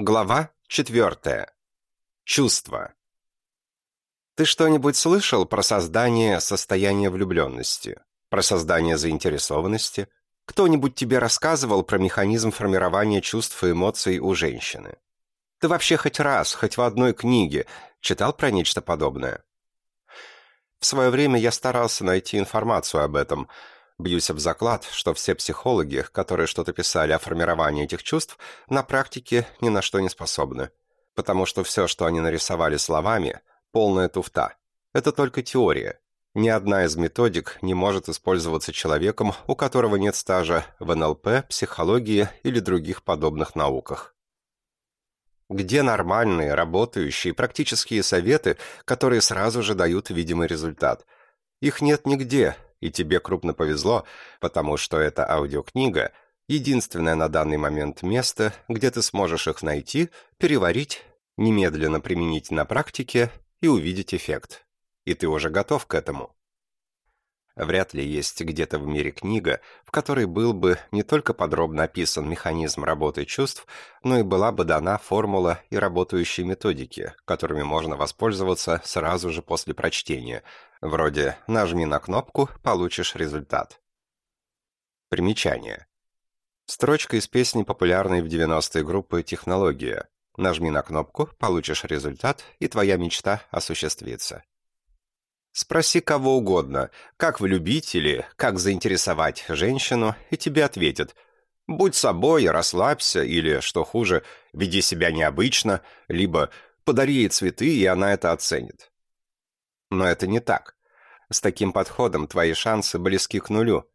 Глава четвертая. Чувства. Ты что-нибудь слышал про создание состояния влюбленности? Про создание заинтересованности? Кто-нибудь тебе рассказывал про механизм формирования чувств и эмоций у женщины? Ты вообще хоть раз, хоть в одной книге читал про нечто подобное? В свое время я старался найти информацию об этом – Бьюсь об заклад, что все психологи, которые что-то писали о формировании этих чувств, на практике ни на что не способны. Потому что все, что они нарисовали словами, полная туфта. Это только теория. Ни одна из методик не может использоваться человеком, у которого нет стажа в НЛП, психологии или других подобных науках. Где нормальные, работающие, практические советы, которые сразу же дают видимый результат? Их нет нигде, и тебе крупно повезло, потому что эта аудиокнига — единственное на данный момент место, где ты сможешь их найти, переварить, немедленно применить на практике и увидеть эффект. И ты уже готов к этому. Вряд ли есть где-то в мире книга, в которой был бы не только подробно описан механизм работы чувств, но и была бы дана формула и работающие методики, которыми можно воспользоваться сразу же после прочтения, вроде «нажми на кнопку, получишь результат». Примечание. Строчка из песни популярной в 90-е группы «Технология». Нажми на кнопку, получишь результат, и твоя мечта осуществится. Спроси кого угодно, как влюбить или как заинтересовать женщину, и тебе ответят «Будь собой, расслабься» или, что хуже, «Веди себя необычно», либо «Подари ей цветы, и она это оценит». Но это не так. С таким подходом твои шансы близки к нулю.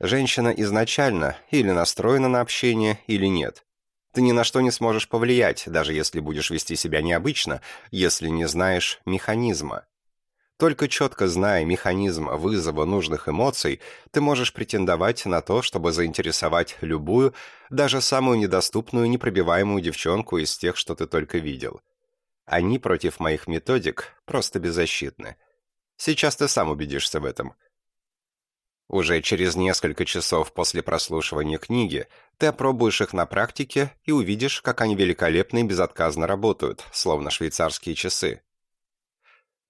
Женщина изначально или настроена на общение, или нет. Ты ни на что не сможешь повлиять, даже если будешь вести себя необычно, если не знаешь механизма. Только четко зная механизм вызова нужных эмоций, ты можешь претендовать на то, чтобы заинтересовать любую, даже самую недоступную непробиваемую девчонку из тех, что ты только видел. Они против моих методик просто беззащитны. Сейчас ты сам убедишься в этом. Уже через несколько часов после прослушивания книги ты опробуешь их на практике и увидишь, как они великолепно и безотказно работают, словно швейцарские часы.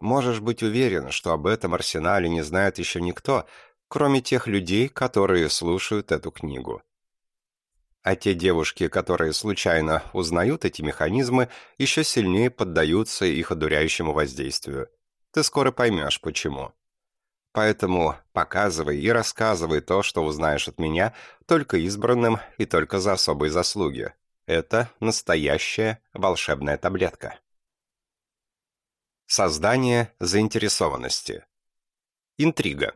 Можешь быть уверен, что об этом арсенале не знает еще никто, кроме тех людей, которые слушают эту книгу. А те девушки, которые случайно узнают эти механизмы, еще сильнее поддаются их одуряющему воздействию. Ты скоро поймешь, почему. Поэтому показывай и рассказывай то, что узнаешь от меня, только избранным и только за особые заслуги. Это настоящая волшебная таблетка. Создание заинтересованности. Интрига.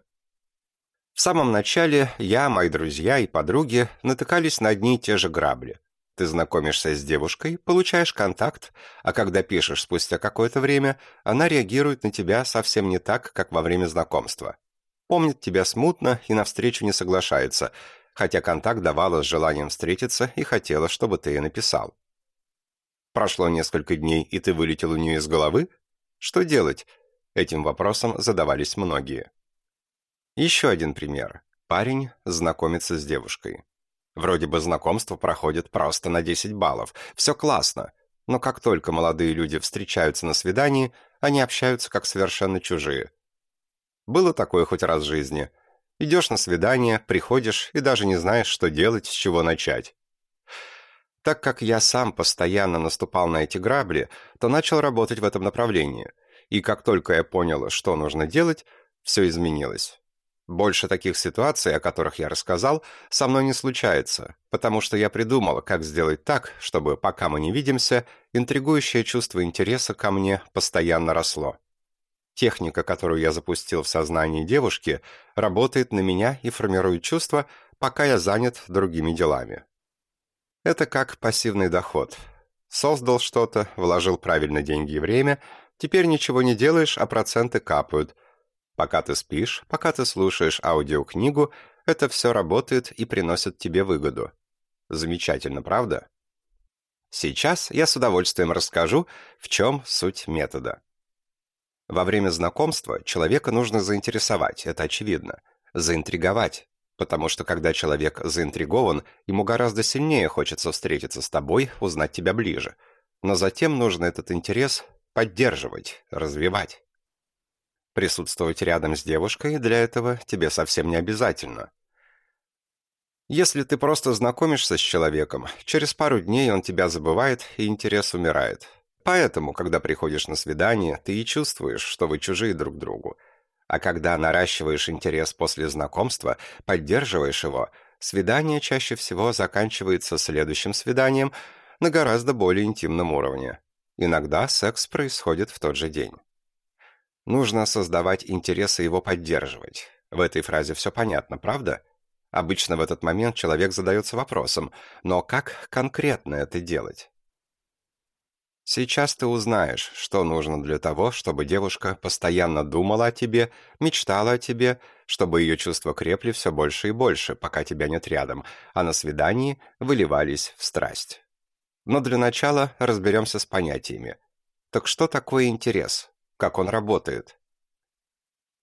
В самом начале я, мои друзья и подруги натыкались на одни и те же грабли. Ты знакомишься с девушкой, получаешь контакт, а когда пишешь спустя какое-то время, она реагирует на тебя совсем не так, как во время знакомства. Помнит тебя смутно и навстречу не соглашается, хотя контакт давала с желанием встретиться и хотела, чтобы ты ей написал. Прошло несколько дней, и ты вылетел у нее из головы? Что делать? Этим вопросом задавались многие. Еще один пример. Парень знакомится с девушкой. Вроде бы знакомство проходит просто на 10 баллов. Все классно. Но как только молодые люди встречаются на свидании, они общаются как совершенно чужие. Было такое хоть раз в жизни. Идешь на свидание, приходишь и даже не знаешь, что делать, с чего начать. Так как я сам постоянно наступал на эти грабли, то начал работать в этом направлении. И как только я понял, что нужно делать, все изменилось. Больше таких ситуаций, о которых я рассказал, со мной не случается, потому что я придумал, как сделать так, чтобы, пока мы не видимся, интригующее чувство интереса ко мне постоянно росло. Техника, которую я запустил в сознании девушки, работает на меня и формирует чувство, пока я занят другими делами. Это как пассивный доход. Создал что-то, вложил правильно деньги и время, теперь ничего не делаешь, а проценты капают. Пока ты спишь, пока ты слушаешь аудиокнигу, это все работает и приносит тебе выгоду. Замечательно, правда? Сейчас я с удовольствием расскажу, в чем суть метода. Во время знакомства человека нужно заинтересовать, это очевидно, заинтриговать, Потому что когда человек заинтригован, ему гораздо сильнее хочется встретиться с тобой, узнать тебя ближе. Но затем нужно этот интерес поддерживать, развивать. Присутствовать рядом с девушкой для этого тебе совсем не обязательно. Если ты просто знакомишься с человеком, через пару дней он тебя забывает и интерес умирает. Поэтому, когда приходишь на свидание, ты и чувствуешь, что вы чужие друг другу. А когда наращиваешь интерес после знакомства, поддерживаешь его, свидание чаще всего заканчивается следующим свиданием на гораздо более интимном уровне. Иногда секс происходит в тот же день. Нужно создавать интерес и его поддерживать. В этой фразе все понятно, правда? Обычно в этот момент человек задается вопросом, но как конкретно это делать? Сейчас ты узнаешь, что нужно для того, чтобы девушка постоянно думала о тебе, мечтала о тебе, чтобы ее чувства крепли все больше и больше, пока тебя нет рядом, а на свидании выливались в страсть. Но для начала разберемся с понятиями. Так что такое интерес? Как он работает?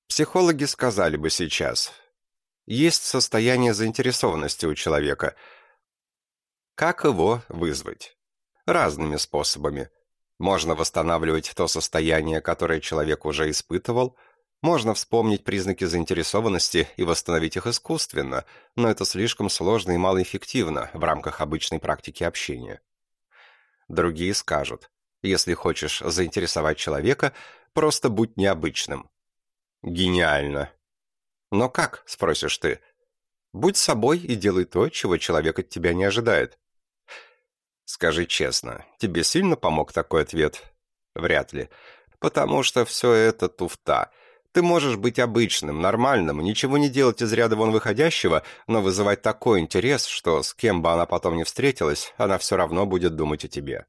Психологи сказали бы сейчас. Есть состояние заинтересованности у человека. Как его вызвать? Разными способами. Можно восстанавливать то состояние, которое человек уже испытывал, можно вспомнить признаки заинтересованности и восстановить их искусственно, но это слишком сложно и малоэффективно в рамках обычной практики общения. Другие скажут, если хочешь заинтересовать человека, просто будь необычным. Гениально. Но как, спросишь ты? Будь собой и делай то, чего человек от тебя не ожидает. Скажи честно, тебе сильно помог такой ответ? Вряд ли. Потому что все это туфта – ты можешь быть обычным, нормальным, ничего не делать из ряда вон выходящего, но вызывать такой интерес, что с кем бы она потом не встретилась, она все равно будет думать о тебе.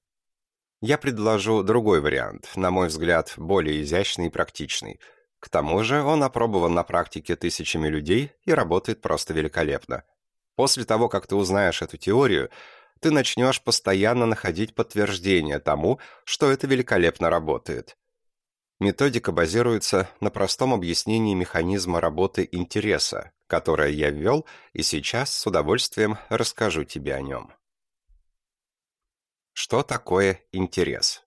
Я предложу другой вариант, на мой взгляд, более изящный и практичный. К тому же он опробован на практике тысячами людей и работает просто великолепно. После того, как ты узнаешь эту теорию, ты начнешь постоянно находить подтверждение тому, что это великолепно работает. Методика базируется на простом объяснении механизма работы интереса, которое я ввел и сейчас с удовольствием расскажу тебе о нем. Что такое интерес?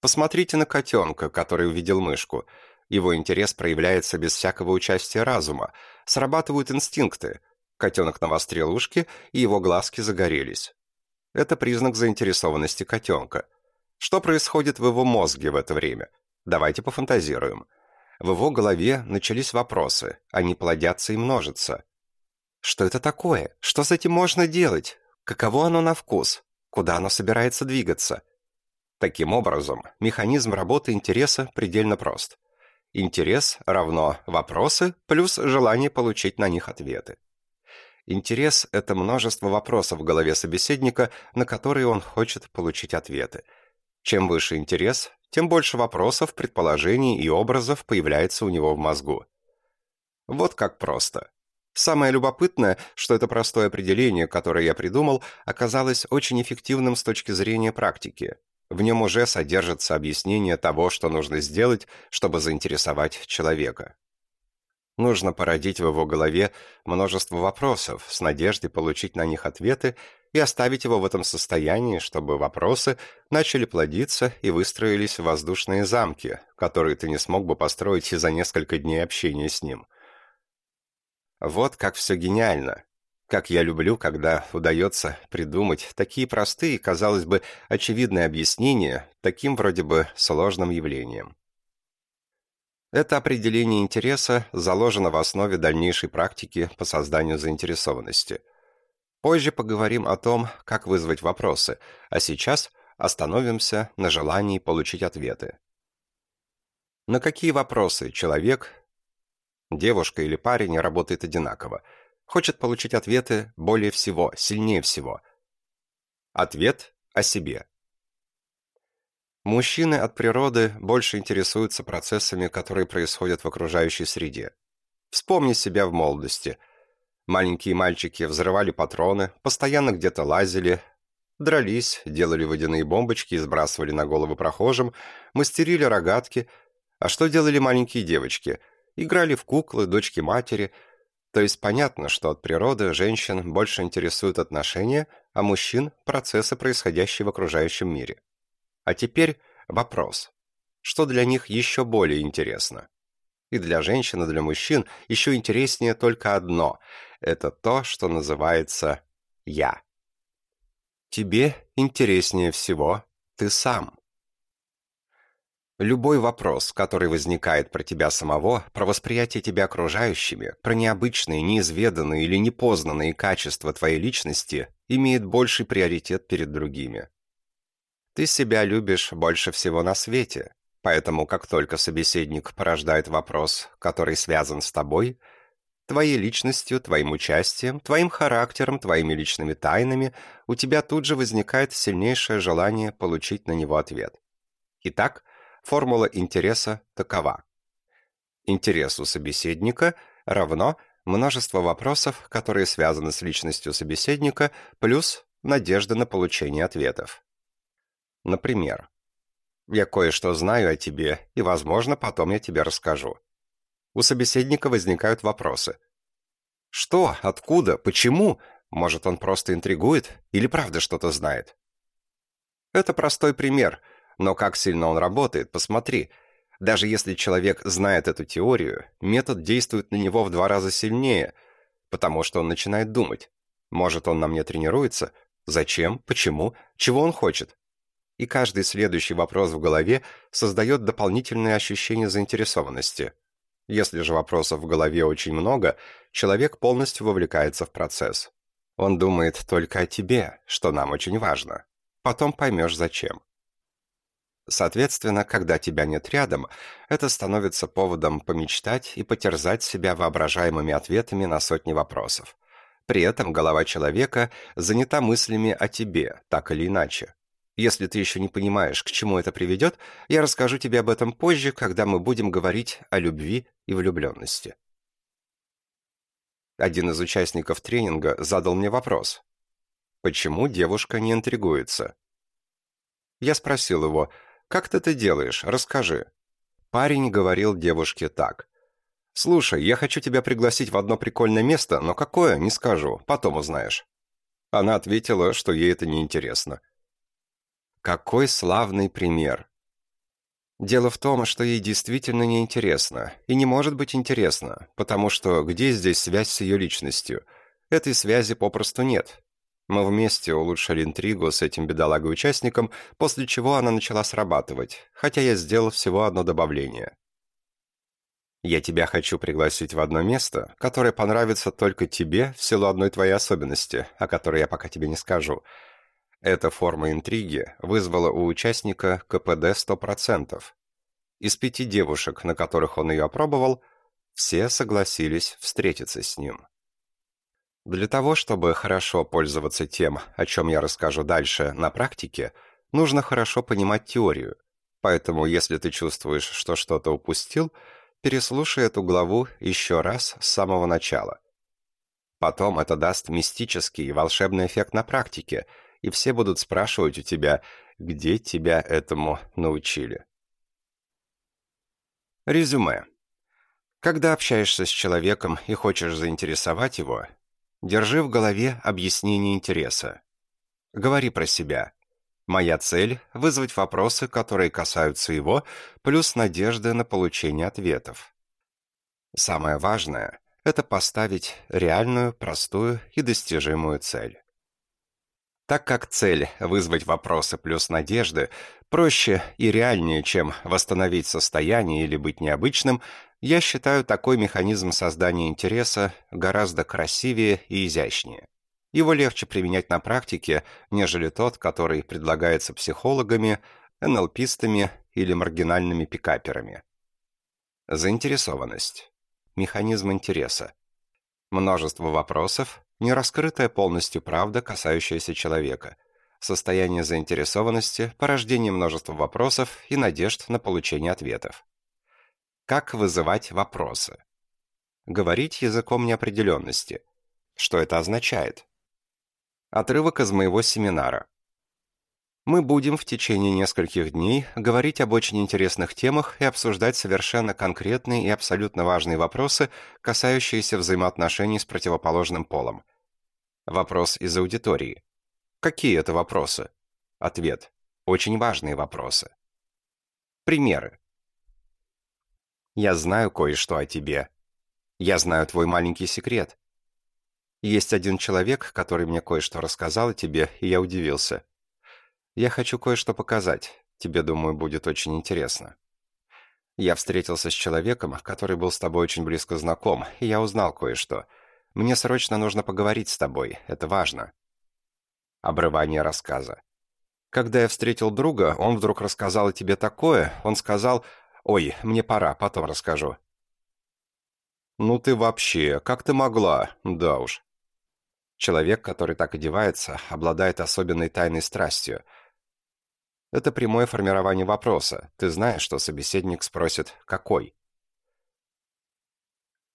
Посмотрите на котенка, который увидел мышку. Его интерес проявляется без всякого участия разума. Срабатывают инстинкты. Котенок навострил ушки, и его глазки загорелись. Это признак заинтересованности котенка. Что происходит в его мозге в это время? Давайте пофантазируем. В его голове начались вопросы. Они плодятся и множатся. Что это такое? Что с этим можно делать? Каково оно на вкус? Куда оно собирается двигаться? Таким образом, механизм работы интереса предельно прост. Интерес равно вопросы плюс желание получить на них ответы. Интерес – это множество вопросов в голове собеседника, на которые он хочет получить ответы. Чем выше интерес, тем больше вопросов, предположений и образов появляется у него в мозгу. Вот как просто. Самое любопытное, что это простое определение, которое я придумал, оказалось очень эффективным с точки зрения практики. В нем уже содержится объяснение того, что нужно сделать, чтобы заинтересовать человека. Нужно породить в его голове множество вопросов с надеждой получить на них ответы и оставить его в этом состоянии, чтобы вопросы начали плодиться и выстроились в воздушные замки, которые ты не смог бы построить и за несколько дней общения с ним. Вот как все гениально. Как я люблю, когда удается придумать такие простые, казалось бы, очевидные объяснения таким вроде бы сложным явлением. Это определение интереса заложено в основе дальнейшей практики по созданию заинтересованности. Позже поговорим о том, как вызвать вопросы, а сейчас остановимся на желании получить ответы. На какие вопросы человек, девушка или парень работает одинаково, хочет получить ответы более всего, сильнее всего? Ответ о себе. Мужчины от природы больше интересуются процессами, которые происходят в окружающей среде. Вспомни себя в молодости. Маленькие мальчики взрывали патроны, постоянно где-то лазили, дрались, делали водяные бомбочки и сбрасывали на головы прохожим, мастерили рогатки. А что делали маленькие девочки? Играли в куклы, дочки матери. То есть понятно, что от природы женщин больше интересуют отношения, а мужчин – процессы, происходящие в окружающем мире. А теперь вопрос. Что для них еще более интересно? И для женщин, и для мужчин еще интереснее только одно – это то, что называется «я». Тебе интереснее всего ты сам. Любой вопрос, который возникает про тебя самого, про восприятие тебя окружающими, про необычные, неизведанные или непознанные качества твоей личности, имеет больший приоритет перед другими. Ты себя любишь больше всего на свете, поэтому как только собеседник порождает вопрос, который связан с тобой, твоей личностью, твоим участием, твоим характером, твоими личными тайнами, у тебя тут же возникает сильнейшее желание получить на него ответ. Итак, Формула интереса такова. Интерес у собеседника равно множество вопросов, которые связаны с личностью собеседника, плюс надежда на получение ответов. Например, «Я кое-что знаю о тебе, и, возможно, потом я тебе расскажу». У собеседника возникают вопросы. Что? Откуда? Почему? Может, он просто интригует? Или правда что-то знает? Это простой пример – но как сильно он работает, посмотри. Даже если человек знает эту теорию, метод действует на него в два раза сильнее, потому что он начинает думать. Может, он на мне тренируется? Зачем? Почему? Чего он хочет? И каждый следующий вопрос в голове создает дополнительное ощущение заинтересованности. Если же вопросов в голове очень много, человек полностью вовлекается в процесс. Он думает только о тебе, что нам очень важно. Потом поймешь, зачем. Соответственно, когда тебя нет рядом, это становится поводом помечтать и потерзать себя воображаемыми ответами на сотни вопросов. При этом голова человека занята мыслями о тебе, так или иначе. Если ты еще не понимаешь, к чему это приведет, я расскажу тебе об этом позже, когда мы будем говорить о любви и влюбленности. Один из участников тренинга задал мне вопрос. Почему девушка не интригуется? Я спросил его, «Как ты это делаешь? Расскажи». Парень говорил девушке так. «Слушай, я хочу тебя пригласить в одно прикольное место, но какое, не скажу, потом узнаешь». Она ответила, что ей это не интересно. Какой славный пример. Дело в том, что ей действительно неинтересно, и не может быть интересно, потому что где здесь связь с ее личностью? Этой связи попросту нет, мы вместе улучшили интригу с этим бедолагой-участником, после чего она начала срабатывать, хотя я сделал всего одно добавление. Я тебя хочу пригласить в одно место, которое понравится только тебе в силу одной твоей особенности, о которой я пока тебе не скажу. Эта форма интриги вызвала у участника КПД 100%. Из пяти девушек, на которых он ее опробовал, все согласились встретиться с ним. Для того, чтобы хорошо пользоваться тем, о чем я расскажу дальше на практике, нужно хорошо понимать теорию. Поэтому, если ты чувствуешь, что что-то упустил, переслушай эту главу еще раз с самого начала. Потом это даст мистический и волшебный эффект на практике, и все будут спрашивать у тебя, где тебя этому научили. Резюме. Когда общаешься с человеком и хочешь заинтересовать его, Держи в голове объяснение интереса. Говори про себя. Моя цель – вызвать вопросы, которые касаются его, плюс надежды на получение ответов. Самое важное – это поставить реальную, простую и достижимую цель. Так как цель – вызвать вопросы плюс надежды проще и реальнее, чем восстановить состояние или быть необычным, я считаю такой механизм создания интереса гораздо красивее и изящнее. Его легче применять на практике, нежели тот, который предлагается психологами, НЛПистами или маргинальными пикаперами. Заинтересованность. Механизм интереса. Множество вопросов, нераскрытая полностью правда, касающаяся человека. Состояние заинтересованности, порождение множества вопросов и надежд на получение ответов. Как вызывать вопросы? Говорить языком неопределенности. Что это означает? Отрывок из моего семинара. Мы будем в течение нескольких дней говорить об очень интересных темах и обсуждать совершенно конкретные и абсолютно важные вопросы, касающиеся взаимоотношений с противоположным полом. Вопрос из аудитории. Какие это вопросы? Ответ. Очень важные вопросы. Примеры. Я знаю кое-что о тебе. Я знаю твой маленький секрет. Есть один человек, который мне кое-что рассказал о тебе, и я удивился. Я хочу кое-что показать. Тебе, думаю, будет очень интересно. Я встретился с человеком, который был с тобой очень близко знаком, и я узнал кое-что. Мне срочно нужно поговорить с тобой, это важно. Обрывание рассказа. Когда я встретил друга, он вдруг рассказал о тебе такое, он сказал, «Ой, мне пора, потом расскажу». «Ну ты вообще, как ты могла? Да уж». Человек, который так одевается, обладает особенной тайной страстью – это прямое формирование вопроса. Ты знаешь, что собеседник спросит «какой?».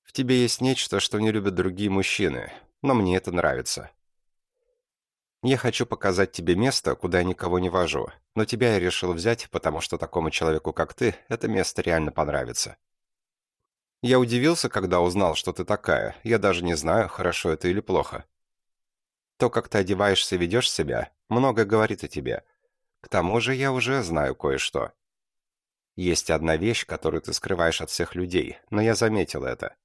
В тебе есть нечто, что не любят другие мужчины, но мне это нравится. Я хочу показать тебе место, куда я никого не вожу, но тебя я решил взять, потому что такому человеку, как ты, это место реально понравится. Я удивился, когда узнал, что ты такая. Я даже не знаю, хорошо это или плохо. То, как ты одеваешься и ведешь себя, много говорит о тебе. К тому же я уже знаю кое-что. Есть одна вещь, которую ты скрываешь от всех людей, но я заметил это.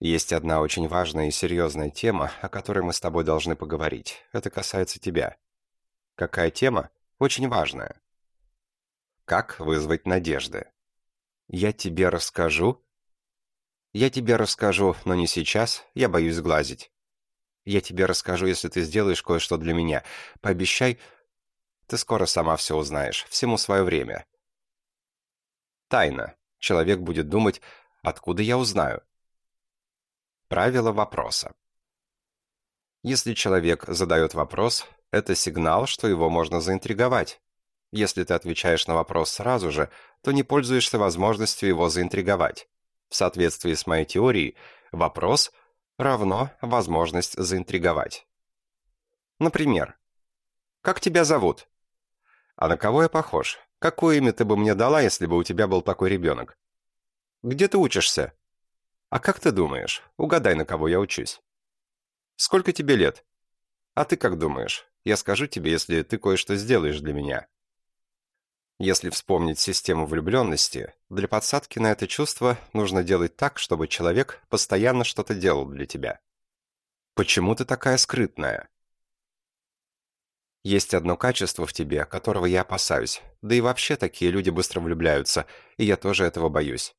Есть одна очень важная и серьезная тема, о которой мы с тобой должны поговорить. Это касается тебя. Какая тема? Очень важная. Как вызвать надежды? Я тебе расскажу? Я тебе расскажу, но не сейчас, я боюсь сглазить. Я тебе расскажу, если ты сделаешь кое-что для меня. Пообещай, ты скоро сама все узнаешь, всему свое время. Тайна. Человек будет думать, откуда я узнаю? Правило вопроса. Если человек задает вопрос, это сигнал, что его можно заинтриговать. Если ты отвечаешь на вопрос сразу же, то не пользуешься возможностью его заинтриговать. В соответствии с моей теорией, вопрос равно возможность заинтриговать. Например, «Как тебя зовут?» А на кого я похож? Какое имя ты бы мне дала, если бы у тебя был такой ребенок? Где ты учишься? А как ты думаешь? Угадай, на кого я учусь. Сколько тебе лет? А ты как думаешь? Я скажу тебе, если ты кое-что сделаешь для меня. Если вспомнить систему влюбленности, для подсадки на это чувство нужно делать так, чтобы человек постоянно что-то делал для тебя. Почему ты такая скрытная? Есть одно качество в тебе, которого я опасаюсь. Да и вообще такие люди быстро влюбляются, и я тоже этого боюсь.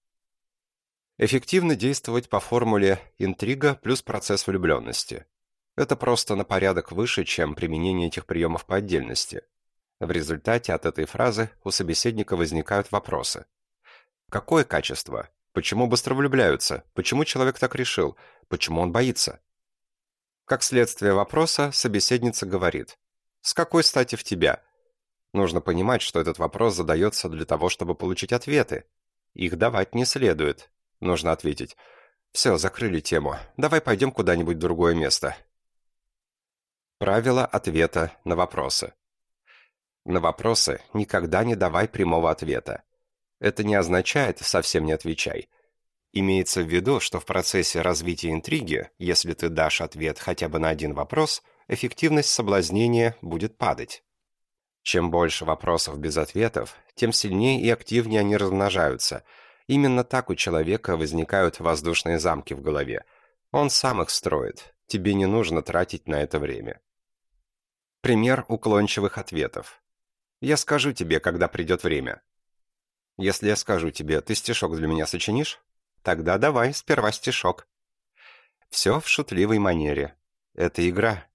Эффективно действовать по формуле интрига плюс процесс влюбленности. Это просто на порядок выше, чем применение этих приемов по отдельности. В результате от этой фразы у собеседника возникают вопросы. Какое качество? Почему быстро влюбляются? Почему человек так решил? Почему он боится? Как следствие вопроса, собеседница говорит с какой стати в тебя? Нужно понимать, что этот вопрос задается для того, чтобы получить ответы. Их давать не следует. Нужно ответить. Все, закрыли тему. Давай пойдем куда-нибудь в другое место. Правило ответа на вопросы. На вопросы никогда не давай прямого ответа. Это не означает «совсем не отвечай». Имеется в виду, что в процессе развития интриги, если ты дашь ответ хотя бы на один вопрос – эффективность соблазнения будет падать. Чем больше вопросов без ответов, тем сильнее и активнее они размножаются. Именно так у человека возникают воздушные замки в голове. Он сам их строит. Тебе не нужно тратить на это время. Пример уклончивых ответов. Я скажу тебе, когда придет время. Если я скажу тебе, ты стишок для меня сочинишь? Тогда давай, сперва стишок. Все в шутливой манере. Это игра,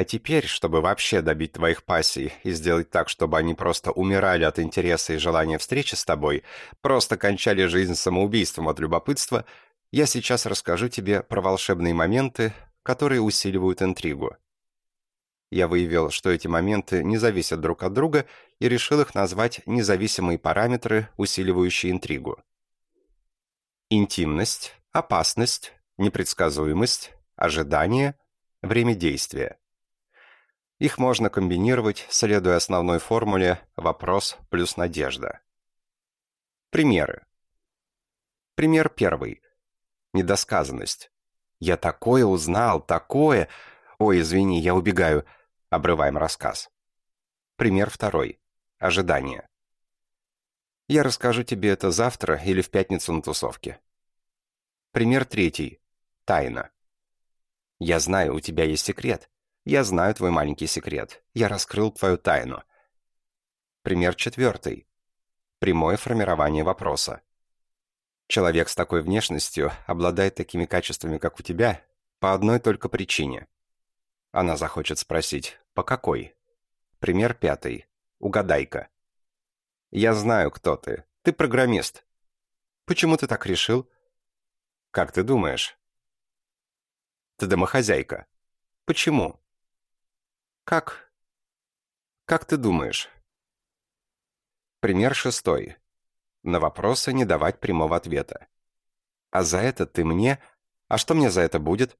а теперь, чтобы вообще добить твоих пассий и сделать так, чтобы они просто умирали от интереса и желания встречи с тобой, просто кончали жизнь самоубийством от любопытства, я сейчас расскажу тебе про волшебные моменты, которые усиливают интригу. Я выявил, что эти моменты не зависят друг от друга и решил их назвать независимые параметры, усиливающие интригу. Интимность, опасность, непредсказуемость, ожидание, время действия. Их можно комбинировать, следуя основной формуле «вопрос плюс надежда». Примеры. Пример первый. Недосказанность. «Я такое узнал, такое...» «Ой, извини, я убегаю». Обрываем рассказ. Пример второй. Ожидание. Я расскажу тебе это завтра или в пятницу на тусовке. Пример третий. Тайна. Я знаю, у тебя есть секрет. Я знаю твой маленький секрет. Я раскрыл твою тайну. Пример четвертый. Прямое формирование вопроса. Человек с такой внешностью обладает такими качествами, как у тебя, по одной только причине. Она захочет спросить, по какой? Пример пятый. Угадай-ка. Я знаю, кто ты. Ты программист. Почему ты так решил? Как ты думаешь? Ты домохозяйка. Почему? Как? Как ты думаешь? Пример шестой. На вопросы не давать прямого ответа. А за это ты мне... А что мне за это будет?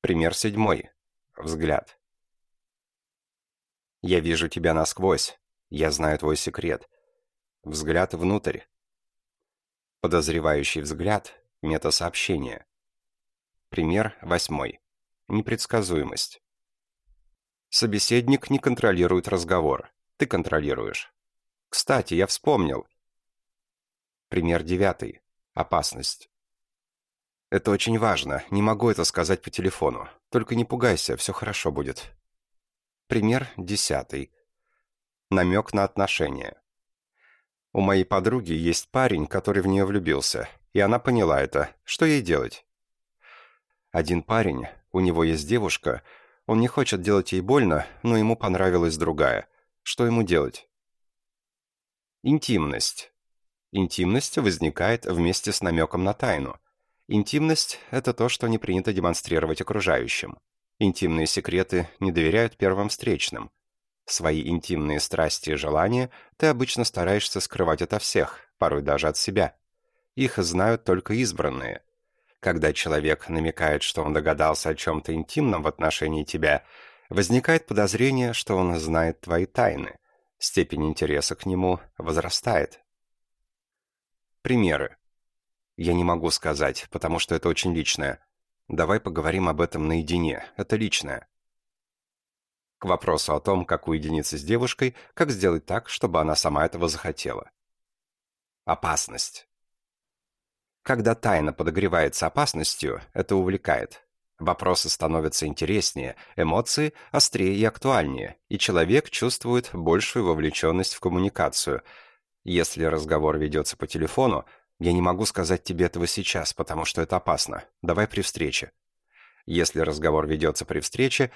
Пример седьмой. Взгляд. Я вижу тебя насквозь. Я знаю твой секрет. Взгляд внутрь. Подозревающий взгляд. Метасообщение. Пример восьмой. Непредсказуемость. Собеседник не контролирует разговор. Ты контролируешь. Кстати, я вспомнил. Пример девятый. Опасность. Это очень важно. Не могу это сказать по телефону. Только не пугайся, все хорошо будет. Пример десятый. Намек на отношения. У моей подруги есть парень, который в нее влюбился, и она поняла это. Что ей делать? Один парень, у него есть девушка, он не хочет делать ей больно, но ему понравилась другая. Что ему делать? Интимность. Интимность возникает вместе с намеком на тайну. Интимность – это то, что не принято демонстрировать окружающим. Интимные секреты не доверяют первым встречным – Свои интимные страсти и желания ты обычно стараешься скрывать ото всех, порой даже от себя. Их знают только избранные. Когда человек намекает, что он догадался о чем-то интимном в отношении тебя, возникает подозрение, что он знает твои тайны. Степень интереса к нему возрастает. Примеры. Я не могу сказать, потому что это очень личное. Давай поговорим об этом наедине, это личное. К вопросу о том, как уединиться с девушкой, как сделать так, чтобы она сама этого захотела. Опасность. Когда тайна подогревается опасностью, это увлекает. Вопросы становятся интереснее, эмоции острее и актуальнее, и человек чувствует большую вовлеченность в коммуникацию. Если разговор ведется по телефону, я не могу сказать тебе этого сейчас, потому что это опасно. Давай при встрече. Если разговор ведется при встрече,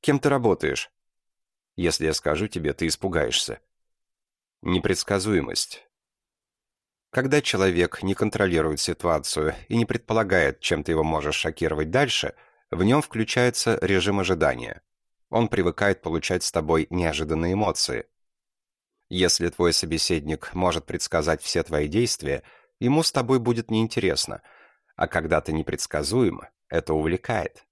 Кем ты работаешь? Если я скажу тебе, ты испугаешься. Непредсказуемость. Когда человек не контролирует ситуацию и не предполагает, чем ты его можешь шокировать дальше, в нем включается режим ожидания. Он привыкает получать с тобой неожиданные эмоции. Если твой собеседник может предсказать все твои действия, ему с тобой будет неинтересно, а когда ты непредсказуем, это увлекает.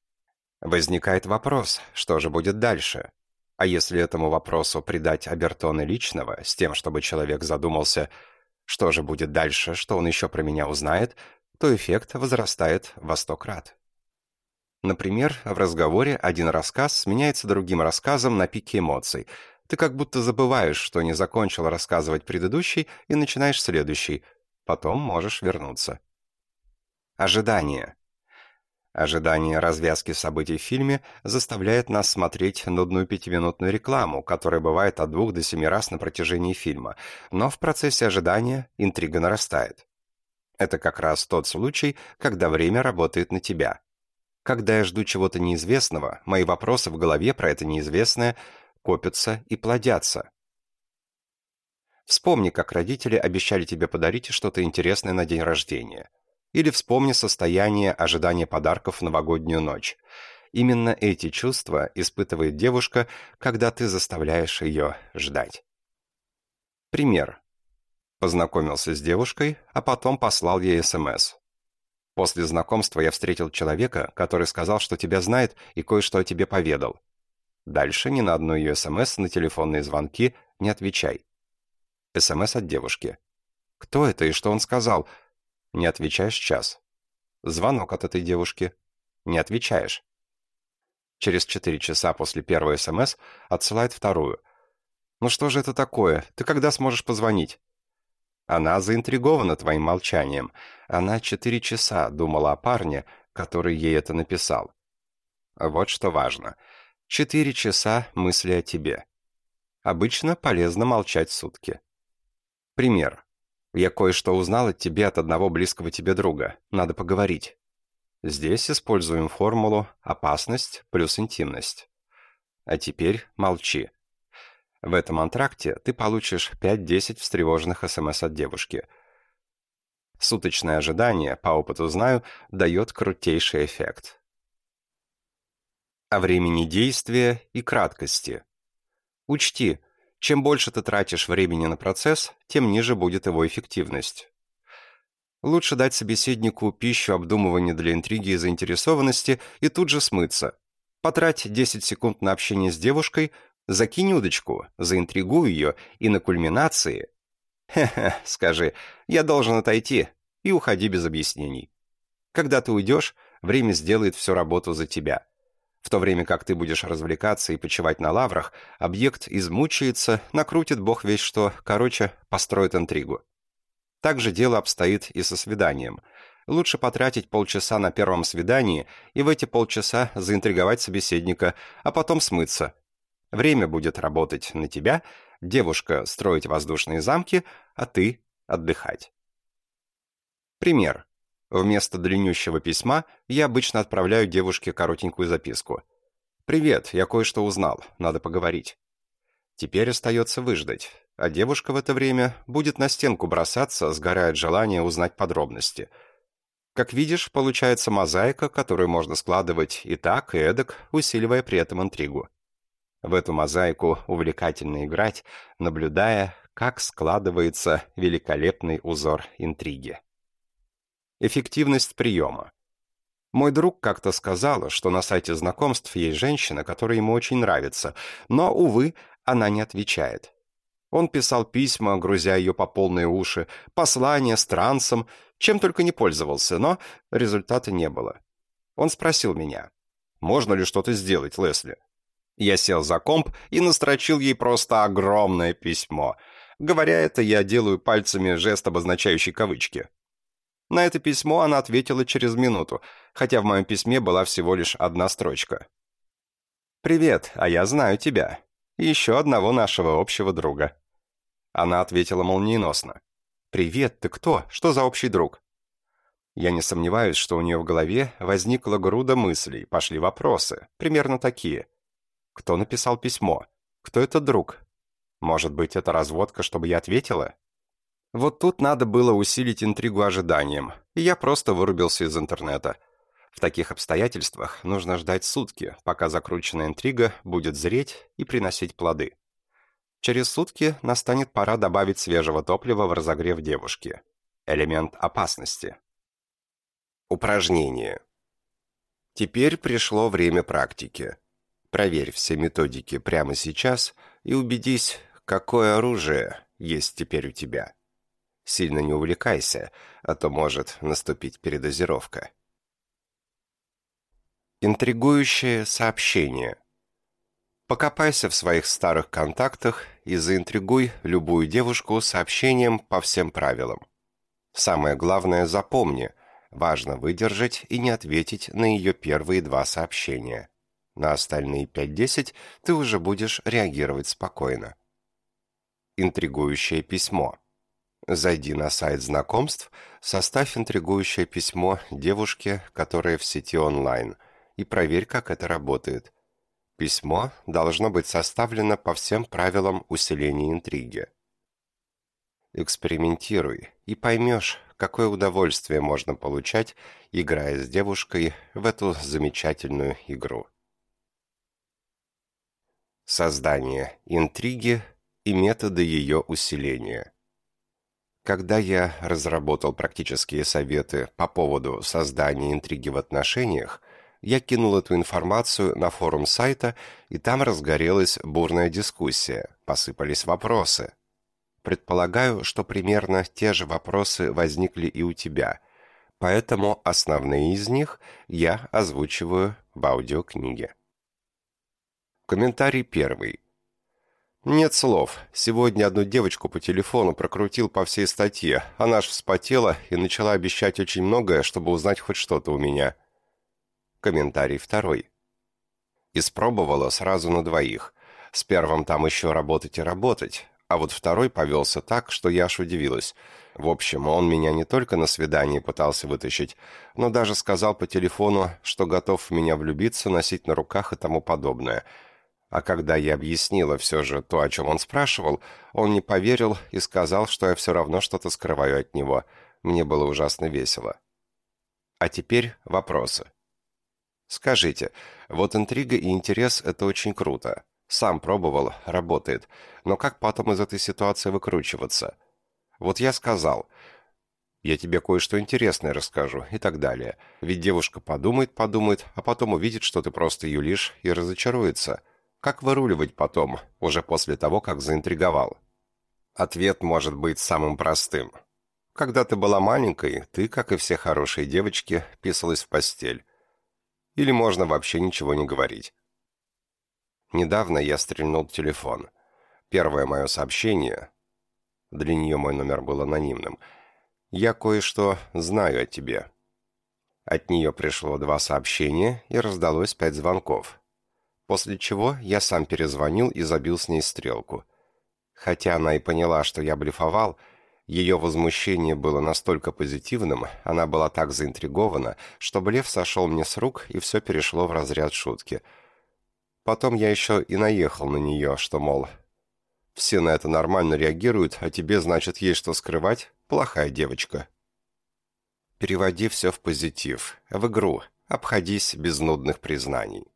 Возникает вопрос, что же будет дальше? А если этому вопросу придать обертоны личного, с тем, чтобы человек задумался, что же будет дальше, что он еще про меня узнает, то эффект возрастает во сто крат. Например, в разговоре один рассказ сменяется другим рассказом на пике эмоций. Ты как будто забываешь, что не закончил рассказывать предыдущий, и начинаешь следующий. Потом можешь вернуться. Ожидание. Ожидание развязки событий в фильме заставляет нас смотреть нудную пятиминутную рекламу, которая бывает от двух до семи раз на протяжении фильма, но в процессе ожидания интрига нарастает. Это как раз тот случай, когда время работает на тебя. Когда я жду чего-то неизвестного, мои вопросы в голове про это неизвестное копятся и плодятся. Вспомни, как родители обещали тебе подарить что-то интересное на день рождения – или вспомни состояние ожидания подарков в новогоднюю ночь. Именно эти чувства испытывает девушка, когда ты заставляешь ее ждать. Пример. Познакомился с девушкой, а потом послал ей СМС. После знакомства я встретил человека, который сказал, что тебя знает и кое-что о тебе поведал. Дальше ни на одну ее СМС на телефонные звонки не отвечай. СМС от девушки. «Кто это и что он сказал?» Не отвечаешь час. Звонок от этой девушки. Не отвечаешь. Через четыре часа после первой СМС отсылает вторую. «Ну что же это такое? Ты когда сможешь позвонить?» Она заинтригована твоим молчанием. Она четыре часа думала о парне, который ей это написал. Вот что важно. Четыре часа мысли о тебе. Обычно полезно молчать сутки. Пример. Я кое-что узнал от тебя от одного близкого тебе друга. Надо поговорить. Здесь используем формулу «опасность плюс интимность». А теперь молчи. В этом антракте ты получишь 5-10 встревоженных СМС от девушки. Суточное ожидание, по опыту знаю, дает крутейший эффект. О времени действия и краткости. Учти, чем больше ты тратишь времени на процесс, тем ниже будет его эффективность. Лучше дать собеседнику пищу обдумывания для интриги и заинтересованности и тут же смыться. Потрать 10 секунд на общение с девушкой, Закинь удочку, заинтригуй ее, и на кульминации... Хе-хе, скажи, я должен отойти, и уходи без объяснений. Когда ты уйдешь, время сделает всю работу за тебя. В то время как ты будешь развлекаться и почивать на лаврах, объект измучается, накрутит бог весь что, короче, построит интригу. Так же дело обстоит и со свиданием. Лучше потратить полчаса на первом свидании и в эти полчаса заинтриговать собеседника, а потом смыться, Время будет работать на тебя, девушка строить воздушные замки, а ты отдыхать. Пример. Вместо длиннющего письма я обычно отправляю девушке коротенькую записку. «Привет, я кое-что узнал, надо поговорить». Теперь остается выждать, а девушка в это время будет на стенку бросаться, сгорает желание узнать подробности. Как видишь, получается мозаика, которую можно складывать и так, и эдак, усиливая при этом интригу. В эту мозаику увлекательно играть, наблюдая, как складывается великолепный узор интриги. Эффективность приема. Мой друг как-то сказал, что на сайте знакомств есть женщина, которая ему очень нравится, но, увы, она не отвечает. Он писал письма, грузя ее по полные уши, послания с трансом, чем только не пользовался, но результата не было. Он спросил меня, можно ли что-то сделать, Лесли? Я сел за комп и настрочил ей просто огромное письмо. Говоря это, я делаю пальцами жест, обозначающий кавычки. На это письмо она ответила через минуту, хотя в моем письме была всего лишь одна строчка. «Привет, а я знаю тебя. И еще одного нашего общего друга». Она ответила молниеносно. «Привет, ты кто? Что за общий друг?» Я не сомневаюсь, что у нее в голове возникла груда мыслей, пошли вопросы, примерно такие – кто написал письмо? Кто этот друг? Может быть, это разводка, чтобы я ответила? Вот тут надо было усилить интригу ожиданием, и я просто вырубился из интернета. В таких обстоятельствах нужно ждать сутки, пока закрученная интрига будет зреть и приносить плоды. Через сутки настанет пора добавить свежего топлива в разогрев девушки. Элемент опасности. Упражнение. Теперь пришло время практики. Проверь все методики прямо сейчас и убедись, какое оружие есть теперь у тебя. Сильно не увлекайся, а то может наступить передозировка. Интригующее сообщение. Покопайся в своих старых контактах и заинтригуй любую девушку сообщением по всем правилам. Самое главное запомни, важно выдержать и не ответить на ее первые два сообщения. На остальные 5-10 ты уже будешь реагировать спокойно. Интригующее письмо. Зайди на сайт знакомств, составь интригующее письмо девушке, которая в сети онлайн, и проверь, как это работает. Письмо должно быть составлено по всем правилам усиления интриги. Экспериментируй и поймешь, какое удовольствие можно получать, играя с девушкой в эту замечательную игру создание интриги и методы ее усиления. Когда я разработал практические советы по поводу создания интриги в отношениях, Я кинул эту информацию на форум сайта, и там разгорелась бурная дискуссия, посыпались вопросы. Предполагаю, что примерно те же вопросы возникли и у тебя, поэтому основные из них я озвучиваю в аудиокниге. Комментарий первый. Нет слов. Сегодня одну девочку по телефону прокрутил по всей статье. Она аж вспотела и начала обещать очень многое, чтобы узнать хоть что-то у меня. Комментарий второй. Испробовала сразу на двоих. С первым там еще работать и работать, а вот второй повелся так, что я аж удивилась. В общем, он меня не только на свидании пытался вытащить, но даже сказал по телефону, что готов в меня влюбиться, носить на руках и тому подобное. А когда я объяснила все же то, о чем он спрашивал, он не поверил и сказал, что я все равно что-то скрываю от него. Мне было ужасно весело. А теперь вопросы. Скажите, вот интрига и интерес – это очень круто. Сам пробовал, работает. Но как потом из этой ситуации выкручиваться? Вот я сказал, я тебе кое-что интересное расскажу и так далее. Ведь девушка подумает, подумает, а потом увидит, что ты просто юлишь и разочаруется. Как выруливать потом, уже после того, как заинтриговал? Ответ может быть самым простым. Когда ты была маленькой, ты, как и все хорошие девочки, писалась в постель. Или можно вообще ничего не говорить. Недавно я стрельнул телефон. Первое мое сообщение, для нее мой номер был анонимным, «Я кое-что знаю о тебе». От нее пришло два сообщения и раздалось пять звонков. После чего я сам перезвонил и забил с ней стрелку. Хотя она и поняла, что я блефовал, ее возмущение было настолько позитивным, она была так заинтригована, что блеф сошел мне с рук, и все перешло в разряд шутки. Потом я еще и наехал на нее, что, мол, все на это нормально реагируют, а тебе, значит, есть что скрывать? Плохая девочка. Переводи все в позитив, в игру, обходись без нудных признаний.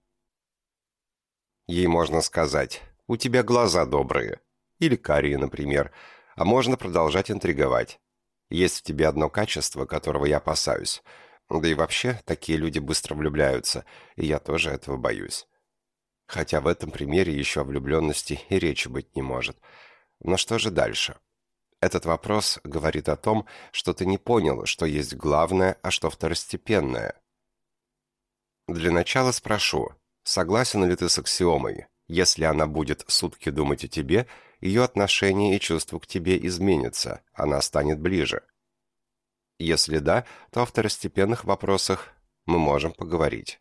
Ей можно сказать, у тебя глаза добрые, или карие, например, а можно продолжать интриговать. Есть в тебе одно качество, которого я опасаюсь. Да и вообще, такие люди быстро влюбляются, и я тоже этого боюсь. Хотя в этом примере еще о влюбленности и речи быть не может. Но что же дальше? Этот вопрос говорит о том, что ты не понял, что есть главное, а что второстепенное. Для начала спрошу, согласен ли ты с аксиомой? Если она будет сутки думать о тебе – ее отношение и чувство к тебе изменится, она станет ближе. Если да, то о второстепенных вопросах мы можем поговорить.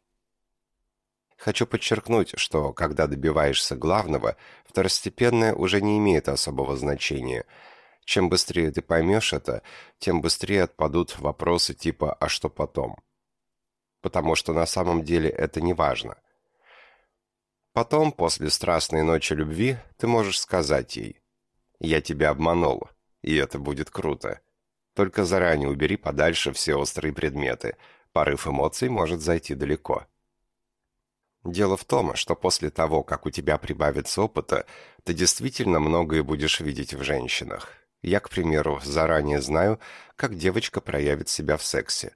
Хочу подчеркнуть, что когда добиваешься главного, второстепенное уже не имеет особого значения. Чем быстрее ты поймешь это, тем быстрее отпадут вопросы типа «а что потом?». Потому что на самом деле это не важно – Потом, после страстной ночи любви, ты можешь сказать ей «Я тебя обманул, и это будет круто. Только заранее убери подальше все острые предметы. Порыв эмоций может зайти далеко». Дело в том, что после того, как у тебя прибавится опыта, ты действительно многое будешь видеть в женщинах. Я, к примеру, заранее знаю, как девочка проявит себя в сексе.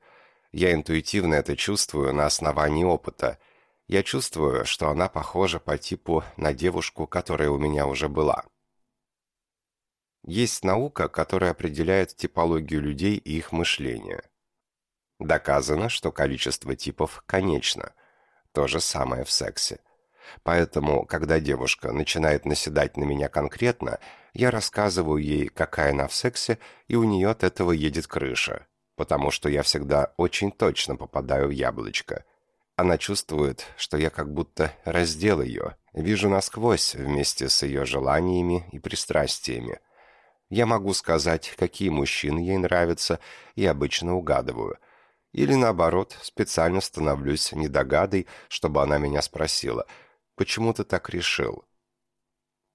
Я интуитивно это чувствую на основании опыта – я чувствую, что она похожа по типу на девушку, которая у меня уже была. Есть наука, которая определяет типологию людей и их мышление. Доказано, что количество типов конечно. То же самое в сексе. Поэтому, когда девушка начинает наседать на меня конкретно, я рассказываю ей, какая она в сексе, и у нее от этого едет крыша, потому что я всегда очень точно попадаю в яблочко – она чувствует, что я как будто раздел ее, вижу насквозь вместе с ее желаниями и пристрастиями. Я могу сказать, какие мужчины ей нравятся, и обычно угадываю. Или наоборот, специально становлюсь недогадой, чтобы она меня спросила, «Почему ты так решил?»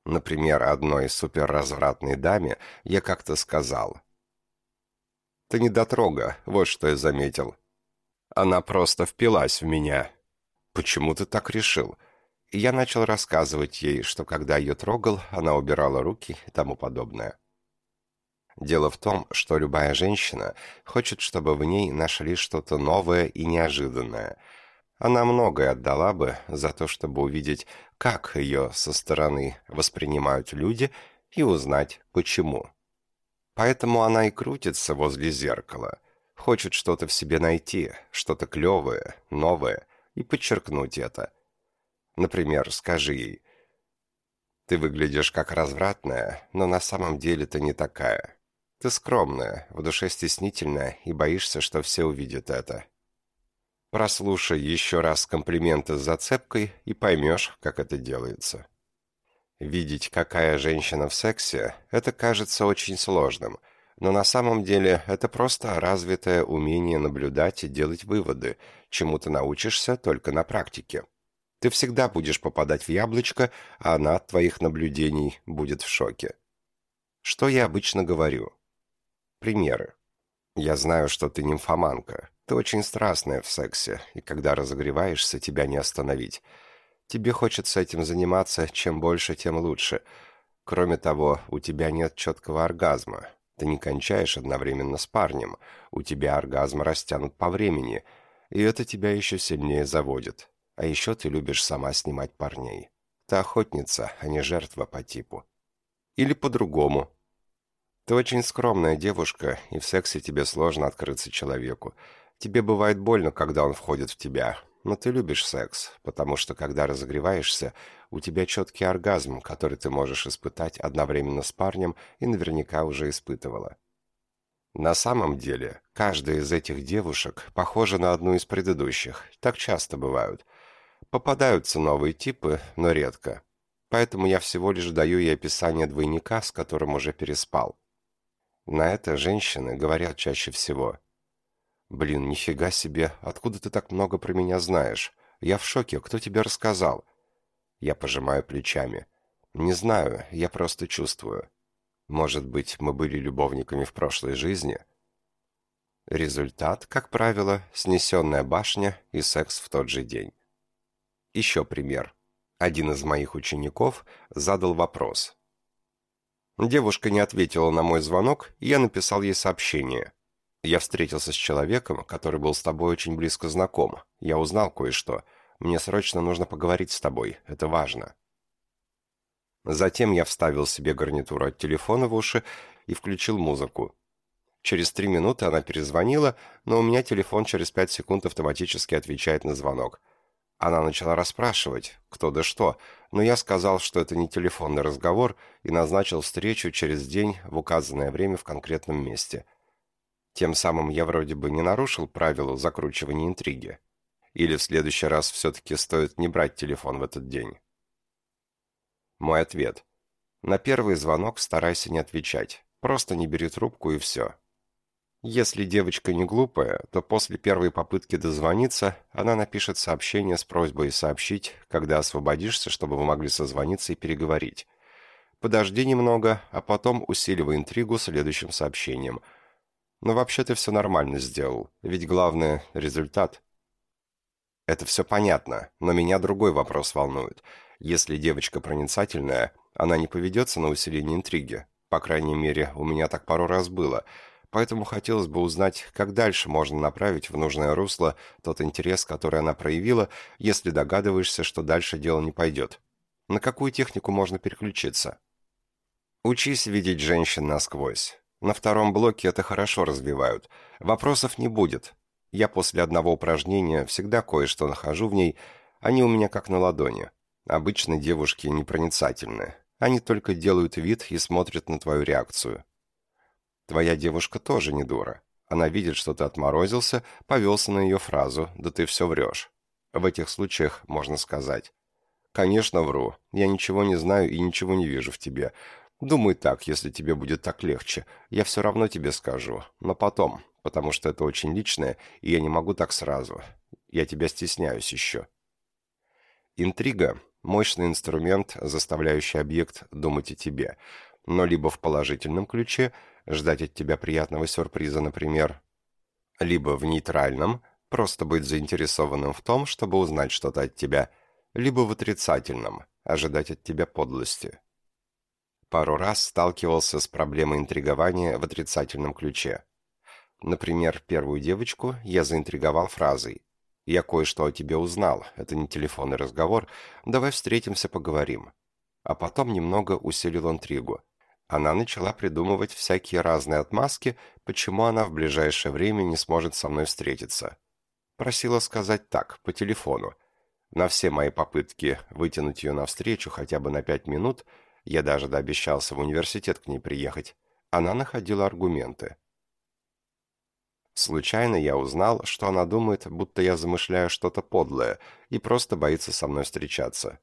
Например, одной суперразвратной даме я как-то сказал, «Ты не дотрога, вот что я заметил. Она просто впилась в меня. Почему ты так решил? Я начал рассказывать ей, что когда ее трогал, она убирала руки и тому подобное. Дело в том, что любая женщина хочет, чтобы в ней нашли что-то новое и неожиданное. Она многое отдала бы за то, чтобы увидеть, как ее со стороны воспринимают люди, и узнать, почему. Поэтому она и крутится возле зеркала, хочет что-то в себе найти, что-то клевое, новое, и подчеркнуть это. Например, скажи ей, «Ты выглядишь как развратная, но на самом деле ты не такая. Ты скромная, в душе стеснительная и боишься, что все увидят это. Прослушай еще раз комплименты с зацепкой и поймешь, как это делается. Видеть, какая женщина в сексе, это кажется очень сложным, но на самом деле это просто развитое умение наблюдать и делать выводы, чему ты научишься только на практике. Ты всегда будешь попадать в яблочко, а она от твоих наблюдений будет в шоке. Что я обычно говорю? Примеры. Я знаю, что ты нимфоманка. Ты очень страстная в сексе, и когда разогреваешься, тебя не остановить. Тебе хочется этим заниматься, чем больше, тем лучше. Кроме того, у тебя нет четкого оргазма. Ты не кончаешь одновременно с парнем. У тебя оргазм растянут по времени, и это тебя еще сильнее заводит. А еще ты любишь сама снимать парней. Ты охотница, а не жертва по типу. Или по-другому. Ты очень скромная девушка, и в сексе тебе сложно открыться человеку. Тебе бывает больно, когда он входит в тебя, но ты любишь секс, потому что, когда разогреваешься, у тебя четкий оргазм, который ты можешь испытать одновременно с парнем и наверняка уже испытывала. На самом деле, каждая из этих девушек похожа на одну из предыдущих, так часто бывают. Попадаются новые типы, но редко. Поэтому я всего лишь даю ей описание двойника, с которым уже переспал. На это женщины говорят чаще всего – «Блин, нифига себе, откуда ты так много про меня знаешь? Я в шоке, кто тебе рассказал?» Я пожимаю плечами. «Не знаю, я просто чувствую. Может быть, мы были любовниками в прошлой жизни?» Результат, как правило, снесенная башня и секс в тот же день. Еще пример. Один из моих учеников задал вопрос. Девушка не ответила на мой звонок, и я написал ей сообщение – я встретился с человеком, который был с тобой очень близко знаком. Я узнал кое-что. Мне срочно нужно поговорить с тобой. Это важно. Затем я вставил себе гарнитуру от телефона в уши и включил музыку. Через три минуты она перезвонила, но у меня телефон через пять секунд автоматически отвечает на звонок. Она начала расспрашивать, кто да что, но я сказал, что это не телефонный разговор и назначил встречу через день в указанное время в конкретном месте – тем самым я вроде бы не нарушил правила закручивания интриги. Или в следующий раз все-таки стоит не брать телефон в этот день? Мой ответ. На первый звонок старайся не отвечать. Просто не бери трубку и все. Если девочка не глупая, то после первой попытки дозвониться она напишет сообщение с просьбой сообщить, когда освободишься, чтобы вы могли созвониться и переговорить. Подожди немного, а потом усиливай интригу следующим сообщением – но вообще ты все нормально сделал, ведь главное – результат. Это все понятно, но меня другой вопрос волнует. Если девочка проницательная, она не поведется на усиление интриги. По крайней мере, у меня так пару раз было. Поэтому хотелось бы узнать, как дальше можно направить в нужное русло тот интерес, который она проявила, если догадываешься, что дальше дело не пойдет. На какую технику можно переключиться? Учись видеть женщин насквозь. На втором блоке это хорошо развивают. Вопросов не будет. Я после одного упражнения всегда кое-что нахожу в ней. Они у меня как на ладони. Обычно девушки непроницательны. Они только делают вид и смотрят на твою реакцию. Твоя девушка тоже не дура. Она видит, что ты отморозился, повелся на ее фразу «да ты все врешь». В этих случаях можно сказать «Конечно, вру. Я ничего не знаю и ничего не вижу в тебе. Думай так, если тебе будет так легче. Я все равно тебе скажу. Но потом, потому что это очень личное, и я не могу так сразу. Я тебя стесняюсь еще. Интрига – мощный инструмент, заставляющий объект думать о тебе, но либо в положительном ключе, ждать от тебя приятного сюрприза, например, либо в нейтральном, просто быть заинтересованным в том, чтобы узнать что-то от тебя, либо в отрицательном, ожидать от тебя подлости пару раз сталкивался с проблемой интригования в отрицательном ключе. Например, первую девочку я заинтриговал фразой Я кое-что о тебе узнал. Это не телефонный разговор. Давай встретимся, поговорим». А потом немного усилил интригу. Она начала придумывать всякие разные отмазки, почему она в ближайшее время не сможет со мной встретиться. Просила сказать так, по телефону. На все мои попытки вытянуть ее навстречу хотя бы на пять минут, я даже дообещался в университет к ней приехать, она находила аргументы. Случайно я узнал, что она думает, будто я замышляю что-то подлое и просто боится со мной встречаться.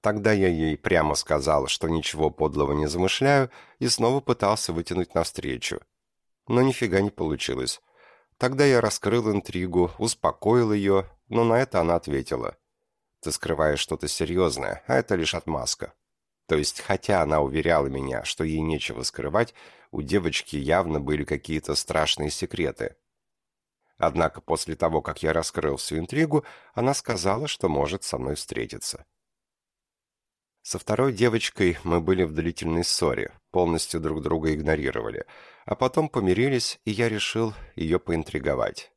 Тогда я ей прямо сказал, что ничего подлого не замышляю, и снова пытался вытянуть навстречу. Но нифига не получилось. Тогда я раскрыл интригу, успокоил ее, но на это она ответила. «Ты скрываешь что-то серьезное, а это лишь отмазка». То есть, хотя она уверяла меня, что ей нечего скрывать, у девочки явно были какие-то страшные секреты. Однако после того, как я раскрыл всю интригу, она сказала, что может со мной встретиться. Со второй девочкой мы были в длительной ссоре, полностью друг друга игнорировали, а потом помирились, и я решил ее поинтриговать.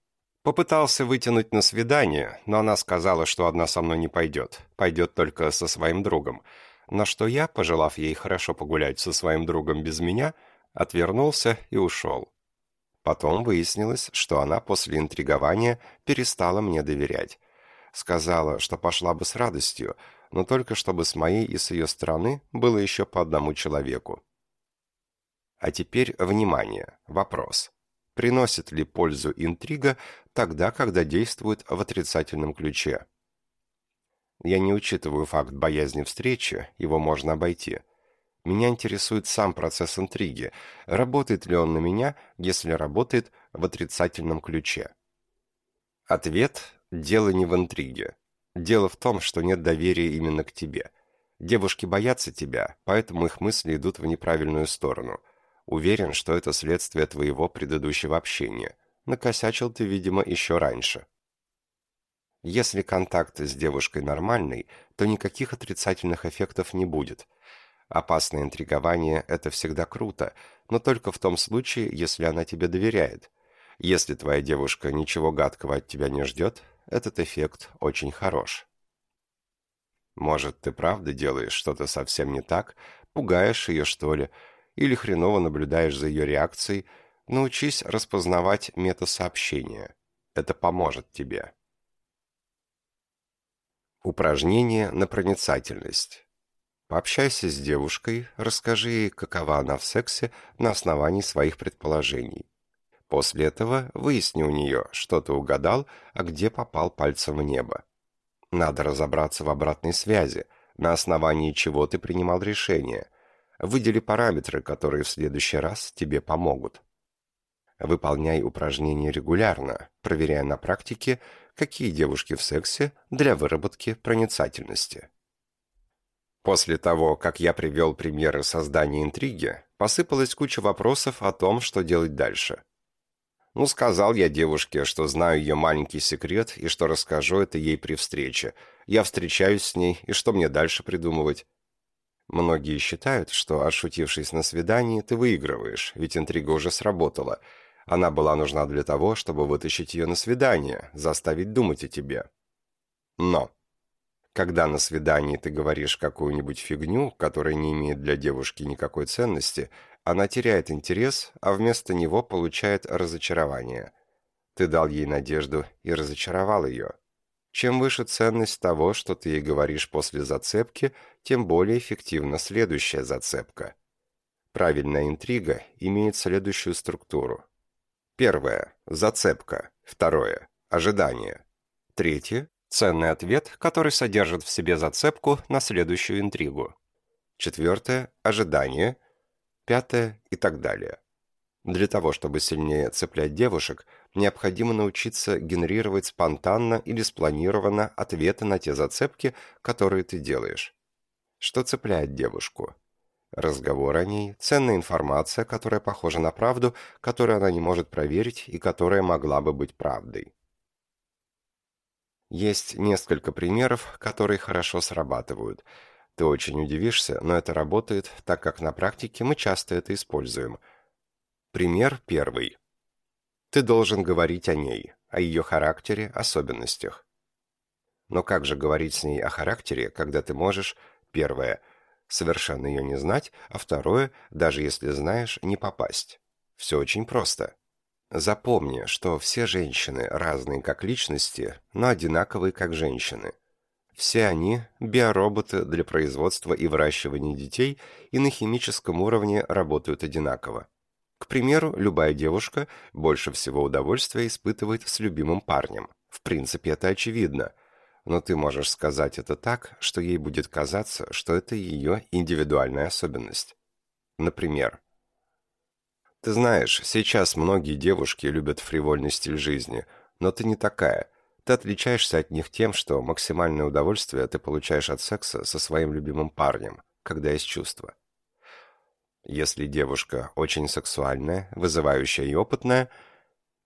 Попытался вытянуть на свидание, но она сказала, что одна со мной не пойдет, пойдет только со своим другом – на что я, пожелав ей хорошо погулять со своим другом без меня, отвернулся и ушел. Потом выяснилось, что она после интригования перестала мне доверять. Сказала, что пошла бы с радостью, но только чтобы с моей и с ее стороны было еще по одному человеку. А теперь, внимание, вопрос. Приносит ли пользу интрига тогда, когда действует в отрицательном ключе? Я не учитываю факт боязни встречи, его можно обойти. Меня интересует сам процесс интриги. Работает ли он на меня, если работает в отрицательном ключе? Ответ – дело не в интриге. Дело в том, что нет доверия именно к тебе. Девушки боятся тебя, поэтому их мысли идут в неправильную сторону. Уверен, что это следствие твоего предыдущего общения. Накосячил ты, видимо, еще раньше. Если контакт с девушкой нормальный, то никаких отрицательных эффектов не будет. Опасное интригование – это всегда круто, но только в том случае, если она тебе доверяет. Если твоя девушка ничего гадкого от тебя не ждет, этот эффект очень хорош. Может, ты правда делаешь что-то совсем не так, пугаешь ее, что ли, или хреново наблюдаешь за ее реакцией, научись распознавать метасообщения. Это поможет тебе. Упражнение на проницательность. Пообщайся с девушкой, расскажи ей, какова она в сексе на основании своих предположений. После этого выясни у нее, что ты угадал, а где попал пальцем в небо. Надо разобраться в обратной связи, на основании чего ты принимал решение. Выдели параметры, которые в следующий раз тебе помогут. Выполняй упражнения регулярно, проверяя на практике, какие девушки в сексе для выработки проницательности. После того, как я привел примеры создания интриги, посыпалась куча вопросов о том, что делать дальше. Ну, сказал я девушке, что знаю ее маленький секрет и что расскажу это ей при встрече. Я встречаюсь с ней, и что мне дальше придумывать? Многие считают, что, отшутившись на свидании, ты выигрываешь, ведь интрига уже сработала – она была нужна для того, чтобы вытащить ее на свидание, заставить думать о тебе. Но, когда на свидании ты говоришь какую-нибудь фигню, которая не имеет для девушки никакой ценности, она теряет интерес, а вместо него получает разочарование. Ты дал ей надежду и разочаровал ее. Чем выше ценность того, что ты ей говоришь после зацепки, тем более эффективна следующая зацепка. Правильная интрига имеет следующую структуру. Первое – зацепка. Второе – ожидание. Третье – ценный ответ, который содержит в себе зацепку на следующую интригу. Четвертое – ожидание. Пятое и так далее. Для того, чтобы сильнее цеплять девушек, необходимо научиться генерировать спонтанно или спланированно ответы на те зацепки, которые ты делаешь. Что цепляет девушку? Разговор о ней, ценная информация, которая похожа на правду, которую она не может проверить и которая могла бы быть правдой. Есть несколько примеров, которые хорошо срабатывают. Ты очень удивишься, но это работает, так как на практике мы часто это используем. Пример первый. Ты должен говорить о ней. о ее характере, особенностях. Но как же говорить с ней о характере, когда ты можешь, первое, совершенно ее не знать, а второе, даже если знаешь, не попасть? Все очень просто. Запомни, что все женщины разные как личности, но одинаковые как женщины. Все они – биороботы для производства и выращивания детей и на химическом уровне работают одинаково. К примеру, любая девушка больше всего удовольствия испытывает с любимым парнем. В принципе, это очевидно. Но ты можешь сказать это так, что ей будет казаться, что это ее индивидуальная особенность. Например, «Ты знаешь, сейчас многие девушки любят фривольный стиль жизни, но ты не такая. Ты отличаешься от них тем, что максимальное удовольствие ты получаешь от секса со своим любимым парнем, когда есть чувства. Если девушка очень сексуальная, вызывающая и опытная,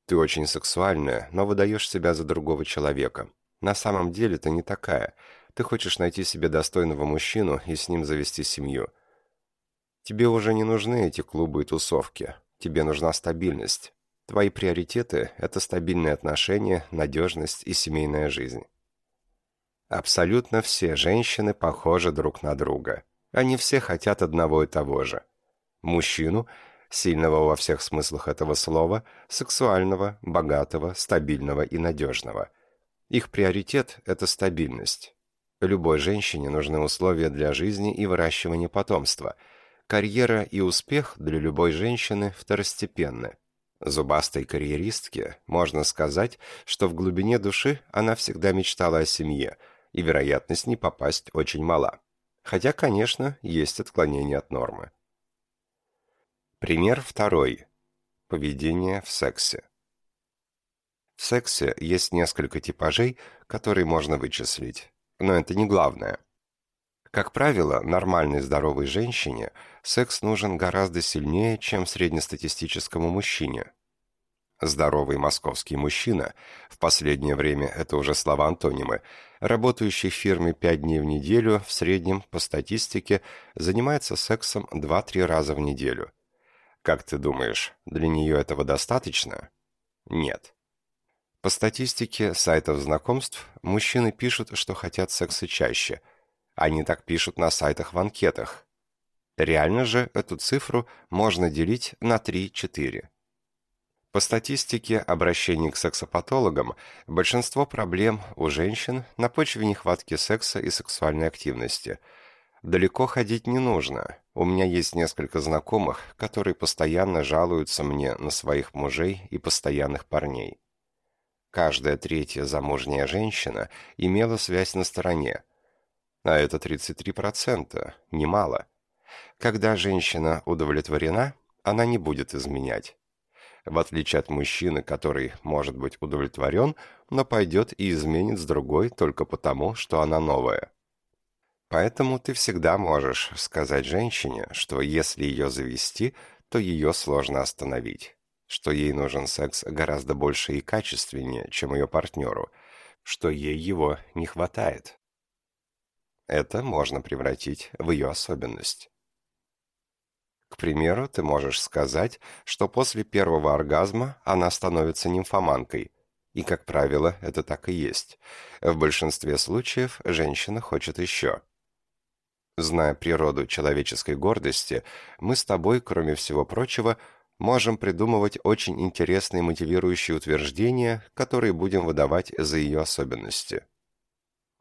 ты очень сексуальная, но выдаешь себя за другого человека. На самом деле ты не такая. Ты хочешь найти себе достойного мужчину и с ним завести семью. Тебе уже не нужны эти клубы и тусовки. Тебе нужна стабильность. Твои приоритеты – это стабильные отношения, надежность и семейная жизнь. Абсолютно все женщины похожи друг на друга. Они все хотят одного и того же – Мужчину, сильного во всех смыслах этого слова, сексуального, богатого, стабильного и надежного. Их приоритет – это стабильность. Любой женщине нужны условия для жизни и выращивания потомства. Карьера и успех для любой женщины второстепенны. Зубастой карьеристке можно сказать, что в глубине души она всегда мечтала о семье, и вероятность не попасть очень мала. Хотя, конечно, есть отклонения от нормы. Пример второй. Поведение в сексе. В сексе есть несколько типажей, которые можно вычислить. Но это не главное. Как правило, нормальной здоровой женщине секс нужен гораздо сильнее, чем среднестатистическому мужчине. Здоровый московский мужчина, в последнее время это уже слова-антонимы, работающий в фирме 5 дней в неделю, в среднем, по статистике, занимается сексом 2-3 раза в неделю – как ты думаешь, для нее этого достаточно? Нет. По статистике сайтов знакомств, мужчины пишут, что хотят секса чаще. Они так пишут на сайтах в анкетах. Реально же эту цифру можно делить на 3-4. По статистике обращений к сексопатологам, большинство проблем у женщин на почве нехватки секса и сексуальной активности – Далеко ходить не нужно. У меня есть несколько знакомых, которые постоянно жалуются мне на своих мужей и постоянных парней. Каждая третья замужняя женщина имела связь на стороне. А это 33%, немало. Когда женщина удовлетворена, она не будет изменять. В отличие от мужчины, который может быть удовлетворен, но пойдет и изменит с другой только потому, что она новая. Поэтому ты всегда можешь сказать женщине, что если ее завести, то ее сложно остановить, что ей нужен секс гораздо больше и качественнее, чем ее партнеру, что ей его не хватает. Это можно превратить в ее особенность. К примеру, ты можешь сказать, что после первого оргазма она становится нимфоманкой, и, как правило, это так и есть. В большинстве случаев женщина хочет еще – Зная природу человеческой гордости, мы с тобой, кроме всего прочего, можем придумывать очень интересные мотивирующие утверждения, которые будем выдавать за ее особенности.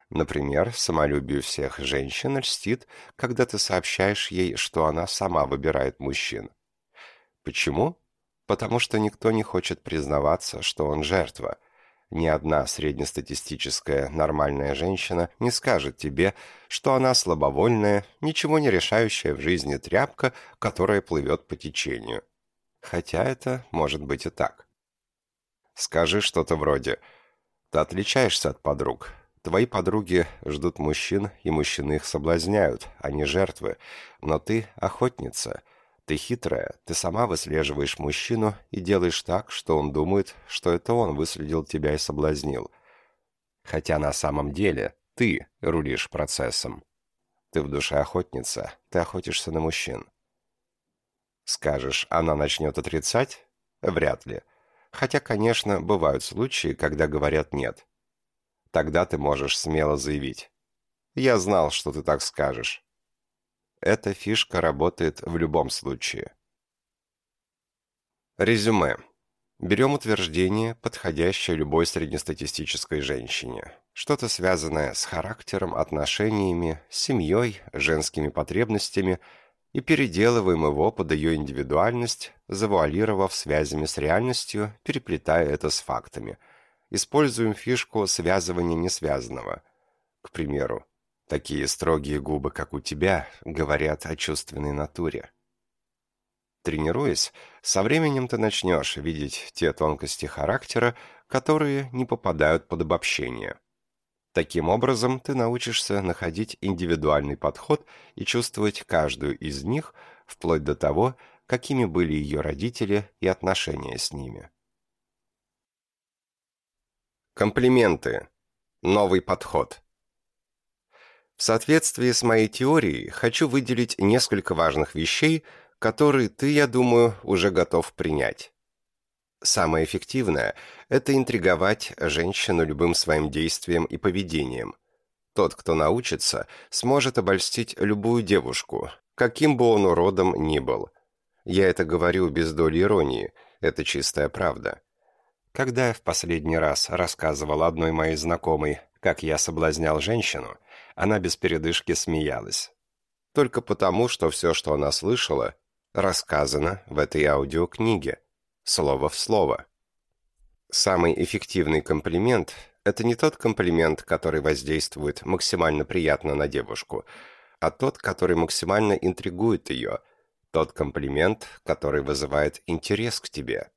Например, самолюбию всех женщин льстит, когда ты сообщаешь ей, что она сама выбирает мужчин. Почему? Потому что никто не хочет признаваться, что он жертва, ни одна среднестатистическая нормальная женщина не скажет тебе, что она слабовольная, ничего не решающая в жизни тряпка, которая плывет по течению. Хотя это может быть и так. Скажи что-то вроде «Ты отличаешься от подруг. Твои подруги ждут мужчин, и мужчины их соблазняют, они жертвы, но ты охотница». Ты хитрая, ты сама выслеживаешь мужчину и делаешь так, что он думает, что это он выследил тебя и соблазнил. Хотя на самом деле ты рулишь процессом. Ты в душе охотница, ты охотишься на мужчин. Скажешь, она начнет отрицать? Вряд ли. Хотя, конечно, бывают случаи, когда говорят «нет». Тогда ты можешь смело заявить. «Я знал, что ты так скажешь». Эта фишка работает в любом случае. Резюме. Берем утверждение, подходящее любой среднестатистической женщине. Что-то связанное с характером, отношениями, семьей, женскими потребностями и переделываем его под ее индивидуальность, завуалировав связями с реальностью, переплетая это с фактами. Используем фишку связывания несвязанного. К примеру, такие строгие губы, как у тебя, говорят о чувственной натуре. Тренируясь, со временем ты начнешь видеть те тонкости характера, которые не попадают под обобщение. Таким образом, ты научишься находить индивидуальный подход и чувствовать каждую из них, вплоть до того, какими были ее родители и отношения с ними. Комплименты. Новый подход. В соответствии с моей теорией хочу выделить несколько важных вещей – который ты, я думаю, уже готов принять. Самое эффективное – это интриговать женщину любым своим действием и поведением. Тот, кто научится, сможет обольстить любую девушку, каким бы он уродом ни был. Я это говорю без доли иронии, это чистая правда. Когда я в последний раз рассказывал одной моей знакомой, как я соблазнял женщину, она без передышки смеялась. Только потому, что все, что она слышала, рассказано в этой аудиокниге, слово в слово. Самый эффективный комплимент – это не тот комплимент, который воздействует максимально приятно на девушку, а тот, который максимально интригует ее, тот комплимент, который вызывает интерес к тебе.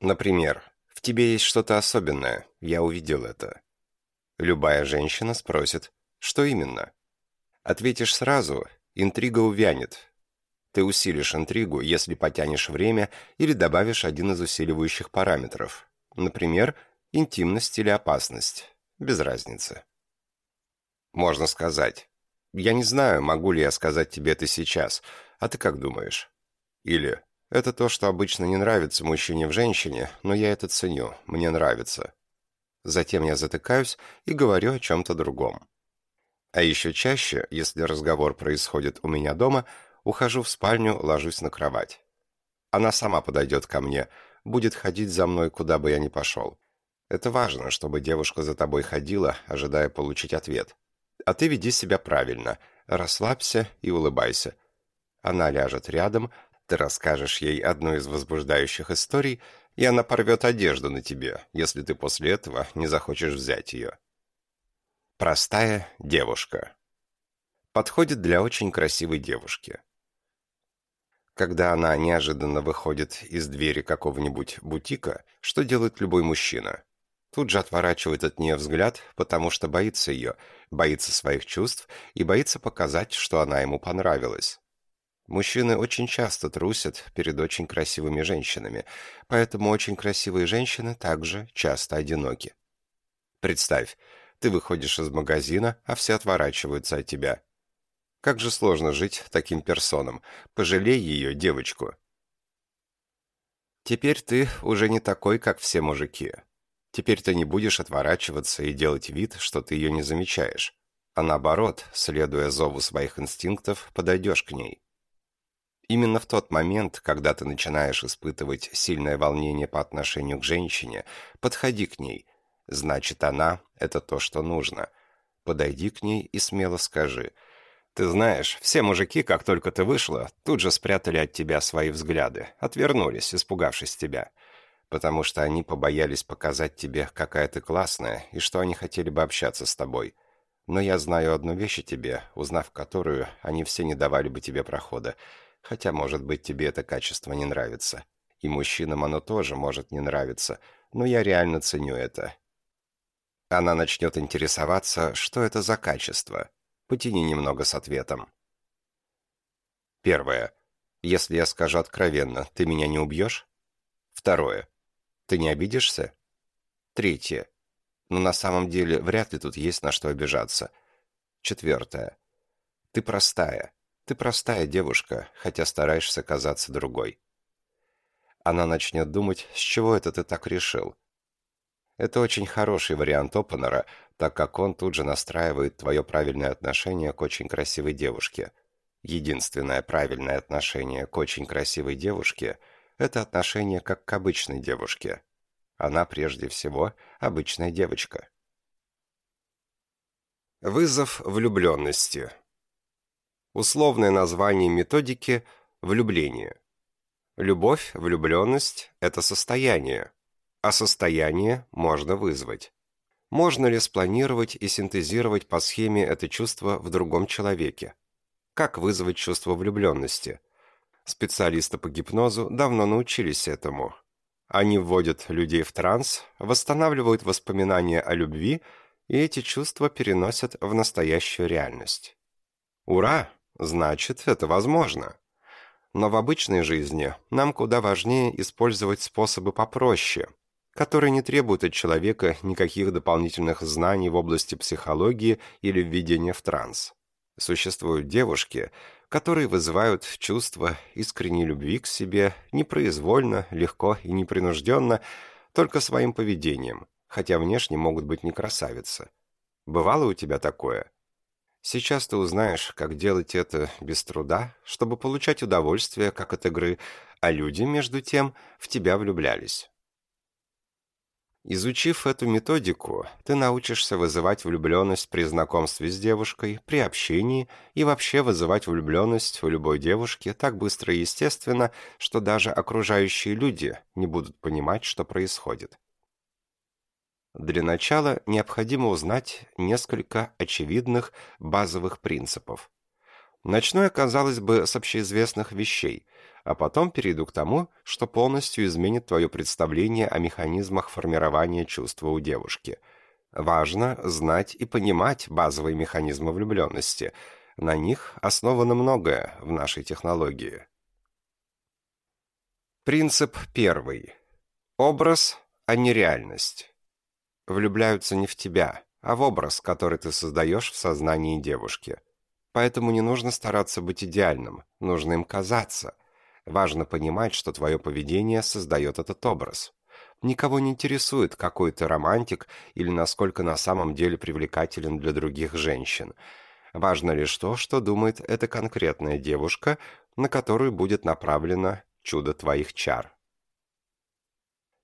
Например, в тебе есть что-то особенное, я увидел это. Любая женщина спросит, что именно? Ответишь сразу, интрига увянет, ты усилишь интригу, если потянешь время или добавишь один из усиливающих параметров. Например, интимность или опасность. Без разницы. Можно сказать, «Я не знаю, могу ли я сказать тебе это сейчас, а ты как думаешь?» Или «Это то, что обычно не нравится мужчине в женщине, но я это ценю, мне нравится». Затем я затыкаюсь и говорю о чем-то другом. А еще чаще, если разговор происходит у меня дома – Ухожу в спальню, ложусь на кровать. Она сама подойдет ко мне, будет ходить за мной, куда бы я ни пошел. Это важно, чтобы девушка за тобой ходила, ожидая получить ответ. А ты веди себя правильно, расслабься и улыбайся. Она ляжет рядом, ты расскажешь ей одну из возбуждающих историй, и она порвет одежду на тебе, если ты после этого не захочешь взять ее. Простая девушка. Подходит для очень красивой девушки когда она неожиданно выходит из двери какого-нибудь бутика, что делает любой мужчина? Тут же отворачивает от нее взгляд, потому что боится ее, боится своих чувств и боится показать, что она ему понравилась. Мужчины очень часто трусят перед очень красивыми женщинами, поэтому очень красивые женщины также часто одиноки. Представь, ты выходишь из магазина, а все отворачиваются от тебя. Как же сложно жить таким персоном. Пожалей ее, девочку. Теперь ты уже не такой, как все мужики. Теперь ты не будешь отворачиваться и делать вид, что ты ее не замечаешь. А наоборот, следуя зову своих инстинктов, подойдешь к ней. Именно в тот момент, когда ты начинаешь испытывать сильное волнение по отношению к женщине, подходи к ней. Значит, она — это то, что нужно. Подойди к ней и смело скажи — ты знаешь, все мужики, как только ты вышла, тут же спрятали от тебя свои взгляды, отвернулись, испугавшись тебя. Потому что они побоялись показать тебе, какая ты классная, и что они хотели бы общаться с тобой. Но я знаю одну вещь о тебе, узнав которую, они все не давали бы тебе прохода. Хотя, может быть, тебе это качество не нравится. И мужчинам оно тоже может не нравиться, но я реально ценю это. Она начнет интересоваться, что это за качество – Потяни немного с ответом. Первое. Если я скажу откровенно, ты меня не убьешь? Второе. Ты не обидишься? Третье. Но на самом деле вряд ли тут есть на что обижаться. Четвертое. Ты простая. Ты простая девушка, хотя стараешься казаться другой. Она начнет думать, с чего это ты так решил. Это очень хороший вариант опенера, так как он тут же настраивает твое правильное отношение к очень красивой девушке. Единственное правильное отношение к очень красивой девушке – это отношение как к обычной девушке. Она прежде всего обычная девочка. Вызов влюбленности. Условное название методики – влюбление. Любовь, влюбленность – это состояние, а состояние можно вызвать. Можно ли спланировать и синтезировать по схеме это чувство в другом человеке? Как вызвать чувство влюбленности? Специалисты по гипнозу давно научились этому. Они вводят людей в транс, восстанавливают воспоминания о любви – и эти чувства переносят в настоящую реальность. Ура! Значит, это возможно. Но в обычной жизни нам куда важнее использовать способы попроще, которые не требуют от человека никаких дополнительных знаний в области психологии или введения в транс. Существуют девушки, которые вызывают чувство искренней любви к себе непроизвольно, легко и непринужденно, только своим поведением, хотя внешне могут быть не красавицы. Бывало у тебя такое? Сейчас ты узнаешь, как делать это без труда, чтобы получать удовольствие, как от игры, а люди, между тем, в тебя влюблялись. Изучив эту методику, ты научишься вызывать влюбленность при знакомстве с девушкой, при общении и вообще вызывать влюбленность у любой девушки так быстро и естественно, что даже окружающие люди не будут понимать, что происходит. Для начала необходимо узнать несколько очевидных базовых принципов. Начну я, казалось бы, с общеизвестных вещей, а потом перейду к тому, что полностью изменит твое представление о механизмах формирования чувства у девушки. Важно знать и понимать базовые механизмы влюбленности. На них основано многое в нашей технологии. Принцип первый. Образ, а не реальность влюбляются не в тебя, а в образ, который ты создаешь в сознании девушки. Поэтому не нужно стараться быть идеальным, нужно им казаться. Важно понимать, что твое поведение создает этот образ. Никого не интересует, какой ты романтик или насколько на самом деле привлекателен для других женщин. Важно лишь то, что думает эта конкретная девушка, на которую будет направлено чудо твоих чар.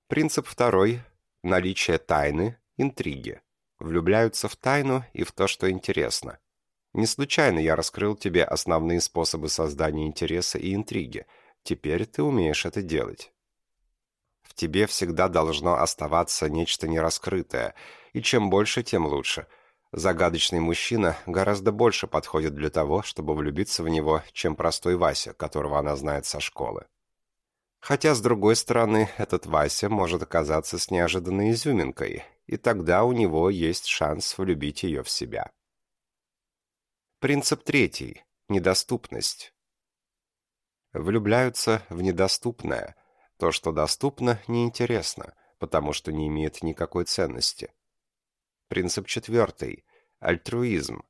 Принцип второй наличие тайны, интриги. Влюбляются в тайну и в то, что интересно. Не случайно я раскрыл тебе основные способы создания интереса и интриги. Теперь ты умеешь это делать. В тебе всегда должно оставаться нечто нераскрытое, и чем больше, тем лучше. Загадочный мужчина гораздо больше подходит для того, чтобы влюбиться в него, чем простой Вася, которого она знает со школы. Хотя, с другой стороны, этот Вася может оказаться с неожиданной изюминкой, и тогда у него есть шанс влюбить ее в себя. Принцип третий. Недоступность. Влюбляются в недоступное. То, что доступно, неинтересно, потому что не имеет никакой ценности. Принцип четвертый. Альтруизм.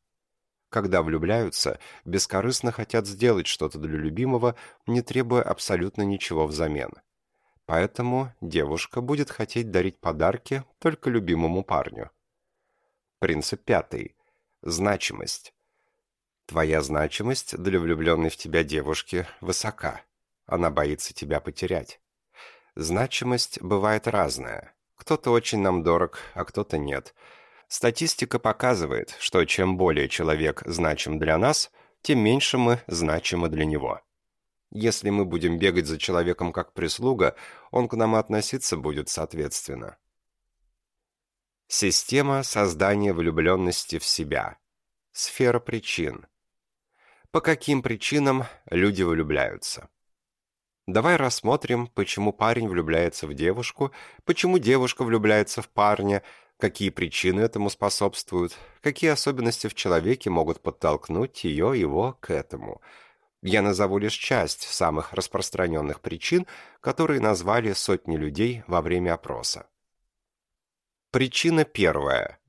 Когда влюбляются, бескорыстно хотят сделать что-то для любимого, не требуя абсолютно ничего взамен. Поэтому девушка будет хотеть дарить подарки только любимому парню. Принцип пятый. Значимость. Твоя значимость для влюбленной в тебя девушки высока. Она боится тебя потерять. Значимость бывает разная. Кто-то очень нам дорог, а кто-то нет – Статистика показывает, что чем более человек значим для нас, тем меньше мы значимы для него. Если мы будем бегать за человеком как прислуга, он к нам относиться будет соответственно. Система создания влюбленности в себя. Сфера причин. По каким причинам люди влюбляются? Давай рассмотрим, почему парень влюбляется в девушку, почему девушка влюбляется в парня, какие причины этому способствуют, какие особенности в человеке могут подтолкнуть ее, его к этому. Я назову лишь часть самых распространенных причин, которые назвали сотни людей во время опроса. Причина первая.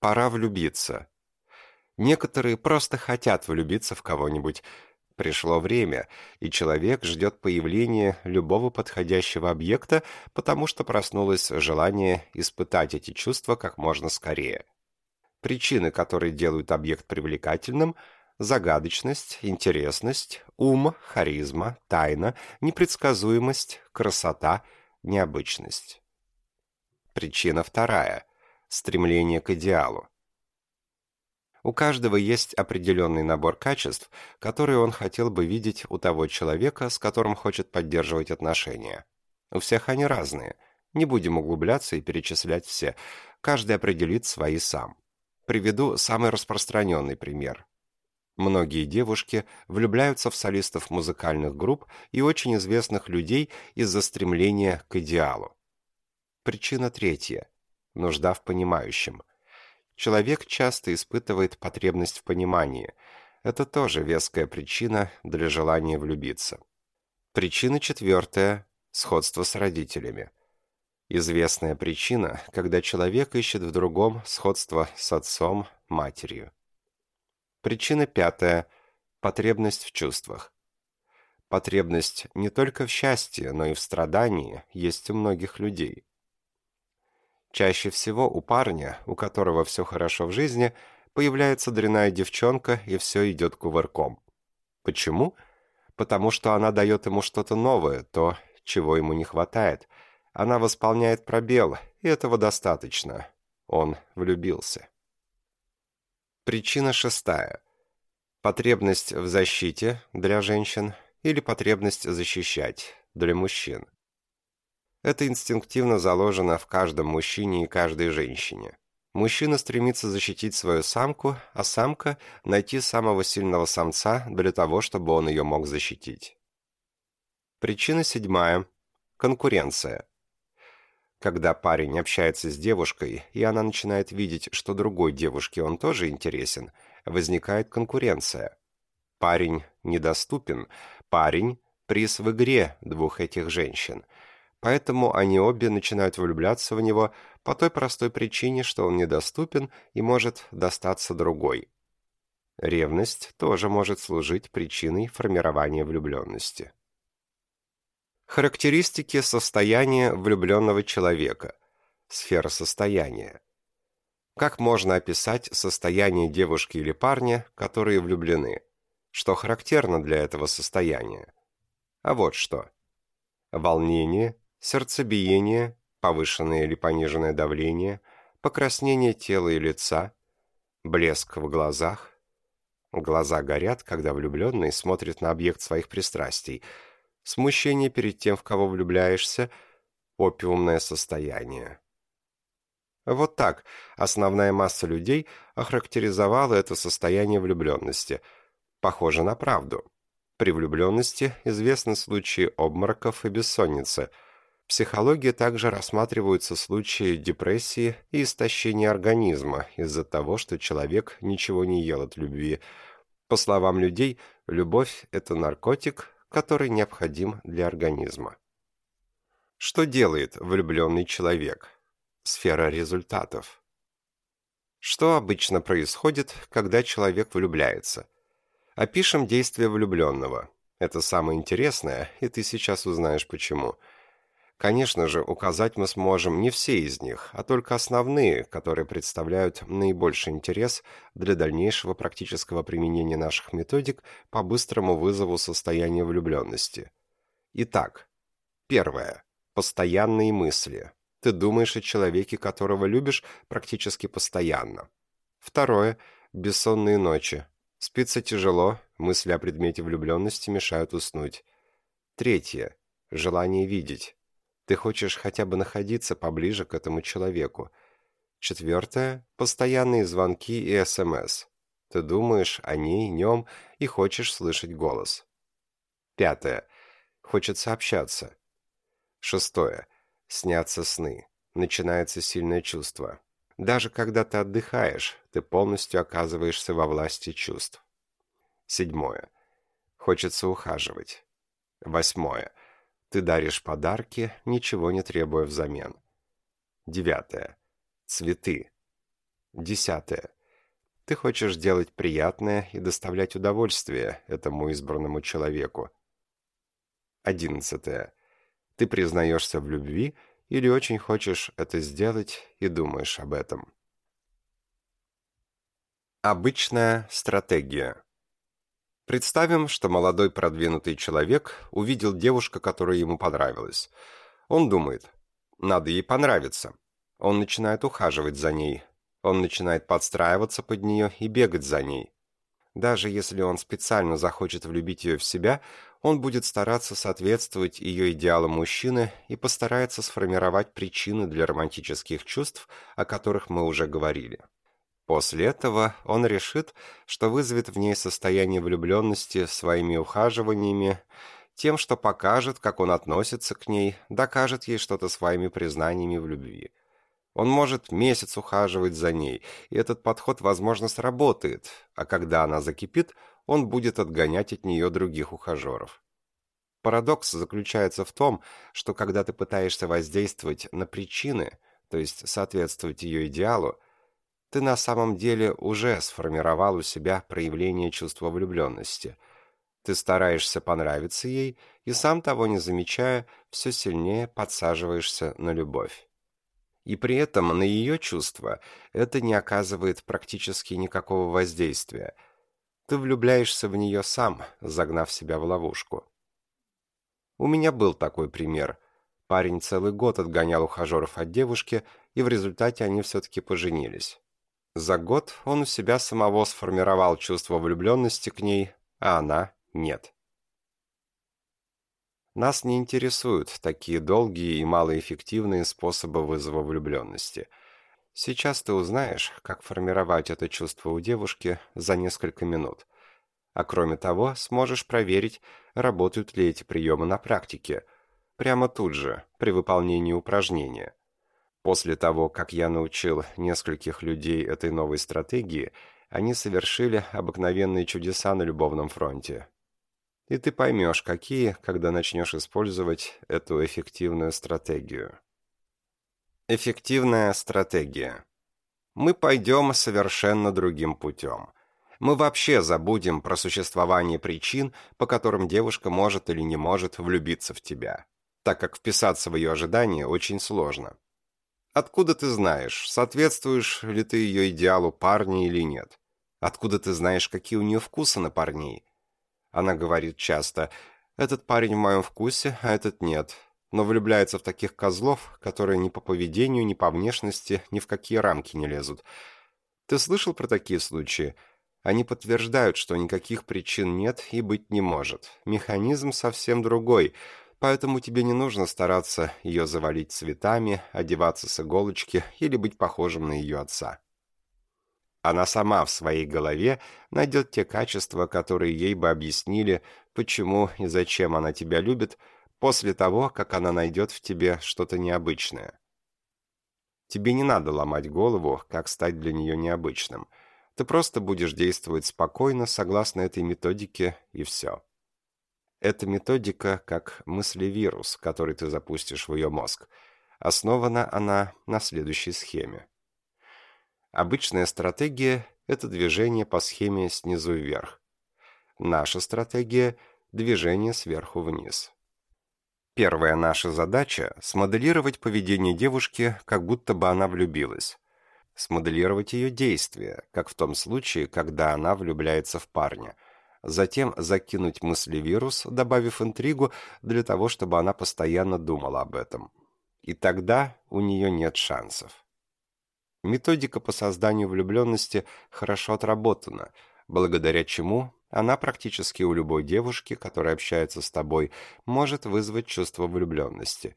Пора влюбиться. Некоторые просто хотят влюбиться в кого-нибудь. Пришло время, и человек ждет появления любого подходящего объекта, потому что проснулось желание испытать эти чувства как можно скорее. Причины, которые делают объект привлекательным – загадочность, интересность, ум, харизма, тайна, непредсказуемость, красота, необычность. Причина вторая – стремление к идеалу. У каждого есть определенный набор качеств, которые он хотел бы видеть у того человека, с которым хочет поддерживать отношения. У всех они разные. Не будем углубляться и перечислять все. Каждый определит свои сам. Приведу самый распространенный пример. Многие девушки влюбляются в солистов музыкальных групп и очень известных людей из-за стремления к идеалу. Причина третья. Нужда в понимающем – Человек часто испытывает потребность в понимании. Это тоже веская причина для желания влюбиться. Причина четвертая – сходство с родителями. Известная причина, когда человек ищет в другом сходство с отцом, матерью. Причина пятая – потребность в чувствах. Потребность не только в счастье, но и в страдании есть у многих людей. Чаще всего у парня, у которого все хорошо в жизни, появляется дрянная девчонка, и все идет кувырком. Почему? Потому что она дает ему что-то новое, то, чего ему не хватает. Она восполняет пробел, и этого достаточно. Он влюбился. Причина шестая. Потребность в защите для женщин или потребность защищать для мужчин. Это инстинктивно заложено в каждом мужчине и каждой женщине. Мужчина стремится защитить свою самку, а самка – найти самого сильного самца для того, чтобы он ее мог защитить. Причина седьмая – конкуренция. Когда парень общается с девушкой, и она начинает видеть, что другой девушке он тоже интересен, возникает конкуренция. Парень недоступен, парень – приз в игре двух этих женщин – Поэтому они обе начинают влюбляться в него по той простой причине, что он недоступен и может достаться другой. Ревность тоже может служить причиной формирования влюбленности. Характеристики состояния влюбленного человека. Сфера состояния. Как можно описать состояние девушки или парня, которые влюблены? Что характерно для этого состояния? А вот что. Волнение, сердцебиение, повышенное или пониженное давление, покраснение тела и лица, блеск в глазах. Глаза горят, когда влюбленный смотрит на объект своих пристрастий. Смущение перед тем, в кого влюбляешься, опиумное состояние. Вот так основная масса людей охарактеризовала это состояние влюбленности. Похоже на правду. При влюбленности известны случаи обмороков и бессонницы – психологии также рассматриваются случаи депрессии и истощения организма из-за того, что человек ничего не ел от любви. По словам людей, любовь – это наркотик, который необходим для организма. Что делает влюбленный человек? Сфера результатов. Что обычно происходит, когда человек влюбляется? Опишем действие влюбленного. Это самое интересное, и ты сейчас узнаешь почему – Конечно же, указать мы сможем не все из них, а только основные, которые представляют наибольший интерес для дальнейшего практического применения наших методик по быстрому вызову состояния влюбленности. Итак, первое. Постоянные мысли. Ты думаешь о человеке, которого любишь, практически постоянно. Второе. Бессонные ночи. Спится тяжело, мысли о предмете влюбленности мешают уснуть. Третье. Желание видеть. Ты хочешь хотя бы находиться поближе к этому человеку. Четвертое – постоянные звонки и СМС. Ты думаешь о ней, нем и хочешь слышать голос. Пятое. Хочется общаться. Шестое. Снятся сны. Начинается сильное чувство. Даже когда ты отдыхаешь, ты полностью оказываешься во власти чувств. Седьмое. Хочется ухаживать. Восьмое. Ты даришь подарки, ничего не требуя взамен. Девятое. Цветы. Десятое. Ты хочешь делать приятное и доставлять удовольствие этому избранному человеку. Одиннадцатое. Ты признаешься в любви или очень хочешь это сделать и думаешь об этом. Обычная стратегия. Представим, что молодой продвинутый человек увидел девушку, которая ему понравилась. Он думает, надо ей понравиться. Он начинает ухаживать за ней. Он начинает подстраиваться под нее и бегать за ней. Даже если он специально захочет влюбить ее в себя, он будет стараться соответствовать ее идеалам мужчины и постарается сформировать причины для романтических чувств, о которых мы уже говорили. После этого он решит, что вызовет в ней состояние влюбленности своими ухаживаниями, тем, что покажет, как он относится к ней, докажет ей что-то своими признаниями в любви. Он может месяц ухаживать за ней, и этот подход, возможно, сработает, а когда она закипит, он будет отгонять от нее других ухажеров. Парадокс заключается в том, что когда ты пытаешься воздействовать на причины, то есть соответствовать ее идеалу, ты на самом деле уже сформировал у себя проявление чувства влюбленности. Ты стараешься понравиться ей, и сам того не замечая, все сильнее подсаживаешься на любовь. И при этом на ее чувства это не оказывает практически никакого воздействия. Ты влюбляешься в нее сам, загнав себя в ловушку. У меня был такой пример. Парень целый год отгонял ухажеров от девушки, и в результате они все-таки поженились. За год он у себя самого сформировал чувство влюбленности к ней, а она нет. Нас не интересуют такие долгие и малоэффективные способы вызова влюбленности. Сейчас ты узнаешь, как формировать это чувство у девушки за несколько минут. А кроме того, сможешь проверить, работают ли эти приемы на практике, прямо тут же, при выполнении упражнения. После того, как я научил нескольких людей этой новой стратегии, они совершили обыкновенные чудеса на любовном фронте. И ты поймешь, какие, когда начнешь использовать эту эффективную стратегию. Эффективная стратегия. Мы пойдем совершенно другим путем. Мы вообще забудем про существование причин, по которым девушка может или не может влюбиться в тебя, так как вписаться в ее ожидания очень сложно. Откуда ты знаешь, соответствуешь ли ты ее идеалу парня или нет? Откуда ты знаешь, какие у нее вкусы на парней? Она говорит часто, этот парень в моем вкусе, а этот нет. Но влюбляется в таких козлов, которые ни по поведению, ни по внешности, ни в какие рамки не лезут. Ты слышал про такие случаи? Они подтверждают, что никаких причин нет и быть не может. Механизм совсем другой – поэтому тебе не нужно стараться ее завалить цветами, одеваться с иголочки или быть похожим на ее отца. Она сама в своей голове найдет те качества, которые ей бы объяснили, почему и зачем она тебя любит, после того, как она найдет в тебе что-то необычное. Тебе не надо ломать голову, как стать для нее необычным. Ты просто будешь действовать спокойно, согласно этой методике, и все. Эта методика как мыслевирус, который ты запустишь в ее мозг. Основана она на следующей схеме. Обычная стратегия – это движение по схеме снизу вверх. Наша стратегия – движение сверху вниз. Первая наша задача – смоделировать поведение девушки, как будто бы она влюбилась. Смоделировать ее действия, как в том случае, когда она влюбляется в парня – затем закинуть мыслевирус, добавив интригу для того, чтобы она постоянно думала об этом. И тогда у нее нет шансов. Методика по созданию влюбленности хорошо отработана, благодаря чему она практически у любой девушки, которая общается с тобой, может вызвать чувство влюбленности.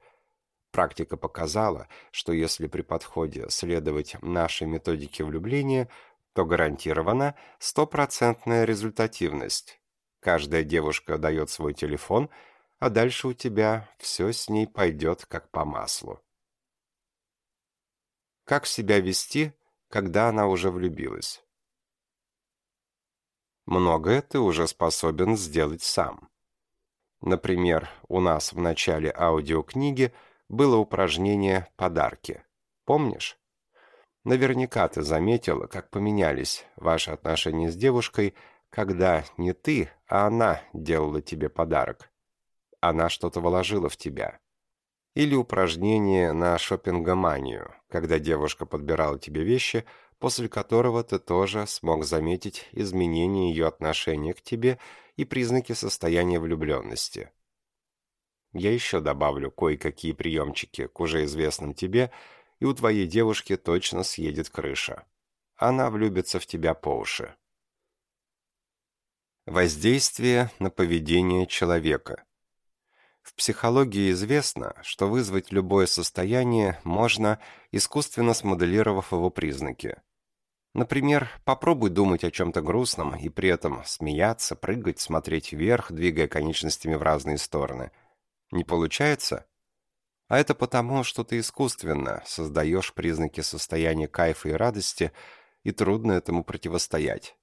Практика показала, что если при подходе следовать нашей методике влюбления – то гарантирована стопроцентная результативность. Каждая девушка дает свой телефон, а дальше у тебя все с ней пойдет как по маслу. Как себя вести, когда она уже влюбилась? Многое ты уже способен сделать сам. Например, у нас в начале аудиокниги было упражнение «Подарки». Помнишь? Наверняка ты заметила, как поменялись ваши отношения с девушкой, когда не ты, а она делала тебе подарок. Она что-то вложила в тебя. Или упражнение на шопингоманию, когда девушка подбирала тебе вещи, после которого ты тоже смог заметить изменение ее отношения к тебе и признаки состояния влюбленности. Я еще добавлю кое-какие приемчики к уже известным тебе – и у твоей девушки точно съедет крыша. Она влюбится в тебя по уши. Воздействие на поведение человека. В психологии известно, что вызвать любое состояние можно, искусственно смоделировав его признаки. Например, попробуй думать о чем-то грустном и при этом смеяться, прыгать, смотреть вверх, двигая конечностями в разные стороны. Не получается? А это потому, что ты искусственно создаешь признаки состояния кайфа и радости, и трудно этому противостоять.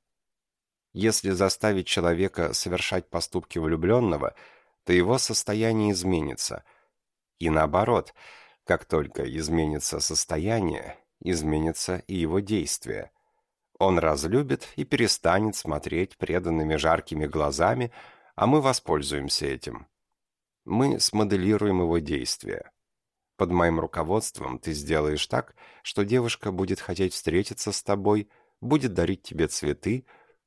Если заставить человека совершать поступки влюбленного, то его состояние изменится. И наоборот, как только изменится состояние, изменится и его действие. Он разлюбит и перестанет смотреть преданными жаркими глазами, а мы воспользуемся этим. Мы смоделируем его действия. Под моим руководством ты сделаешь так, что девушка будет хотеть встретиться с тобой, будет дарить тебе цветы,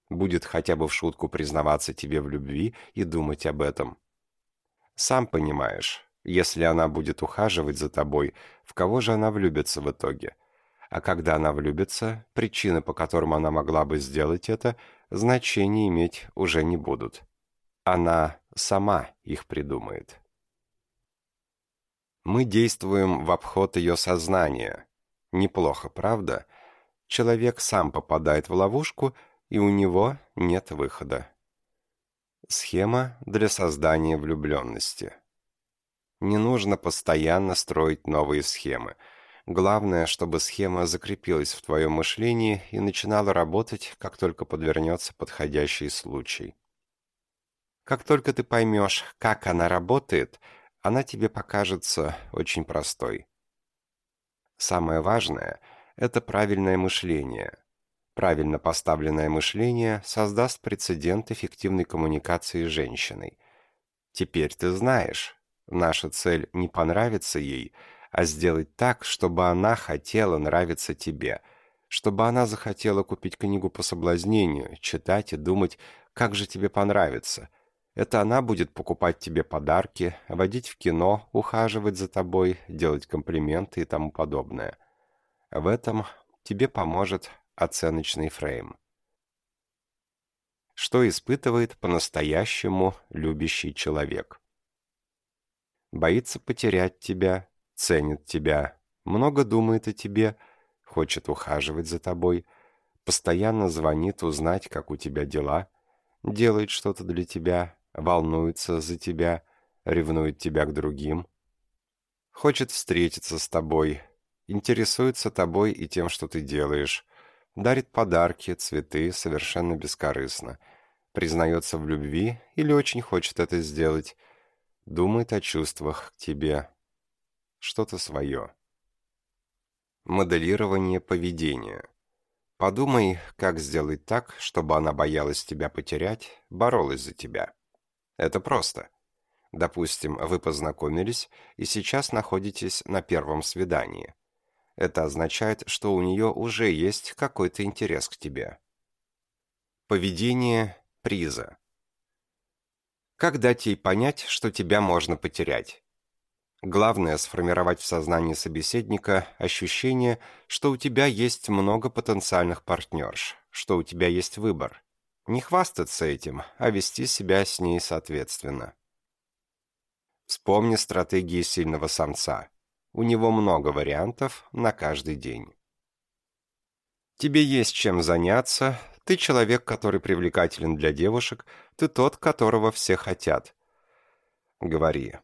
будет хотя бы в шутку признаваться тебе в любви и думать об этом. Сам понимаешь, если она будет ухаживать за тобой, в кого же она влюбится в итоге? А когда она влюбится, причины, по которым она могла бы сделать это, значения иметь уже не будут. Она сама их придумает. Мы действуем в обход ее сознания. Неплохо, правда? Человек сам попадает в ловушку, и у него нет выхода. Схема для создания влюбленности. Не нужно постоянно строить новые схемы. Главное, чтобы схема закрепилась в твоем мышлении и начинала работать, как только подвернется подходящий случай. Как только ты поймешь, как она работает – она тебе покажется очень простой. Самое важное – это правильное мышление. Правильно поставленное мышление создаст прецедент эффективной коммуникации с женщиной. Теперь ты знаешь, наша цель не понравиться ей, а сделать так, чтобы она хотела нравиться тебе, чтобы она захотела купить книгу по соблазнению, читать и думать, как же тебе понравится – это она будет покупать тебе подарки, водить в кино, ухаживать за тобой, делать комплименты и тому подобное. В этом тебе поможет оценочный фрейм. Что испытывает по-настоящему любящий человек? Боится потерять тебя, ценит тебя, много думает о тебе, хочет ухаживать за тобой, постоянно звонит узнать, как у тебя дела, делает что-то для тебя, волнуется за тебя, ревнует тебя к другим, хочет встретиться с тобой, интересуется тобой и тем, что ты делаешь, дарит подарки, цветы совершенно бескорыстно, признается в любви или очень хочет это сделать, думает о чувствах к тебе, что-то свое. Моделирование поведения. Подумай, как сделать так, чтобы она боялась тебя потерять, боролась за тебя. Это просто. Допустим, вы познакомились и сейчас находитесь на первом свидании. Это означает, что у нее уже есть какой-то интерес к тебе. Поведение приза. Как дать ей понять, что тебя можно потерять? Главное – сформировать в сознании собеседника ощущение, что у тебя есть много потенциальных партнерш, что у тебя есть выбор. Не хвастаться этим, а вести себя с ней соответственно. Вспомни стратегии сильного самца. У него много вариантов на каждый день. Тебе есть чем заняться, ты человек, который привлекателен для девушек, ты тот, которого все хотят. Говори.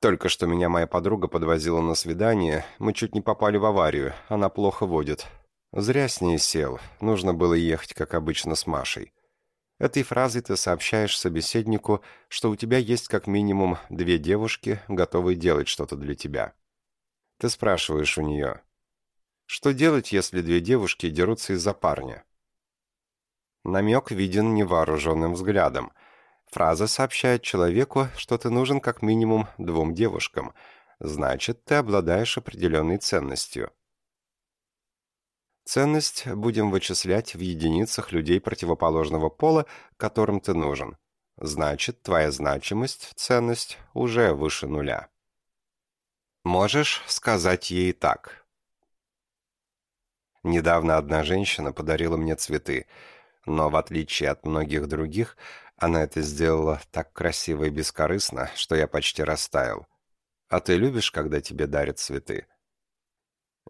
Только что меня моя подруга подвозила на свидание, мы чуть не попали в аварию, она плохо водит. Зря с ней сел, нужно было ехать, как обычно, с Машей. Этой фразой ты сообщаешь собеседнику, что у тебя есть как минимум две девушки, готовые делать что-то для тебя. Ты спрашиваешь у нее, Что делать, если две девушки дерутся из-за парня? Намек виден невооруженным взглядом. Фраза сообщает человеку, что ты нужен как минимум двум девушкам. Значит, ты обладаешь определенной ценностью. Ценность будем вычислять в единицах людей противоположного пола, которым ты нужен. Значит, твоя значимость, ценность уже выше нуля. Можешь сказать ей так. Недавно одна женщина подарила мне цветы, но в отличие от многих других, она это сделала так красиво и бескорыстно, что я почти растаял. А ты любишь, когда тебе дарят цветы?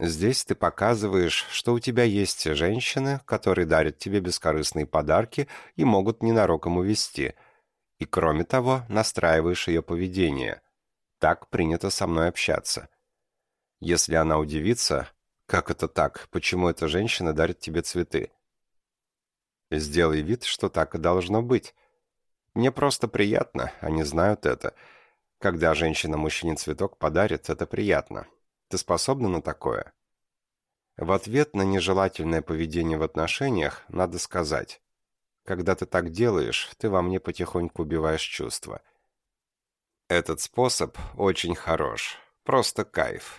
Здесь ты показываешь, что у тебя есть женщины, которые дарят тебе бескорыстные подарки и могут ненароком увести. И кроме того, настраиваешь ее поведение. Так принято со мной общаться. Если она удивится, как это так, почему эта женщина дарит тебе цветы? Сделай вид, что так и должно быть. Мне просто приятно, они знают это. Когда женщина мужчине цветок подарит, это приятно. Ты способна на такое? В ответ на нежелательное поведение в отношениях надо сказать. Когда ты так делаешь, ты во мне потихоньку убиваешь чувства. Этот способ очень хорош. Просто кайф.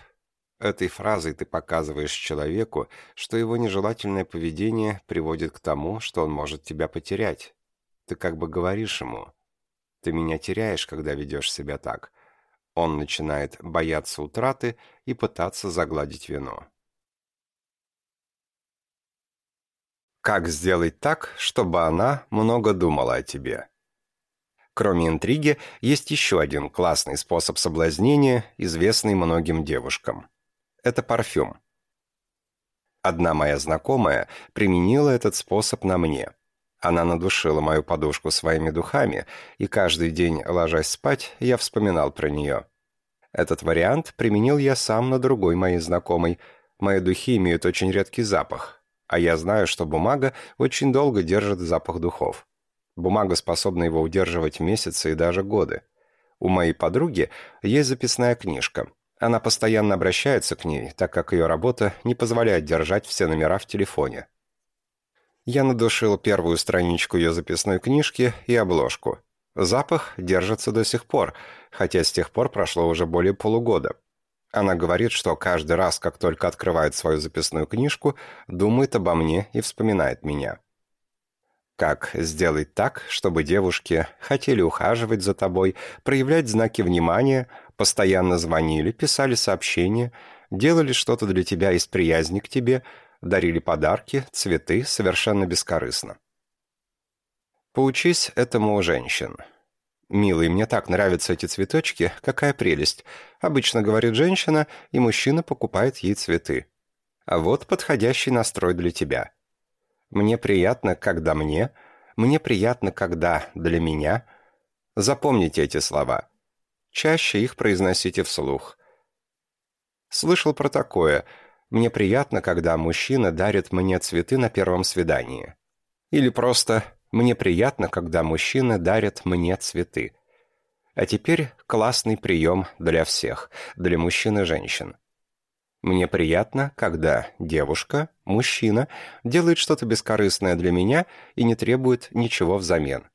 Этой фразой ты показываешь человеку, что его нежелательное поведение приводит к тому, что он может тебя потерять. Ты как бы говоришь ему, ты меня теряешь, когда ведешь себя так. Он начинает бояться утраты и пытаться загладить вину. Как сделать так, чтобы она много думала о тебе? Кроме интриги, есть еще один классный способ соблазнения, известный многим девушкам. Это парфюм. Одна моя знакомая применила этот способ на мне. Она надушила мою подушку своими духами, и каждый день, ложась спать, я вспоминал про нее. Этот вариант применил я сам на другой моей знакомой. Мои духи имеют очень редкий запах, а я знаю, что бумага очень долго держит запах духов. Бумага способна его удерживать месяцы и даже годы. У моей подруги есть записная книжка. Она постоянно обращается к ней, так как ее работа не позволяет держать все номера в телефоне. Я надушил первую страничку ее записной книжки и обложку. Запах держится до сих пор, хотя с тех пор прошло уже более полугода. Она говорит, что каждый раз, как только открывает свою записную книжку, думает обо мне и вспоминает меня. Как сделать так, чтобы девушки хотели ухаживать за тобой, проявлять знаки внимания, постоянно звонили, писали сообщения, делали что-то для тебя из приязни к тебе, дарили подарки, цветы совершенно бескорыстно. Поучись этому у женщин. «Милый, мне так нравятся эти цветочки, какая прелесть!» Обычно говорит женщина, и мужчина покупает ей цветы. А вот подходящий настрой для тебя. «Мне приятно, когда мне», «Мне приятно, когда для меня». Запомните эти слова. Чаще их произносите вслух. Слышал про такое. «Мне приятно, когда мужчина дарит мне цветы на первом свидании». Или просто мне приятно, когда мужчины дарят мне цветы. А теперь классный прием для всех, для мужчин и женщин. Мне приятно, когда девушка, мужчина, делает что-то бескорыстное для меня и не требует ничего взамен.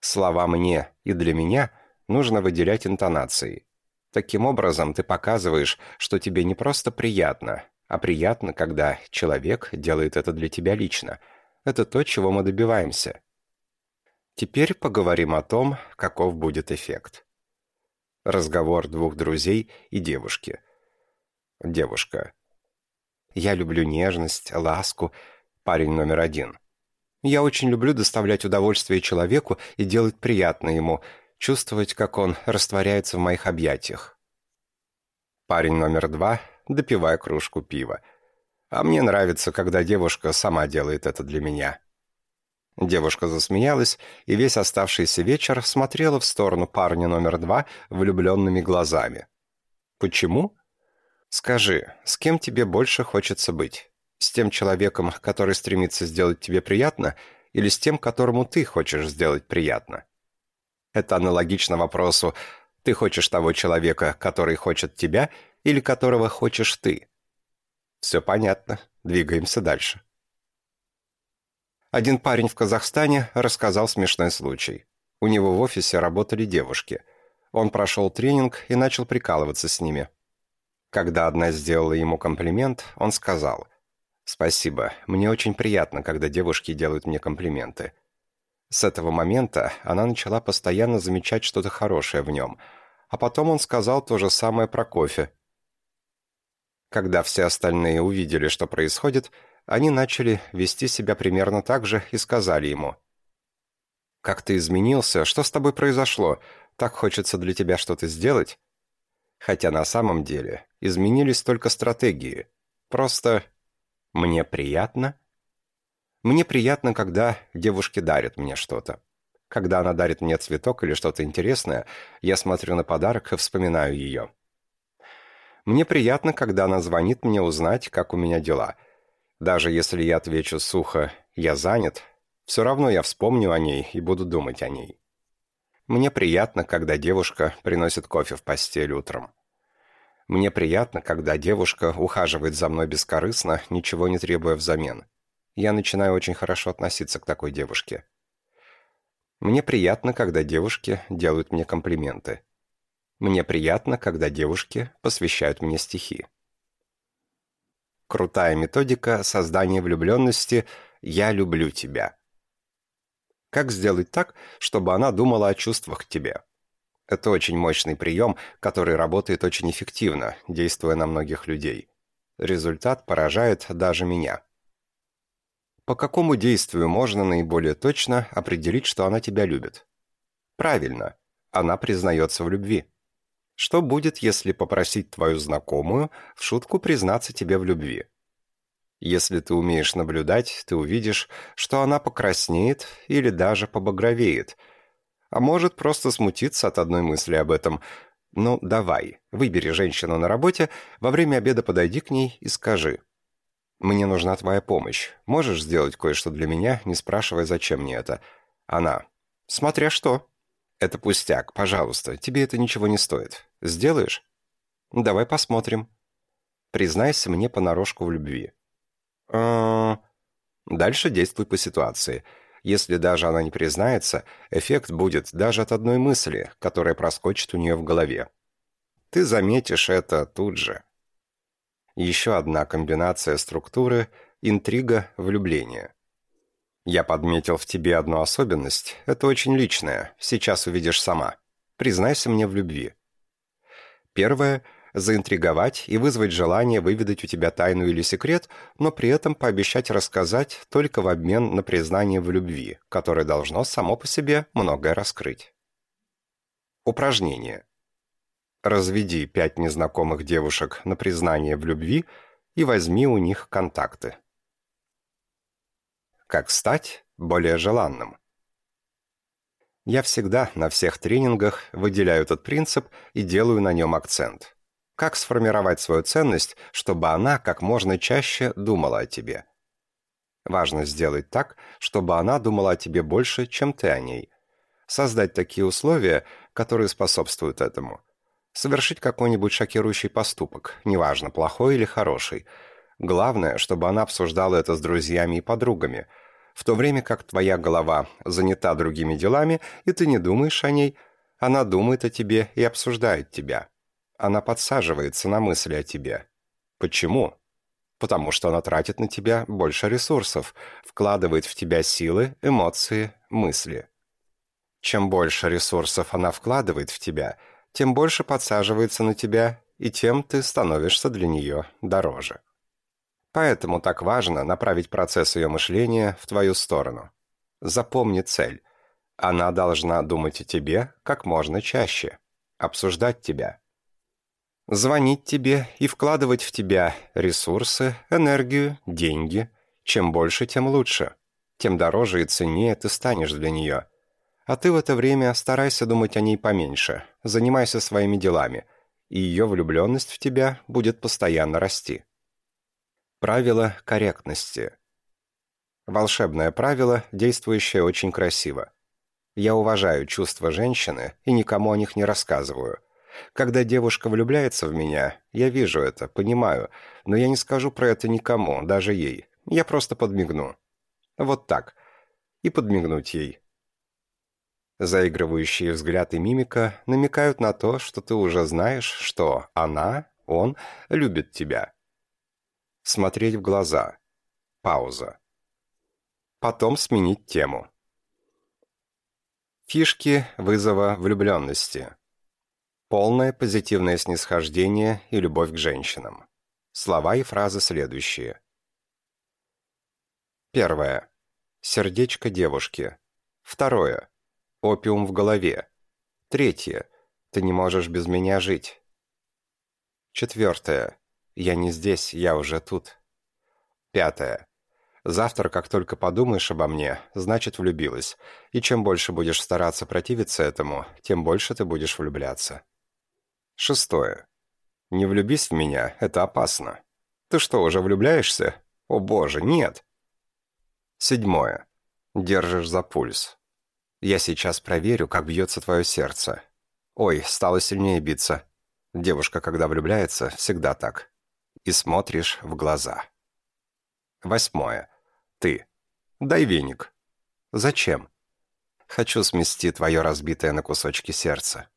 Слова «мне» и «для меня» нужно выделять интонацией. Таким образом, ты показываешь, что тебе не просто приятно, а приятно, когда человек делает это для тебя лично – это то, чего мы добиваемся. Теперь поговорим о том, каков будет эффект. Разговор двух друзей и девушки. Девушка. Я люблю нежность, ласку. Парень номер один. Я очень люблю доставлять удовольствие человеку и делать приятно ему, чувствовать, как он растворяется в моих объятиях. Парень номер два, допивая кружку пива. А мне нравится, когда девушка сама делает это для меня». Девушка засмеялась, и весь оставшийся вечер смотрела в сторону парня номер два влюбленными глазами. «Почему?» «Скажи, с кем тебе больше хочется быть? С тем человеком, который стремится сделать тебе приятно, или с тем, которому ты хочешь сделать приятно?» Это аналогично вопросу «Ты хочешь того человека, который хочет тебя, или которого хочешь ты?» Все понятно. Двигаемся дальше. Один парень в Казахстане рассказал смешной случай. У него в офисе работали девушки. Он прошел тренинг и начал прикалываться с ними. Когда одна сделала ему комплимент, он сказал «Спасибо, мне очень приятно, когда девушки делают мне комплименты». С этого момента она начала постоянно замечать что-то хорошее в нем, а потом он сказал то же самое про кофе. Когда все остальные увидели, что происходит, они начали вести себя примерно так же и сказали ему. «Как ты изменился? Что с тобой произошло? Так хочется для тебя что-то сделать?» Хотя на самом деле изменились только стратегии. Просто «мне приятно». Мне приятно, когда девушки дарят мне что-то. Когда она дарит мне цветок или что-то интересное, я смотрю на подарок и вспоминаю ее. Мне приятно, когда она звонит мне узнать, как у меня дела – даже если я отвечу сухо «я занят», все равно я вспомню о ней и буду думать о ней. Мне приятно, когда девушка приносит кофе в постель утром. Мне приятно, когда девушка ухаживает за мной бескорыстно, ничего не требуя взамен. Я начинаю очень хорошо относиться к такой девушке. Мне приятно, когда девушки делают мне комплименты. Мне приятно, когда девушки посвящают мне стихи. Крутая методика создания влюбленности «Я люблю тебя». Как сделать так, чтобы она думала о чувствах к тебе? Это очень мощный прием, который работает очень эффективно, действуя на многих людей. Результат поражает даже меня. По какому действию можно наиболее точно определить, что она тебя любит? Правильно, она признается в любви. Что будет, если попросить твою знакомую в шутку признаться тебе в любви? Если ты умеешь наблюдать, ты увидишь, что она покраснеет или даже побагровеет. А может просто смутиться от одной мысли об этом. Ну, давай, выбери женщину на работе, во время обеда подойди к ней и скажи. «Мне нужна твоя помощь. Можешь сделать кое-что для меня, не спрашивая, зачем мне это?» Она. «Смотря что». «Это пустяк, пожалуйста, тебе это ничего не стоит. Сделаешь?» «Давай посмотрим». «Признайся мне понарошку в любви». «Э Дальше действуй по ситуации. Если даже она не признается, эффект будет даже от одной мысли, которая проскочит у нее в голове. Ты заметишь это тут же. Еще одна комбинация структуры – интрига, влюбление. Я подметил в тебе одну особенность. Это очень личное. Сейчас увидишь сама. Признайся мне в любви. Первое – заинтриговать и вызвать желание выведать у тебя тайну или секрет, но при этом пообещать рассказать только в обмен на признание в любви, которое должно само по себе многое раскрыть. Упражнение. Разведи пять незнакомых девушек на признание в любви и возьми у них контакты. Как стать более желанным? Я всегда на всех тренингах выделяю этот принцип и делаю на нем акцент. Как сформировать свою ценность, чтобы она как можно чаще думала о тебе? Важно сделать так, чтобы она думала о тебе больше, чем ты о ней. Создать такие условия, которые способствуют этому. Совершить какой-нибудь шокирующий поступок, неважно, плохой или хороший. Главное, чтобы она обсуждала это с друзьями и подругами – в то время как твоя голова занята другими делами, и ты не думаешь о ней, она думает о тебе и обсуждает тебя. Она подсаживается на мысли о тебе. Почему? Потому что она тратит на тебя больше ресурсов, вкладывает в тебя силы, эмоции, мысли. Чем больше ресурсов она вкладывает в тебя, тем больше подсаживается на тебя, и тем ты становишься для нее дороже. Поэтому так важно направить процесс ее мышления в твою сторону. Запомни цель. Она должна думать о тебе как можно чаще, обсуждать тебя. Звонить тебе и вкладывать в тебя ресурсы, энергию, деньги. Чем больше, тем лучше. Тем дороже и ценнее ты станешь для нее. А ты в это время старайся думать о ней поменьше, занимайся своими делами, и ее влюбленность в тебя будет постоянно расти. Правило корректности. Волшебное правило, действующее очень красиво. Я уважаю чувства женщины и никому о них не рассказываю. Когда девушка влюбляется в меня, я вижу это, понимаю, но я не скажу про это никому, даже ей. Я просто подмигну. Вот так. И подмигнуть ей. Заигрывающие взгляд и мимика намекают на то, что ты уже знаешь, что она, он, любит тебя. Смотреть в глаза. Пауза. Потом сменить тему. Фишки вызова влюбленности. Полное позитивное снисхождение и любовь к женщинам. Слова и фразы следующие. Первое. Сердечко девушки. Второе. Опиум в голове. Третье. Ты не можешь без меня жить. Четвертое. Я не здесь, я уже тут. Пятое. Завтра, как только подумаешь обо мне, значит влюбилась. И чем больше будешь стараться противиться этому, тем больше ты будешь влюбляться. Шестое. Не влюбись в меня, это опасно. Ты что, уже влюбляешься? О боже, нет. Седьмое. Держишь за пульс. Я сейчас проверю, как бьется твое сердце. Ой, стало сильнее биться. Девушка, когда влюбляется, всегда так. И смотришь в глаза. Восьмое. Ты. Дай веник. Зачем? Хочу смести твое разбитое на кусочки сердце.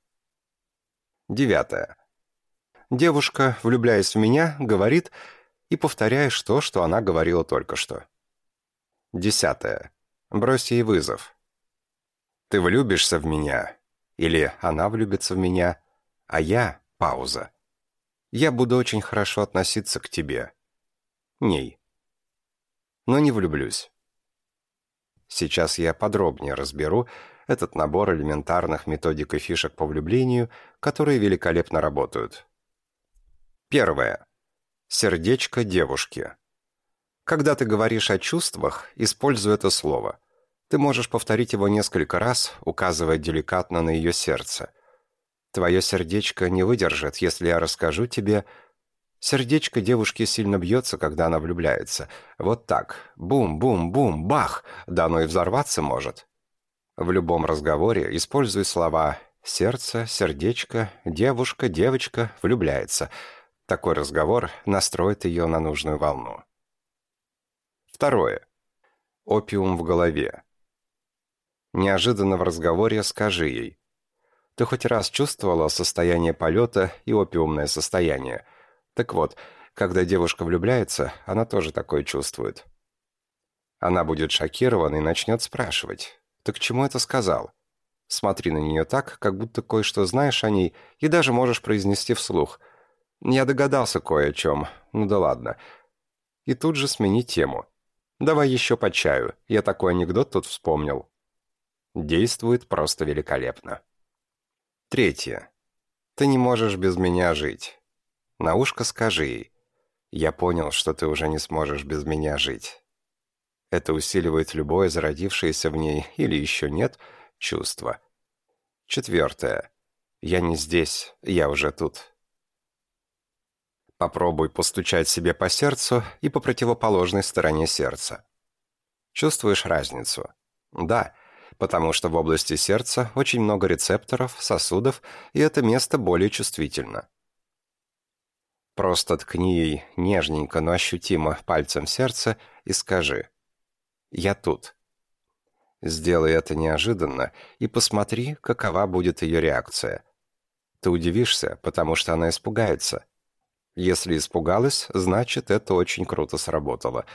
Девятое. Девушка, влюбляясь в меня, говорит и повторяешь то, что она говорила только что. Десятое. Брось ей вызов. Ты влюбишься в меня, или она влюбится в меня, а я — пауза. Я буду очень хорошо относиться к тебе. Ней. Но не влюблюсь. Сейчас я подробнее разберу этот набор элементарных методик и фишек по влюблению, которые великолепно работают. Первое. Сердечко девушки. Когда ты говоришь о чувствах, используй это слово. Ты можешь повторить его несколько раз, указывая деликатно на ее сердце. Твое сердечко не выдержит, если я расскажу тебе... Сердечко девушки сильно бьется, когда она влюбляется. Вот так. Бум-бум-бум, бах! Да оно и взорваться может. В любом разговоре используй слова «сердце», «сердечко», «девушка», «девочка», «влюбляется». Такой разговор настроит ее на нужную волну. Второе. Опиум в голове. Неожиданно в разговоре скажи ей. Ты хоть раз чувствовала состояние полета и опиумное состояние? Так вот, когда девушка влюбляется, она тоже такое чувствует. Она будет шокирована и начнет спрашивать. «Ты к чему это сказал?» Смотри на нее так, как будто кое-что знаешь о ней, и даже можешь произнести вслух – я догадался кое о чем. Ну да ладно. И тут же смени тему. Давай еще по чаю. Я такой анекдот тут вспомнил. Действует просто великолепно. Третье. Ты не можешь без меня жить. На ушко скажи ей. Я понял, что ты уже не сможешь без меня жить. Это усиливает любое зародившееся в ней или еще нет чувство. Четвертое. Я не здесь, я уже тут. Попробуй постучать себе по сердцу и по противоположной стороне сердца. Чувствуешь разницу? Да, потому что в области сердца очень много рецепторов, сосудов, и это место более чувствительно. Просто ткни ей нежненько, но ощутимо пальцем сердце и скажи «Я тут». Сделай это неожиданно и посмотри, какова будет ее реакция. Ты удивишься, потому что она испугается – если испугалась, значит, это очень круто сработало.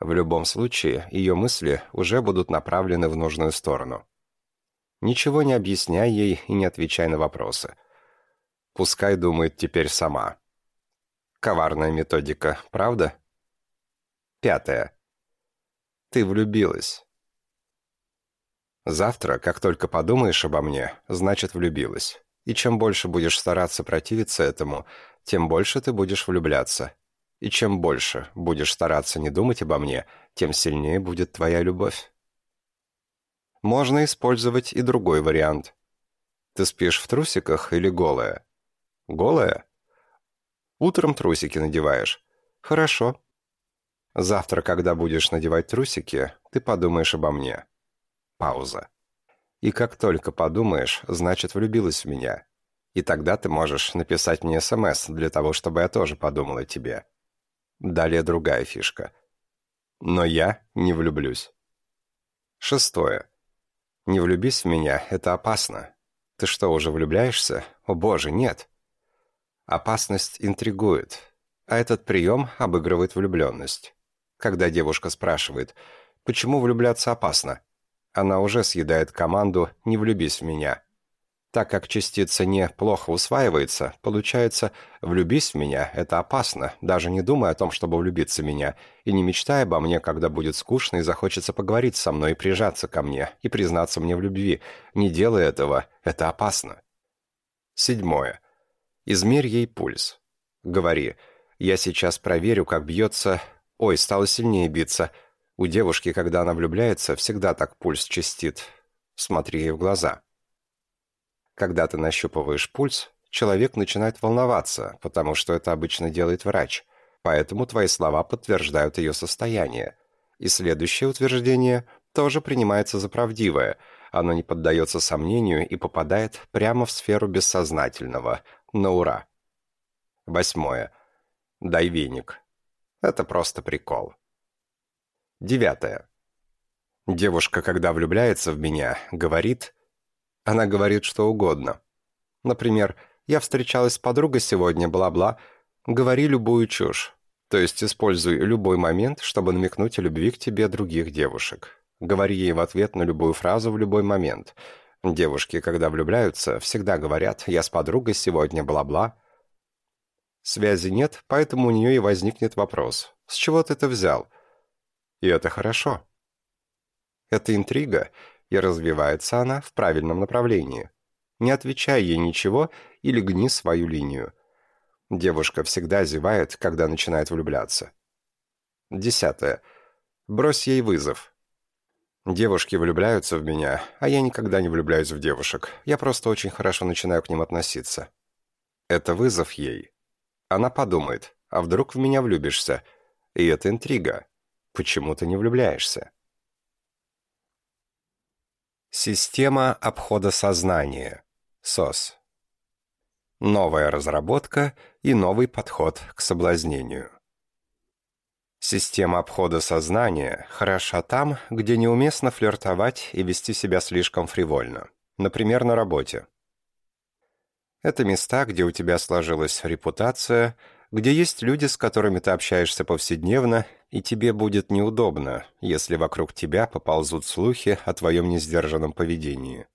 В любом случае, ее мысли уже будут направлены в нужную сторону. Ничего не объясняй ей и не отвечай на вопросы. Пускай думает теперь сама. Коварная методика, правда? Пятое. Ты влюбилась. Завтра, как только подумаешь обо мне, значит влюбилась. И чем больше будешь стараться противиться этому, тем больше ты будешь влюбляться. И чем больше будешь стараться не думать обо мне, тем сильнее будет твоя любовь. Можно использовать и другой вариант. Ты спишь в трусиках или голая? Голая? Утром трусики надеваешь. Хорошо. Завтра, когда будешь надевать трусики, ты подумаешь обо мне. Пауза. И как только подумаешь, значит влюбилась в меня. И тогда ты можешь написать мне СМС для того, чтобы я тоже подумал о тебе. Далее другая фишка. Но я не влюблюсь. Шестое. Не влюбись в меня, это опасно. Ты что, уже влюбляешься? О боже, нет. Опасность интригует, а этот прием обыгрывает влюбленность. Когда девушка спрашивает, почему влюбляться опасно, она уже съедает команду «не влюбись в меня». Так как частица «не» плохо усваивается, получается «влюбись в меня» — это опасно, даже не думая о том, чтобы влюбиться в меня, и не мечтая обо мне, когда будет скучно и захочется поговорить со мной и прижаться ко мне, и признаться мне в любви. Не делай этого, это опасно. Седьмое. Измерь ей пульс. Говори, я сейчас проверю, как бьется... Ой, стало сильнее биться. У девушки, когда она влюбляется, всегда так пульс частит. Смотри ей в глаза. Когда ты нащупываешь пульс, человек начинает волноваться, потому что это обычно делает врач. Поэтому твои слова подтверждают ее состояние. И следующее утверждение тоже принимается за правдивое. Оно не поддается сомнению и попадает прямо в сферу бессознательного. На ура. Восьмое. Дай веник. Это просто прикол. Девятое. Девушка, когда влюбляется в меня, говорит она говорит что угодно. Например, «Я встречалась с подругой сегодня, бла-бла». Говори любую чушь. То есть используй любой момент, чтобы намекнуть о любви к тебе других девушек. Говори ей в ответ на любую фразу в любой момент. Девушки, когда влюбляются, всегда говорят «я с подругой сегодня, бла-бла». Связи нет, поэтому у нее и возникнет вопрос «с чего ты это взял?» И это хорошо. Это интрига, и развивается она в правильном направлении. Не отвечай ей ничего или гни свою линию. Девушка всегда зевает, когда начинает влюбляться. Десятое. Брось ей вызов. Девушки влюбляются в меня, а я никогда не влюбляюсь в девушек. Я просто очень хорошо начинаю к ним относиться. Это вызов ей. Она подумает, а вдруг в меня влюбишься? И это интрига. Почему ты не влюбляешься? Система обхода сознания. СОС. Новая разработка и новый подход к соблазнению. Система обхода сознания хороша там, где неуместно флиртовать и вести себя слишком фривольно. Например, на работе. Это места, где у тебя сложилась репутация, где есть люди, с которыми ты общаешься повседневно и тебе будет неудобно, если вокруг тебя поползут слухи о твоем несдержанном поведении.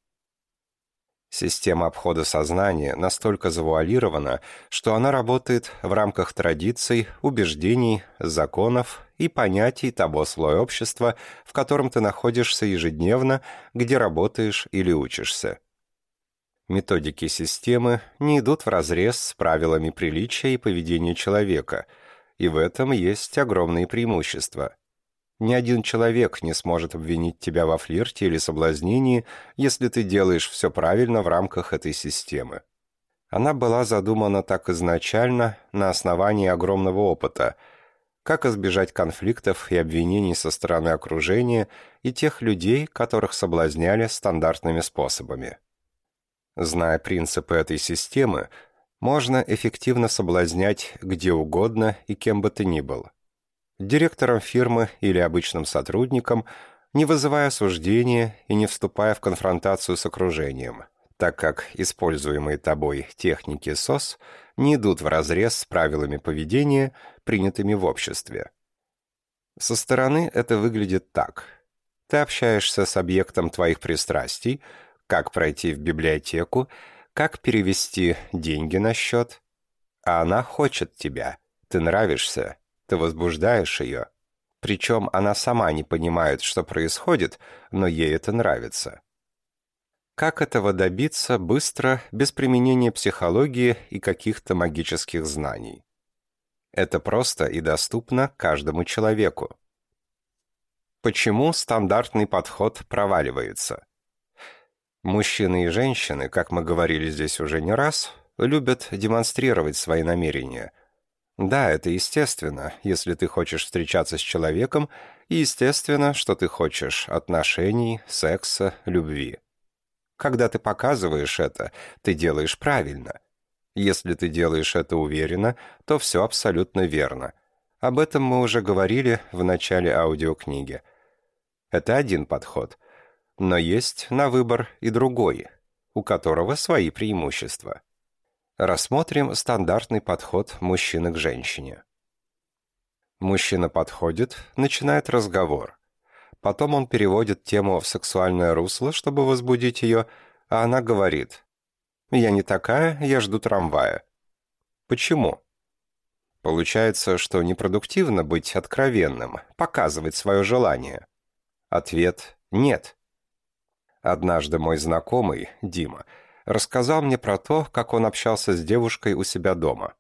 Система обхода сознания настолько завуалирована, что она работает в рамках традиций, убеждений, законов и понятий того слоя общества, в котором ты находишься ежедневно, где работаешь или учишься. Методики системы не идут вразрез с правилами приличия и поведения человека – и в этом есть огромные преимущества. Ни один человек не сможет обвинить тебя во флирте или соблазнении, если ты делаешь все правильно в рамках этой системы. Она была задумана так изначально на основании огромного опыта, как избежать конфликтов и обвинений со стороны окружения и тех людей, которых соблазняли стандартными способами. Зная принципы этой системы, можно эффективно соблазнять где угодно и кем бы ты ни был. Директором фирмы или обычным сотрудником, не вызывая осуждения и не вступая в конфронтацию с окружением, так как используемые тобой техники СОС не идут вразрез с правилами поведения, принятыми в обществе. Со стороны это выглядит так. Ты общаешься с объектом твоих пристрастий, как пройти в библиотеку, как перевести деньги на счет. А она хочет тебя, ты нравишься, ты возбуждаешь ее. Причем она сама не понимает, что происходит, но ей это нравится. Как этого добиться быстро, без применения психологии и каких-то магических знаний? Это просто и доступно каждому человеку. Почему стандартный подход проваливается? Мужчины и женщины, как мы говорили здесь уже не раз, любят демонстрировать свои намерения. Да, это естественно, если ты хочешь встречаться с человеком, и естественно, что ты хочешь отношений, секса, любви. Когда ты показываешь это, ты делаешь правильно. Если ты делаешь это уверенно, то все абсолютно верно. Об этом мы уже говорили в начале аудиокниги. Это один подход. Но есть на выбор и другой, у которого свои преимущества. Рассмотрим стандартный подход мужчины к женщине. Мужчина подходит, начинает разговор. Потом он переводит тему в сексуальное русло, чтобы возбудить ее, а она говорит «Я не такая, я жду трамвая». Почему? Получается, что непродуктивно быть откровенным, показывать свое желание. Ответ «нет». Однажды мой знакомый, Дима, рассказал мне про то, как он общался с девушкой у себя дома.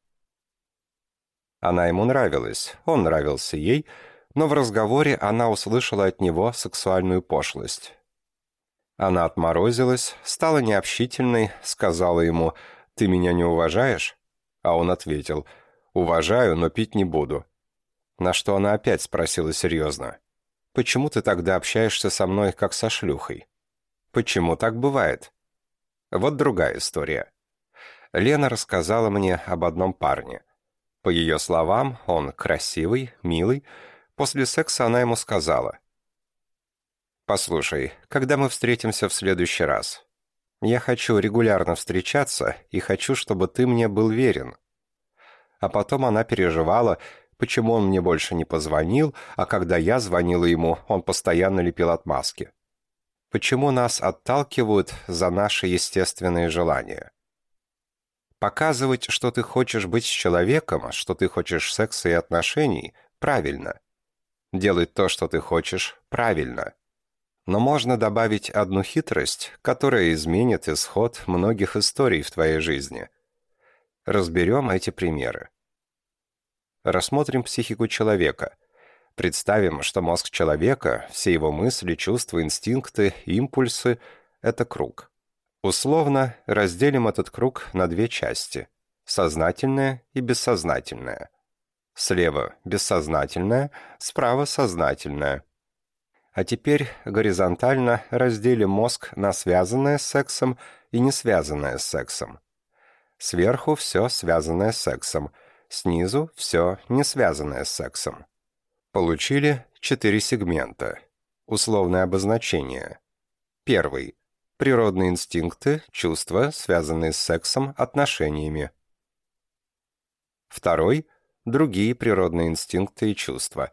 Она ему нравилась, он нравился ей, но в разговоре она услышала от него сексуальную пошлость. Она отморозилась, стала необщительной, сказала ему «Ты меня не уважаешь?» А он ответил «Уважаю, но пить не буду». На что она опять спросила серьезно «Почему ты тогда общаешься со мной, как со шлюхой?» «Почему так бывает?» Вот другая история. Лена рассказала мне об одном парне – по ее словам, он красивый, милый. После секса она ему сказала. «Послушай, когда мы встретимся в следующий раз? Я хочу регулярно встречаться и хочу, чтобы ты мне был верен». А потом она переживала, почему он мне больше не позвонил, а когда я звонила ему, он постоянно лепил отмазки. Почему нас отталкивают за наши естественные желания? Показывать, что ты хочешь быть с человеком, что ты хочешь секса и отношений, правильно. Делать то, что ты хочешь, правильно. Но можно добавить одну хитрость, которая изменит исход многих историй в твоей жизни. Разберем эти примеры. Рассмотрим психику человека. Представим, что мозг человека, все его мысли, чувства, инстинкты, импульсы – это круг – Условно разделим этот круг на две части – сознательное и бессознательное. Слева – бессознательное, справа – сознательное. А теперь горизонтально разделим мозг на связанное с сексом и не связанное с сексом. Сверху все связанное с сексом, снизу все не связанное с сексом. Получили четыре сегмента. Условное обозначение. Первый – Природные инстинкты, чувства, связанные с сексом, отношениями. Второй – другие природные инстинкты и чувства.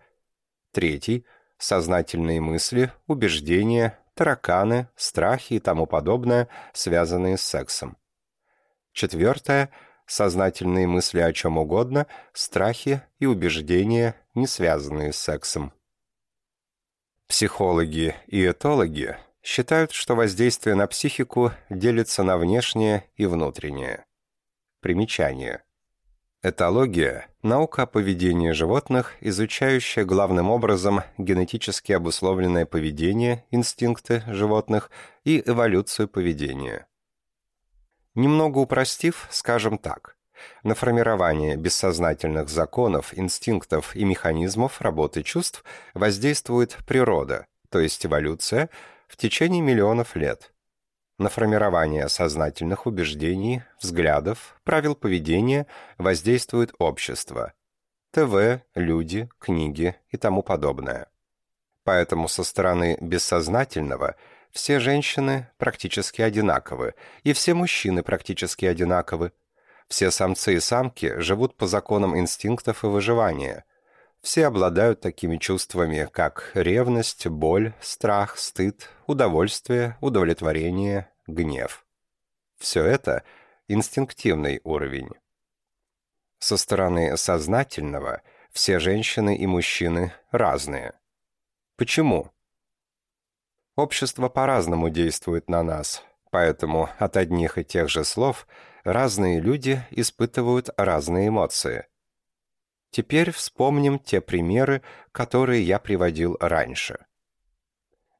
Третий – сознательные мысли, убеждения, тараканы, страхи и тому подобное, связанные с сексом. Четвертое – сознательные мысли о чем угодно, страхи и убеждения, не связанные с сексом. Психологи и этологи считают, что воздействие на психику делится на внешнее и внутреннее. Примечание. Этология – наука о поведении животных, изучающая главным образом генетически обусловленное поведение, инстинкты животных и эволюцию поведения. Немного упростив, скажем так, на формирование бессознательных законов, инстинктов и механизмов работы чувств воздействует природа, то есть эволюция – в течение миллионов лет. На формирование сознательных убеждений, взглядов, правил поведения воздействует общество. ТВ, люди, книги и тому подобное. Поэтому со стороны бессознательного все женщины практически одинаковы, и все мужчины практически одинаковы. Все самцы и самки живут по законам инстинктов и выживания – все обладают такими чувствами, как ревность, боль, страх, стыд, удовольствие, удовлетворение, гнев. Все это – инстинктивный уровень. Со стороны сознательного все женщины и мужчины разные. Почему? Общество по-разному действует на нас, поэтому от одних и тех же слов разные люди испытывают разные эмоции. Теперь вспомним те примеры, которые я приводил раньше.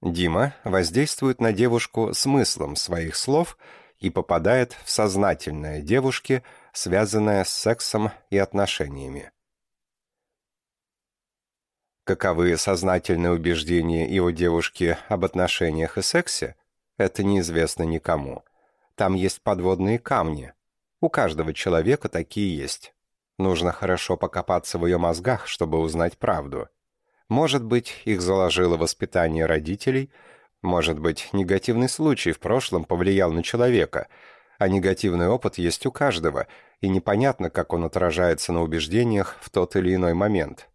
Дима воздействует на девушку смыслом своих слов и попадает в сознательное девушки, связанное с сексом и отношениями. Каковы сознательные убеждения его девушки об отношениях и сексе? Это неизвестно никому. Там есть подводные камни. У каждого человека такие есть. Нужно хорошо покопаться в ее мозгах, чтобы узнать правду. Может быть, их заложило воспитание родителей, может быть, негативный случай в прошлом повлиял на человека, а негативный опыт есть у каждого, и непонятно, как он отражается на убеждениях в тот или иной момент.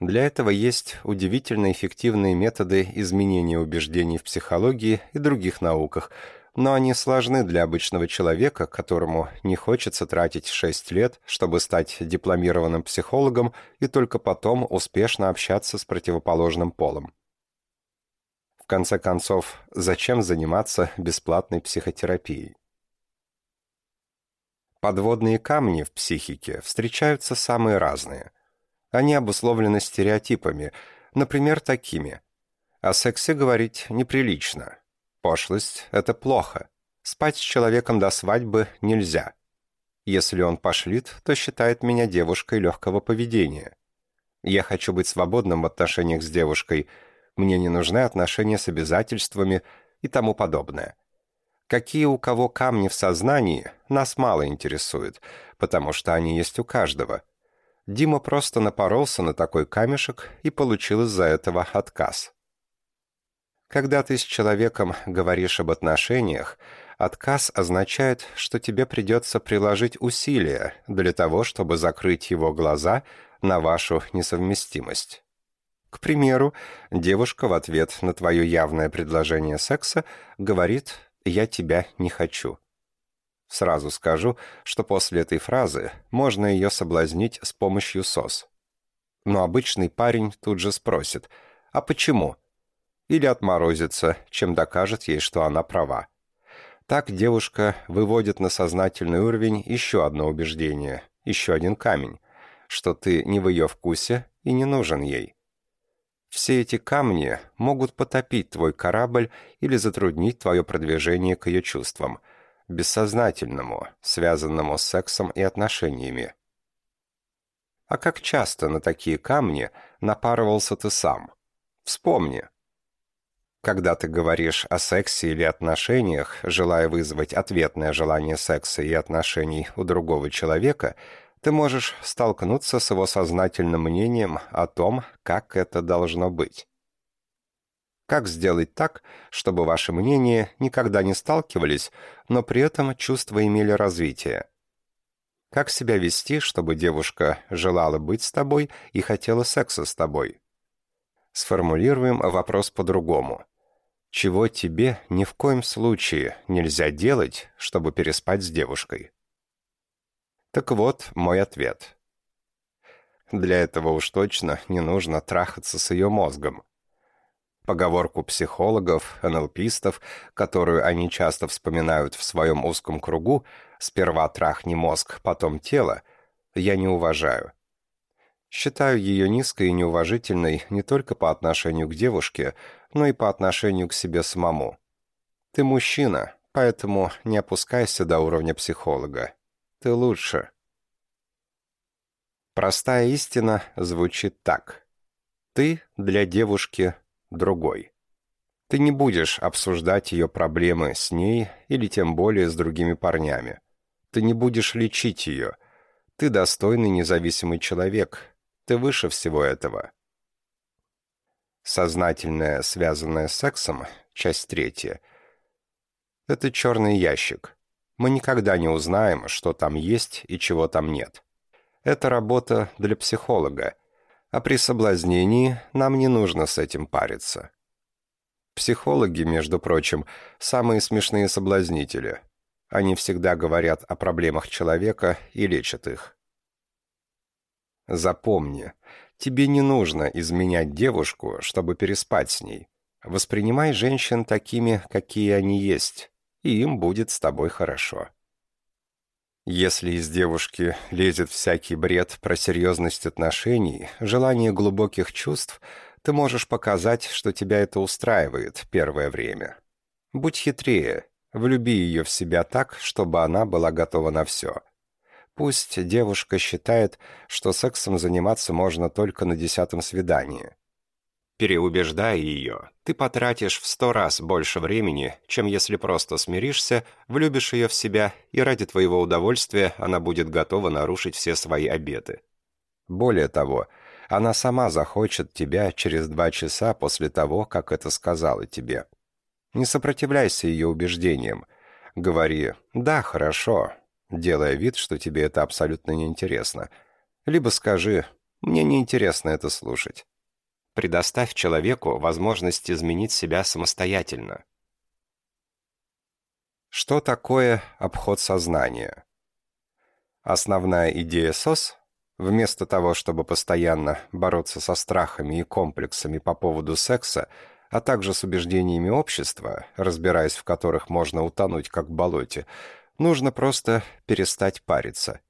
Для этого есть удивительно эффективные методы изменения убеждений в психологии и других науках – но они сложны для обычного человека, которому не хочется тратить 6 лет, чтобы стать дипломированным психологом и только потом успешно общаться с противоположным полом. В конце концов, зачем заниматься бесплатной психотерапией? Подводные камни в психике встречаются самые разные. Они обусловлены стереотипами, например, такими. О сексе говорить неприлично, Пошлость — это плохо. Спать с человеком до свадьбы нельзя. Если он пошлит, то считает меня девушкой легкого поведения. Я хочу быть свободным в отношениях с девушкой. Мне не нужны отношения с обязательствами и тому подобное. Какие у кого камни в сознании, нас мало интересует, потому что они есть у каждого. Дима просто напоролся на такой камешек и получил из-за этого отказ. Когда ты с человеком говоришь об отношениях, отказ означает, что тебе придется приложить усилия для того, чтобы закрыть его глаза на вашу несовместимость. К примеру, девушка в ответ на твое явное предложение секса говорит «я тебя не хочу». Сразу скажу, что после этой фразы можно ее соблазнить с помощью сос. Но обычный парень тут же спросит «А почему?» или отморозится, чем докажет ей, что она права. Так девушка выводит на сознательный уровень еще одно убеждение, еще один камень, что ты не в ее вкусе и не нужен ей. Все эти камни могут потопить твой корабль или затруднить твое продвижение к ее чувствам, бессознательному, связанному с сексом и отношениями. А как часто на такие камни напарывался ты сам? Вспомни. Когда ты говоришь о сексе или отношениях, желая вызвать ответное желание секса и отношений у другого человека, ты можешь столкнуться с его сознательным мнением о том, как это должно быть. Как сделать так, чтобы ваши мнения никогда не сталкивались, но при этом чувства имели развитие? Как себя вести, чтобы девушка желала быть с тобой и хотела секса с тобой? Сформулируем вопрос по-другому. Чего тебе ни в коем случае нельзя делать, чтобы переспать с девушкой? Так вот мой ответ. Для этого уж точно не нужно трахаться с ее мозгом. Поговорку психологов, НЛПистов, которую они часто вспоминают в своем узком кругу «сперва трахни мозг, потом тело», я не уважаю. Считаю ее низкой и неуважительной не только по отношению к девушке, но и по отношению к себе самому. Ты мужчина, поэтому не опускайся до уровня психолога. Ты лучше. Простая истина звучит так. Ты для девушки другой. Ты не будешь обсуждать ее проблемы с ней или тем более с другими парнями. Ты не будешь лечить ее. Ты достойный независимый человек. Ты выше всего этого. Сознательное, связанное с сексом, часть третья. Это черный ящик. Мы никогда не узнаем, что там есть и чего там нет. Это работа для психолога, а при соблазнении нам не нужно с этим париться. Психологи, между прочим, самые смешные соблазнители. Они всегда говорят о проблемах человека и лечат их. Запомни, Тебе не нужно изменять девушку, чтобы переспать с ней. Воспринимай женщин такими, какие они есть, и им будет с тобой хорошо. Если из девушки лезет всякий бред про серьезность отношений, желание глубоких чувств, ты можешь показать, что тебя это устраивает первое время. Будь хитрее, влюби ее в себя так, чтобы она была готова на все. Пусть девушка считает, что сексом заниматься можно только на десятом свидании. Переубеждая ее, ты потратишь в сто раз больше времени, чем если просто смиришься, влюбишь ее в себя, и ради твоего удовольствия она будет готова нарушить все свои обеты. Более того, она сама захочет тебя через два часа после того, как это сказала тебе. Не сопротивляйся ее убеждениям. Говори «да, хорошо», делая вид, что тебе это абсолютно неинтересно. Либо скажи «мне неинтересно это слушать». Предоставь человеку возможность изменить себя самостоятельно. Что такое обход сознания? Основная идея СОС – вместо того, чтобы постоянно бороться со страхами и комплексами по поводу секса, а также с убеждениями общества, разбираясь в которых можно утонуть как в болоте, нужно просто перестать париться.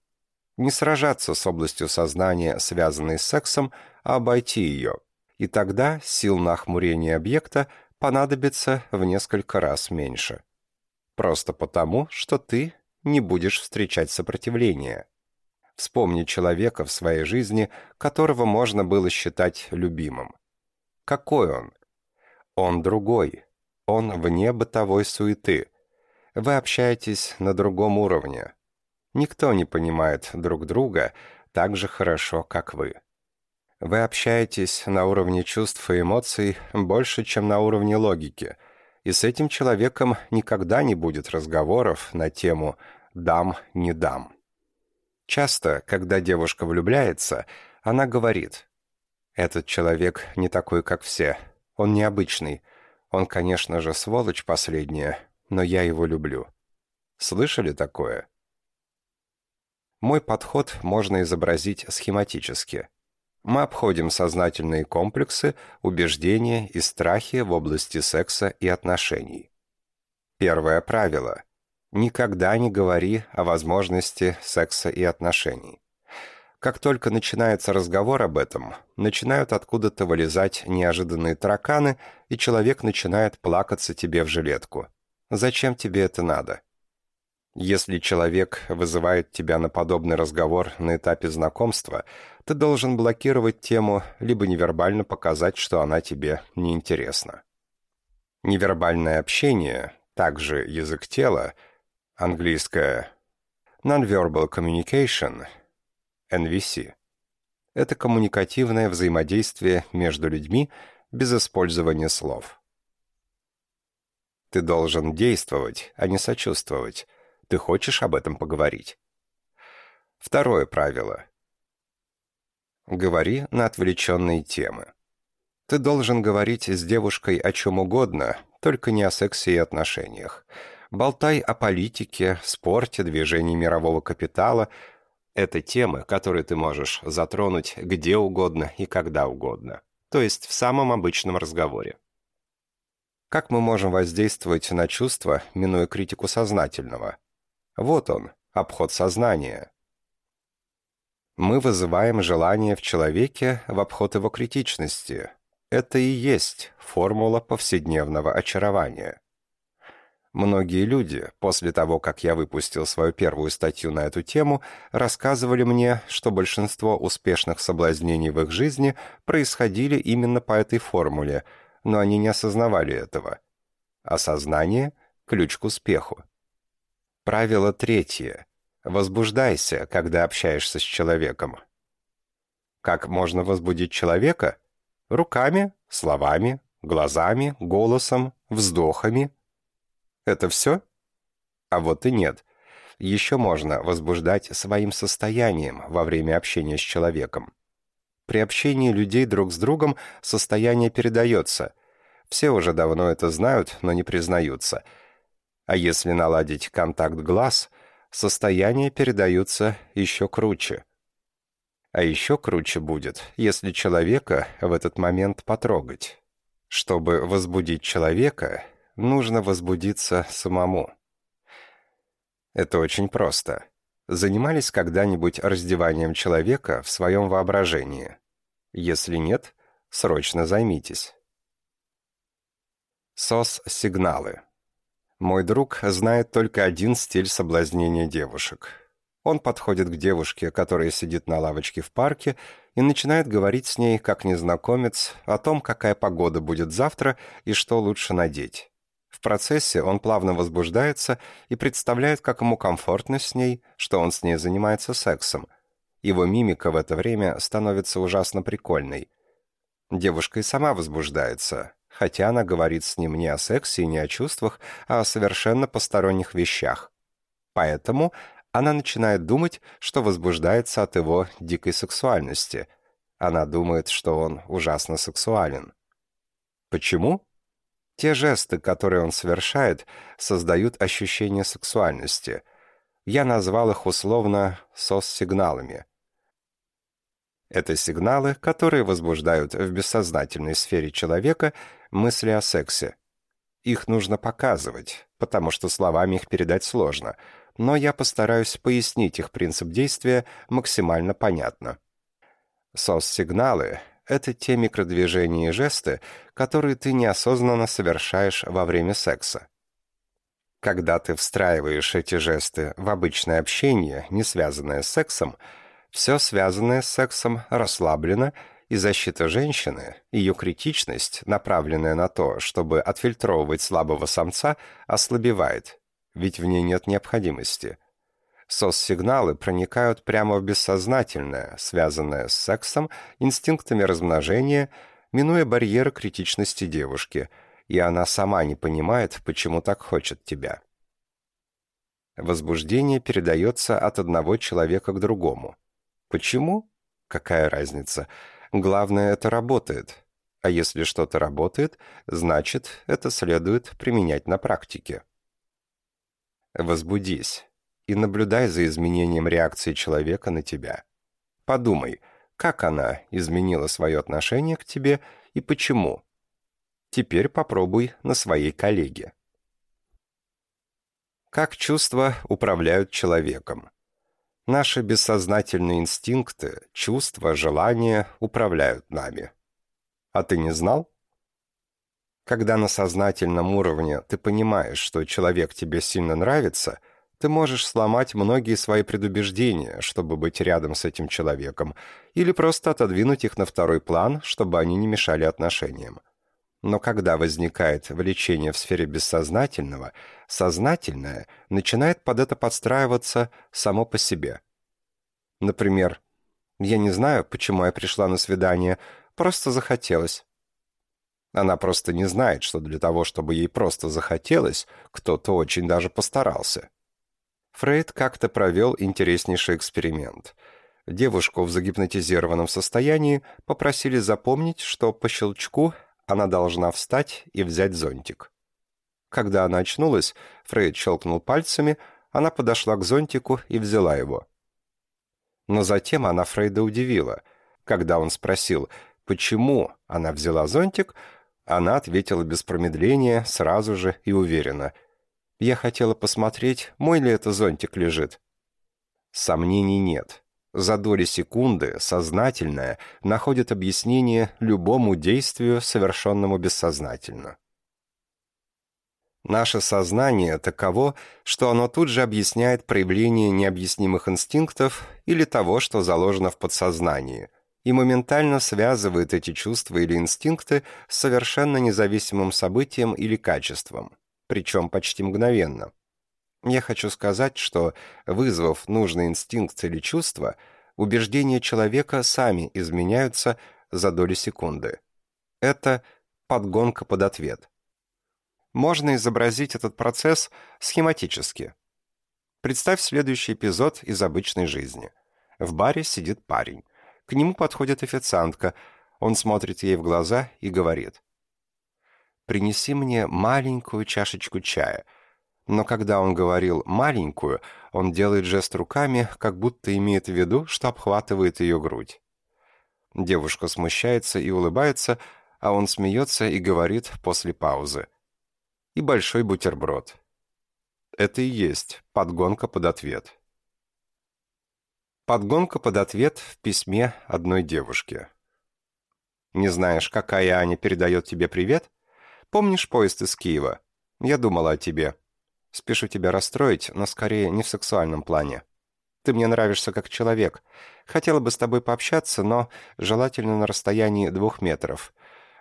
Не сражаться с областью сознания, связанной с сексом, а обойти ее – и тогда сил на охмурение объекта понадобится в несколько раз меньше. Просто потому, что ты не будешь встречать сопротивление. Вспомни человека в своей жизни, которого можно было считать любимым. Какой он? Он другой. Он вне бытовой суеты. Вы общаетесь на другом уровне. Никто не понимает друг друга так же хорошо, как вы. Вы общаетесь на уровне чувств и эмоций больше, чем на уровне логики, и с этим человеком никогда не будет разговоров на тему «дам, не дам». Часто, когда девушка влюбляется, она говорит «Этот человек не такой, как все, он необычный, он, конечно же, сволочь последняя, но я его люблю». Слышали такое? Мой подход можно изобразить схематически – мы обходим сознательные комплексы, убеждения и страхи в области секса и отношений. Первое правило. Никогда не говори о возможности секса и отношений. Как только начинается разговор об этом, начинают откуда-то вылезать неожиданные тараканы, и человек начинает плакаться тебе в жилетку. Зачем тебе это надо? Если человек вызывает тебя на подобный разговор на этапе знакомства, ты должен блокировать тему, либо невербально показать, что она тебе неинтересна. Невербальное общение, также язык тела, английское Non-Verbal Communication, NVC, это коммуникативное взаимодействие между людьми без использования слов. Ты должен действовать, а не сочувствовать, ты хочешь об этом поговорить? Второе правило. Говори на отвлеченные темы. Ты должен говорить с девушкой о чем угодно, только не о сексе и отношениях. Болтай о политике, спорте, движении мирового капитала. Это темы, которые ты можешь затронуть где угодно и когда угодно. То есть в самом обычном разговоре. Как мы можем воздействовать на чувства, минуя критику сознательного? Вот он, обход сознания. Мы вызываем желание в человеке в обход его критичности. Это и есть формула повседневного очарования. Многие люди, после того, как я выпустил свою первую статью на эту тему, рассказывали мне, что большинство успешных соблазнений в их жизни происходили именно по этой формуле, но они не осознавали этого. Осознание – ключ к успеху. Правило третье. Возбуждайся, когда общаешься с человеком. Как можно возбудить человека? Руками, словами, глазами, голосом, вздохами. Это все? А вот и нет. Еще можно возбуждать своим состоянием во время общения с человеком. При общении людей друг с другом состояние передается. Все уже давно это знают, но не признаются – а если наладить контакт глаз, состояния передаются еще круче. А еще круче будет, если человека в этот момент потрогать. Чтобы возбудить человека, нужно возбудиться самому. Это очень просто. Занимались когда-нибудь раздеванием человека в своем воображении? Если нет, срочно займитесь. СОС-сигналы. Мой друг знает только один стиль соблазнения девушек. Он подходит к девушке, которая сидит на лавочке в парке, и начинает говорить с ней, как незнакомец, о том, какая погода будет завтра и что лучше надеть. В процессе он плавно возбуждается и представляет, как ему комфортно с ней, что он с ней занимается сексом. Его мимика в это время становится ужасно прикольной. Девушка и сама возбуждается, хотя она говорит с ним не о сексе и не о чувствах, а о совершенно посторонних вещах. Поэтому она начинает думать, что возбуждается от его дикой сексуальности. Она думает, что он ужасно сексуален. Почему? Те жесты, которые он совершает, создают ощущение сексуальности. Я назвал их условно «сос-сигналами». Это сигналы, которые возбуждают в бессознательной сфере человека мысли о сексе. Их нужно показывать, потому что словами их передать сложно – но я постараюсь пояснить их принцип действия максимально понятно. СОС-сигналы — это те микродвижения и жесты, которые ты неосознанно совершаешь во время секса. Когда ты встраиваешь эти жесты в обычное общение, не связанное с сексом, все связанное с сексом расслаблено, и защита женщины, ее критичность, направленная на то, чтобы отфильтровывать слабого самца, ослабевает, ведь в ней нет необходимости. СОС-сигналы проникают прямо в бессознательное, связанное с сексом, инстинктами размножения, минуя барьеры критичности девушки, и она сама не понимает, почему так хочет тебя. Возбуждение передается от одного человека к другому. Почему? Какая разница? Главное, это работает. А если что-то работает, значит, это следует применять на практике. Возбудись и наблюдай за изменением реакции человека на тебя. Подумай, как она изменила свое отношение к тебе и почему. Теперь попробуй на своей коллеге. Как чувства управляют человеком? Наши бессознательные инстинкты, чувства, желания управляют нами. А ты не знал? Когда на сознательном уровне ты понимаешь, что человек тебе сильно нравится, ты можешь сломать многие свои предубеждения, чтобы быть рядом с этим человеком, или просто отодвинуть их на второй план, чтобы они не мешали отношениям. Но когда возникает влечение в сфере бессознательного, сознательное начинает под это подстраиваться само по себе. Например, «Я не знаю, почему я пришла на свидание, просто захотелось». Она просто не знает, что для того, чтобы ей просто захотелось, кто-то очень даже постарался. Фрейд как-то провел интереснейший эксперимент. Девушку в загипнотизированном состоянии попросили запомнить, что по щелчку она должна встать и взять зонтик. Когда она очнулась, Фрейд щелкнул пальцами, она подошла к зонтику и взяла его. Но затем она Фрейда удивила. Когда он спросил, почему она взяла зонтик, она ответила без промедления, сразу же и уверенно. «Я хотела посмотреть, мой ли это зонтик лежит». Сомнений нет. За доли секунды сознательное находит объяснение любому действию, совершенному бессознательно. Наше сознание таково, что оно тут же объясняет проявление необъяснимых инстинктов или того, что заложено в подсознании – и моментально связывает эти чувства или инстинкты с совершенно независимым событием или качеством, причем почти мгновенно. Я хочу сказать, что, вызвав нужный инстинкт или чувство, убеждения человека сами изменяются за доли секунды. Это подгонка под ответ. Можно изобразить этот процесс схематически. Представь следующий эпизод из обычной жизни. В баре сидит парень. К нему подходит официантка. Он смотрит ей в глаза и говорит. «Принеси мне маленькую чашечку чая». Но когда он говорил «маленькую», он делает жест руками, как будто имеет в виду, что обхватывает ее грудь. Девушка смущается и улыбается, а он смеется и говорит после паузы. И большой бутерброд. Это и есть подгонка под ответ. Подгонка под ответ в письме одной девушки. «Не знаешь, какая Аня передает тебе привет? Помнишь поезд из Киева? Я думала о тебе. Спешу тебя расстроить, но скорее не в сексуальном плане. Ты мне нравишься как человек. Хотела бы с тобой пообщаться, но желательно на расстоянии двух метров.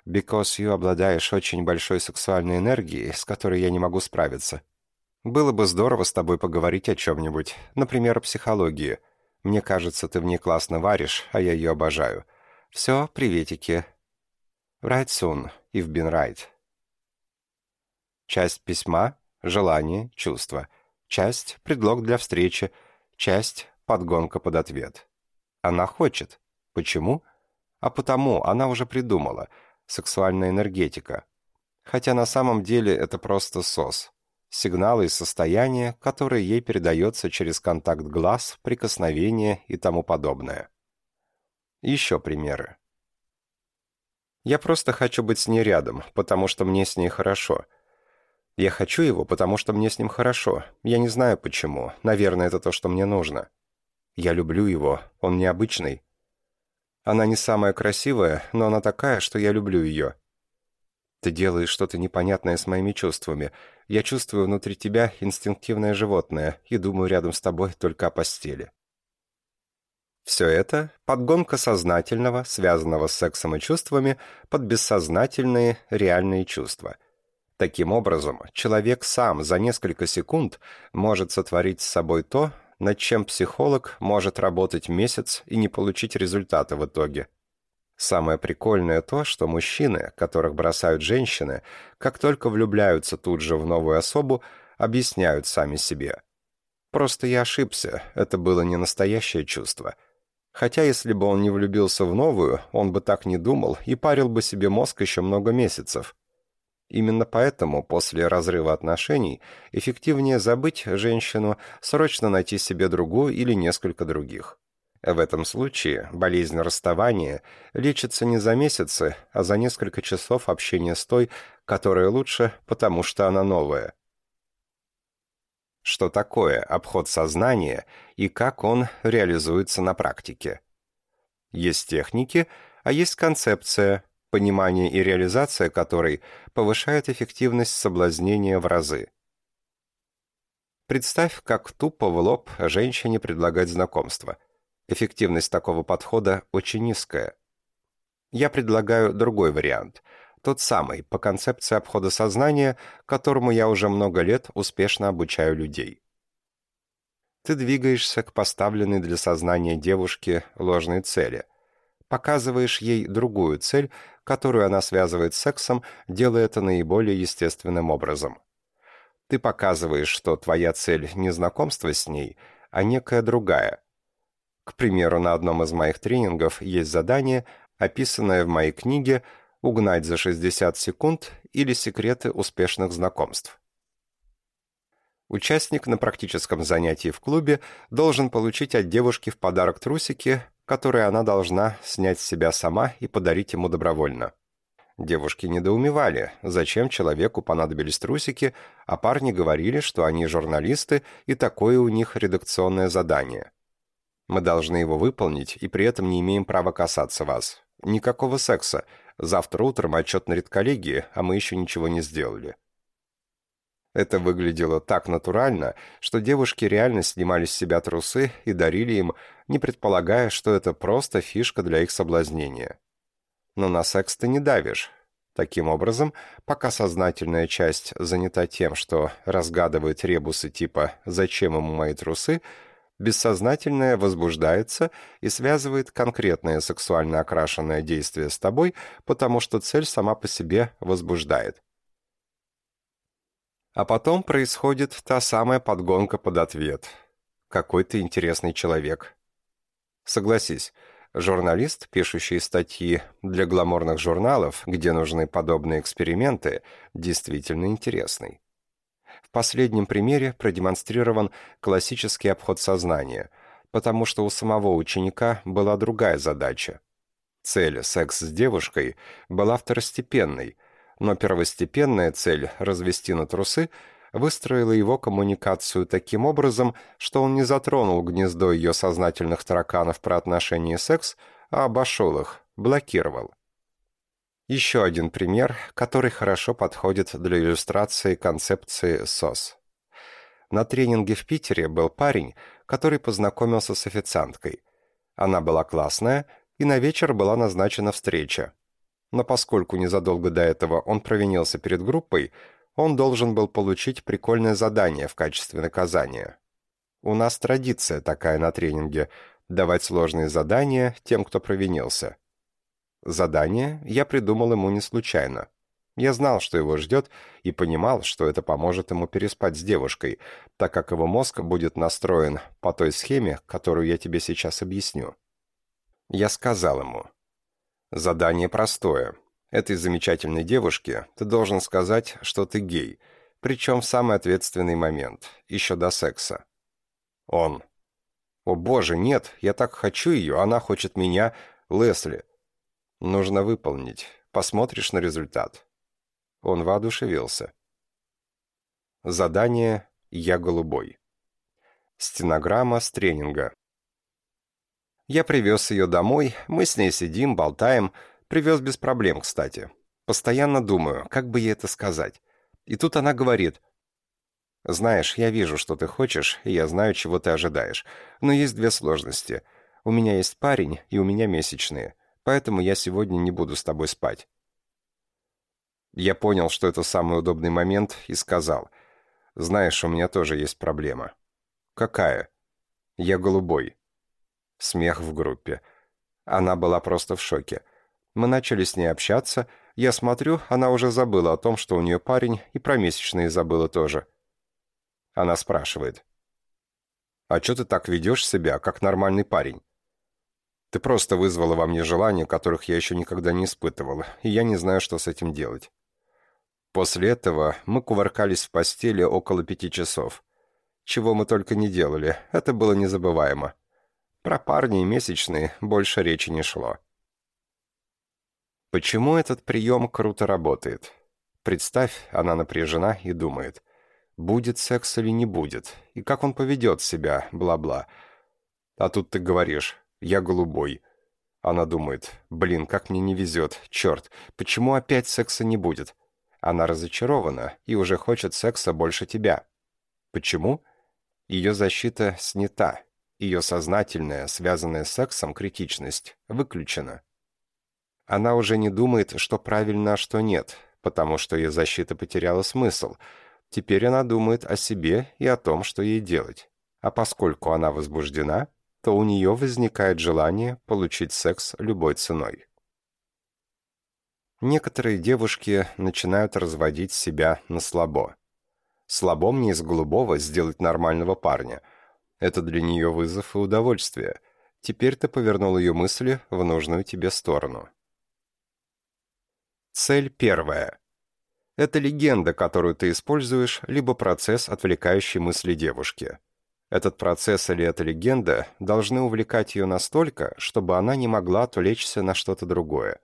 Because you обладаешь очень большой сексуальной энергией, с которой я не могу справиться. Было бы здорово с тобой поговорить о чем-нибудь, например, о психологии. Мне кажется, ты в ней классно варишь, а я ее обожаю. Все, приветики. Right soon, you've been right. Часть письма — желание, чувство. Часть — предлог для встречи. Часть — подгонка под ответ. Она хочет. Почему? А потому она уже придумала. Сексуальная энергетика. Хотя на самом деле это просто сос сигналы и состояния, которые ей передается через контакт глаз, прикосновение и тому подобное. Еще примеры. Я просто хочу быть с ней рядом, потому что мне с ней хорошо. Я хочу его, потому что мне с ним хорошо. Я не знаю почему. Наверное, это то, что мне нужно. Я люблю его. Он необычный. Она не самая красивая, но она такая, что я люблю ее. Ты делаешь что-то непонятное с моими чувствами. Я чувствую внутри тебя инстинктивное животное и думаю рядом с тобой только о постели. Все это – подгонка сознательного, связанного с сексом и чувствами, под бессознательные, реальные чувства. Таким образом, человек сам за несколько секунд может сотворить с собой то, над чем психолог может работать месяц и не получить результата в итоге – Самое прикольное то, что мужчины, которых бросают женщины, как только влюбляются тут же в новую особу, объясняют сами себе. Просто я ошибся, это было не настоящее чувство. Хотя если бы он не влюбился в новую, он бы так не думал и парил бы себе мозг еще много месяцев. Именно поэтому после разрыва отношений эффективнее забыть женщину, срочно найти себе другую или несколько других. В этом случае болезнь расставания лечится не за месяцы, а за несколько часов общения с той, которая лучше, потому что она новая. Что такое обход сознания и как он реализуется на практике? Есть техники, а есть концепция, понимание и реализация которой повышает эффективность соблазнения в разы. Представь, как тупо в лоб женщине предлагать знакомство – Эффективность такого подхода очень низкая. Я предлагаю другой вариант. Тот самый, по концепции обхода сознания, которому я уже много лет успешно обучаю людей. Ты двигаешься к поставленной для сознания девушки ложной цели. Показываешь ей другую цель, которую она связывает с сексом, делая это наиболее естественным образом. Ты показываешь, что твоя цель не знакомство с ней, а некая другая – к примеру, на одном из моих тренингов есть задание, описанное в моей книге «Угнать за 60 секунд» или «Секреты успешных знакомств». Участник на практическом занятии в клубе должен получить от девушки в подарок трусики, которые она должна снять с себя сама и подарить ему добровольно. Девушки недоумевали, зачем человеку понадобились трусики, а парни говорили, что они журналисты и такое у них редакционное задание – мы должны его выполнить и при этом не имеем права касаться вас. Никакого секса. Завтра утром отчет на редколлегии, а мы еще ничего не сделали». Это выглядело так натурально, что девушки реально снимали с себя трусы и дарили им, не предполагая, что это просто фишка для их соблазнения. Но на секс ты не давишь. Таким образом, пока сознательная часть занята тем, что разгадывает ребусы типа «зачем ему мои трусы», Бессознательное возбуждается и связывает конкретное сексуально окрашенное действие с тобой, потому что цель сама по себе возбуждает. А потом происходит та самая подгонка под ответ. Какой ты интересный человек. Согласись, журналист, пишущий статьи для гламурных журналов, где нужны подобные эксперименты, действительно интересный. В последнем примере продемонстрирован классический обход сознания, потому что у самого ученика была другая задача. Цель секс с девушкой была второстепенной, но первостепенная цель развести на трусы выстроила его коммуникацию таким образом, что он не затронул гнездо ее сознательных тараканов про отношения секс, а обошел их, блокировал. Еще один пример, который хорошо подходит для иллюстрации концепции СОС. На тренинге в Питере был парень, который познакомился с официанткой. Она была классная, и на вечер была назначена встреча. Но поскольку незадолго до этого он провинился перед группой, он должен был получить прикольное задание в качестве наказания. У нас традиция такая на тренинге – давать сложные задания тем, кто провинился. Задание я придумал ему не случайно. Я знал, что его ждет, и понимал, что это поможет ему переспать с девушкой, так как его мозг будет настроен по той схеме, которую я тебе сейчас объясню. Я сказал ему, задание простое. Этой замечательной девушке ты должен сказать, что ты гей, причем в самый ответственный момент, еще до секса. Он. «О боже, нет, я так хочу ее, она хочет меня, Лесли». «Нужно выполнить. Посмотришь на результат». Он воодушевился. Задание «Я голубой». Стенограмма с тренинга. Я привез ее домой, мы с ней сидим, болтаем. Привез без проблем, кстати. Постоянно думаю, как бы ей это сказать. И тут она говорит, «Знаешь, я вижу, что ты хочешь, и я знаю, чего ты ожидаешь. Но есть две сложности. У меня есть парень, и у меня месячные. Поэтому я сегодня не буду с тобой спать». Я понял, что это самый удобный момент, и сказал, «Знаешь, у меня тоже есть проблема». «Какая?» «Я голубой». Смех в группе. Она была просто в шоке. Мы начали с ней общаться. Я смотрю, она уже забыла о том, что у нее парень, и про месячные забыла тоже. Она спрашивает. «А что ты так ведешь себя, как нормальный парень?» «Ты просто вызвала во мне желания, которых я еще никогда не испытывал, и я не знаю, что с этим делать». После этого мы кувыркались в постели около пяти часов. Чего мы только не делали, это было незабываемо. Про парни месячные больше речи не шло. Почему этот прием круто работает? Представь, она напряжена и думает будет секс или не будет, и как он поведет себя, бла-бла. А тут ты говоришь, я голубой. Она думает, блин, как мне не везет, черт, почему опять секса не будет? Она разочарована и уже хочет секса больше тебя. Почему? Ее защита снята, ее сознательная, связанная с сексом критичность, выключена. Она уже не думает, что правильно, а что нет, потому что ее защита потеряла смысл — Теперь она думает о себе и о том, что ей делать. А поскольку она возбуждена, то у нее возникает желание получить секс любой ценой. Некоторые девушки начинают разводить себя на слабо. Слабо мне из голубого сделать нормального парня. Это для нее вызов и удовольствие. Теперь ты повернул ее мысли в нужную тебе сторону. Цель первая. Это легенда, которую ты используешь, либо процесс, отвлекающий мысли девушки. Этот процесс или эта легенда должны увлекать ее настолько, чтобы она не могла отвлечься на что-то другое.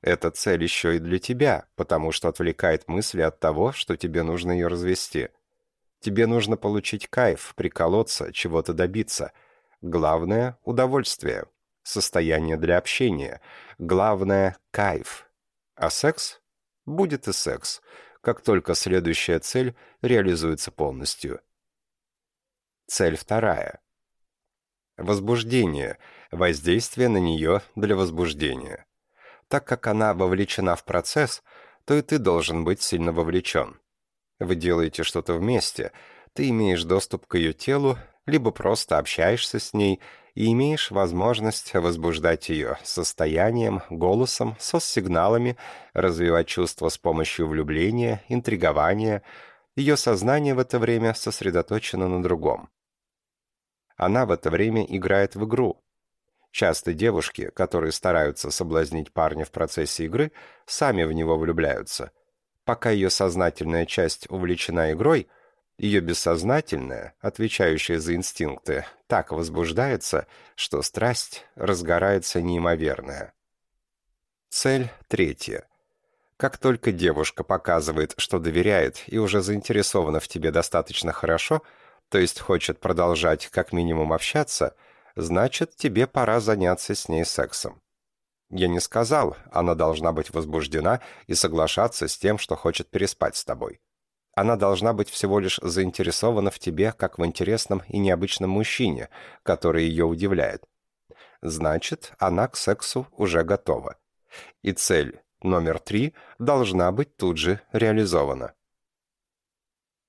Эта цель еще и для тебя, потому что отвлекает мысли от того, что тебе нужно ее развести. Тебе нужно получить кайф, приколоться, чего-то добиться. Главное – удовольствие. Состояние для общения. Главное – кайф. А секс будет и секс, как только следующая цель реализуется полностью. Цель вторая. Возбуждение. Воздействие на нее для возбуждения. Так как она вовлечена в процесс, то и ты должен быть сильно вовлечен. Вы делаете что-то вместе, ты имеешь доступ к ее телу, либо просто общаешься с ней и имеешь возможность возбуждать ее состоянием, голосом, сигналами, развивать чувства с помощью влюбления, интригования. Ее сознание в это время сосредоточено на другом. Она в это время играет в игру. Часто девушки, которые стараются соблазнить парня в процессе игры, сами в него влюбляются. Пока ее сознательная часть увлечена игрой – ее бессознательное, отвечающее за инстинкты, так возбуждается, что страсть разгорается неимоверная. Цель третья. Как только девушка показывает, что доверяет и уже заинтересована в тебе достаточно хорошо, то есть хочет продолжать как минимум общаться, значит, тебе пора заняться с ней сексом. Я не сказал, она должна быть возбуждена и соглашаться с тем, что хочет переспать с тобой. Она должна быть всего лишь заинтересована в тебе, как в интересном и необычном мужчине, который ее удивляет. Значит, она к сексу уже готова. И цель номер три должна быть тут же реализована.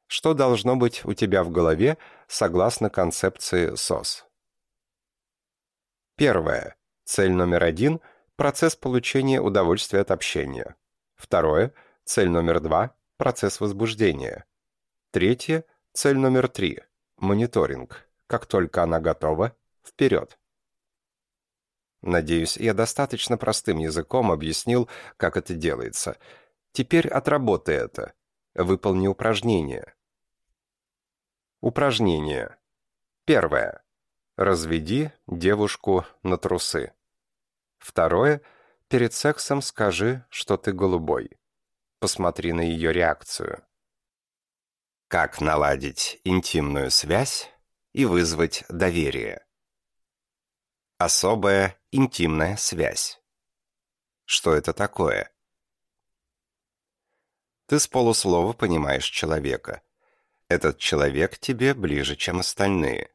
Что должно быть у тебя в голове согласно концепции СОС? Первое. Цель номер один – процесс получения удовольствия от общения. Второе. Цель номер два – процесс возбуждения. Третье. Цель номер три – мониторинг. Как только она готова, вперед. Надеюсь, я достаточно простым языком объяснил, как это делается. Теперь отработай это. Выполни упражнение. Упражнение. Первое. Разведи девушку на трусы. Второе. Перед сексом скажи, что ты голубой. Посмотри на ее реакцию. Как наладить интимную связь и вызвать доверие? Особая интимная связь. Что это такое? Ты с полуслова понимаешь человека. Этот человек тебе ближе, чем остальные.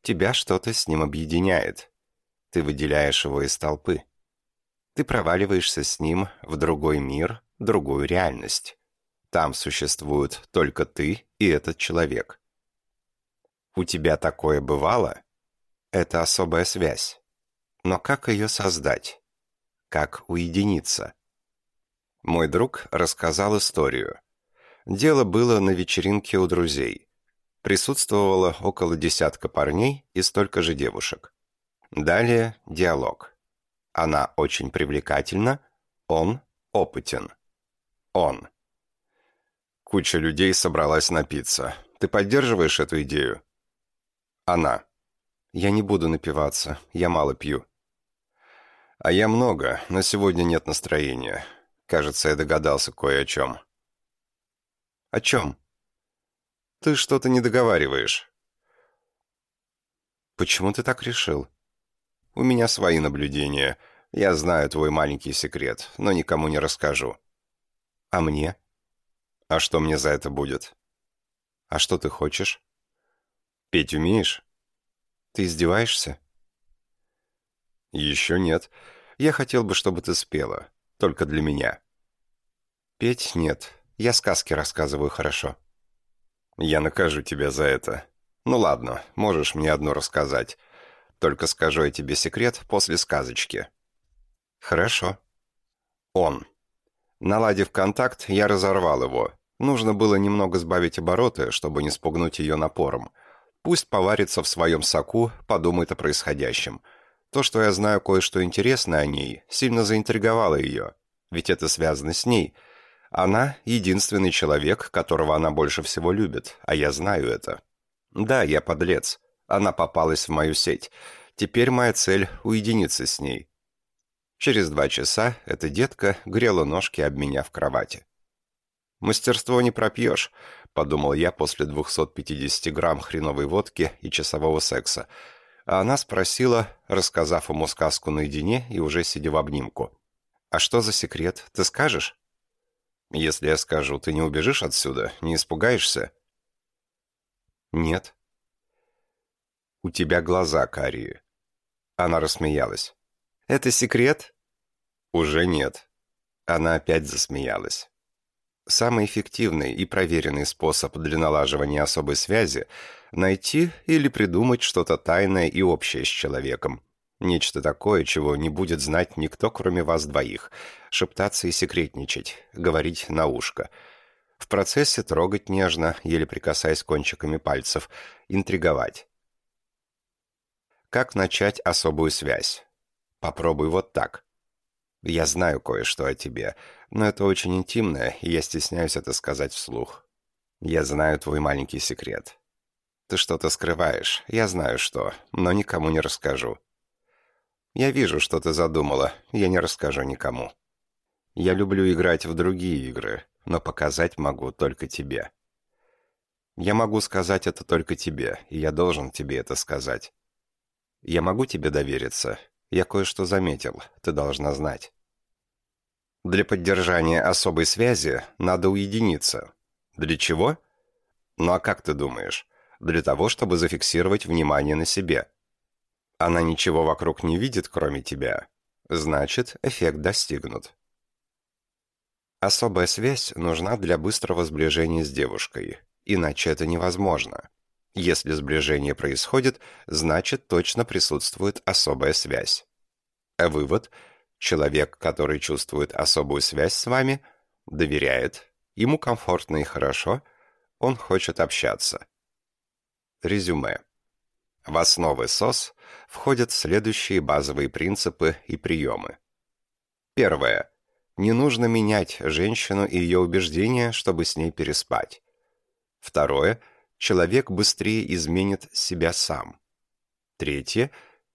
Тебя что-то с ним объединяет. Ты выделяешь его из толпы. Ты проваливаешься с ним в другой мир, другую реальность. Там существуют только ты и этот человек. У тебя такое бывало? Это особая связь. Но как ее создать? Как уединиться? Мой друг рассказал историю. Дело было на вечеринке у друзей. Присутствовало около десятка парней и столько же девушек. Далее диалог. Она очень привлекательна, он опытен. Он. Куча людей собралась напиться. Ты поддерживаешь эту идею? Она. Я не буду напиваться, я мало пью. А я много, но сегодня нет настроения. Кажется, я догадался кое о чем. О чем? Ты что-то не договариваешь. Почему ты так решил? У меня свои наблюдения. Я знаю твой маленький секрет, но никому не расскажу. А мне? А что мне за это будет? А что ты хочешь? Петь умеешь? Ты издеваешься? Еще нет. Я хотел бы, чтобы ты спела. Только для меня. Петь нет. Я сказки рассказываю хорошо. Я накажу тебя за это. Ну ладно, можешь мне одну рассказать. Только скажу я тебе секрет после сказочки. Хорошо. Он. Наладив контакт, я разорвал его. Нужно было немного сбавить обороты, чтобы не спугнуть ее напором. Пусть поварится в своем соку, подумает о происходящем. То, что я знаю кое-что интересное о ней, сильно заинтриговало ее. Ведь это связано с ней. Она — единственный человек, которого она больше всего любит, а я знаю это. Да, я подлец. Она попалась в мою сеть. Теперь моя цель — уединиться с ней. Через два часа эта детка грела ножки об меня в кровати. Мастерство не пропьешь подумал я после 250 грамм хреновой водки и часового секса. А она спросила, рассказав ему сказку наедине и уже сидя в обнимку. «А что за секрет? Ты скажешь?» «Если я скажу, ты не убежишь отсюда? Не испугаешься?» «Нет». «У тебя глаза карие». Она рассмеялась. «Это секрет?» «Уже нет». Она опять засмеялась. Самый эффективный и проверенный способ для налаживания особой связи – найти или придумать что-то тайное и общее с человеком. Нечто такое, чего не будет знать никто, кроме вас двоих. Шептаться и секретничать, говорить на ушко. В процессе трогать нежно, еле прикасаясь кончиками пальцев, интриговать. Как начать особую связь? Попробуй вот так. Я знаю кое-что о тебе, но это очень интимное, и я стесняюсь это сказать вслух. Я знаю твой маленький секрет. Ты что-то скрываешь, я знаю что, но никому не расскажу. Я вижу, что ты задумала, я не расскажу никому. Я люблю играть в другие игры, но показать могу только тебе. Я могу сказать это только тебе, и я должен тебе это сказать. Я могу тебе довериться. Я кое-что заметил, ты должна знать. Для поддержания особой связи надо уединиться. Для чего? Ну а как ты думаешь? Для того, чтобы зафиксировать внимание на себе. Она ничего вокруг не видит, кроме тебя. Значит, эффект достигнут. Особая связь нужна для быстрого сближения с девушкой, иначе это невозможно. Если сближение происходит, значит точно присутствует особая связь. Вывод – человек, который чувствует особую связь с вами, доверяет, ему комфортно и хорошо, он хочет общаться. Резюме. В основы СОС входят следующие базовые принципы и приемы. Первое. Не нужно менять женщину и ее убеждения, чтобы с ней переспать. Второе. Человек быстрее изменит себя сам. Третье.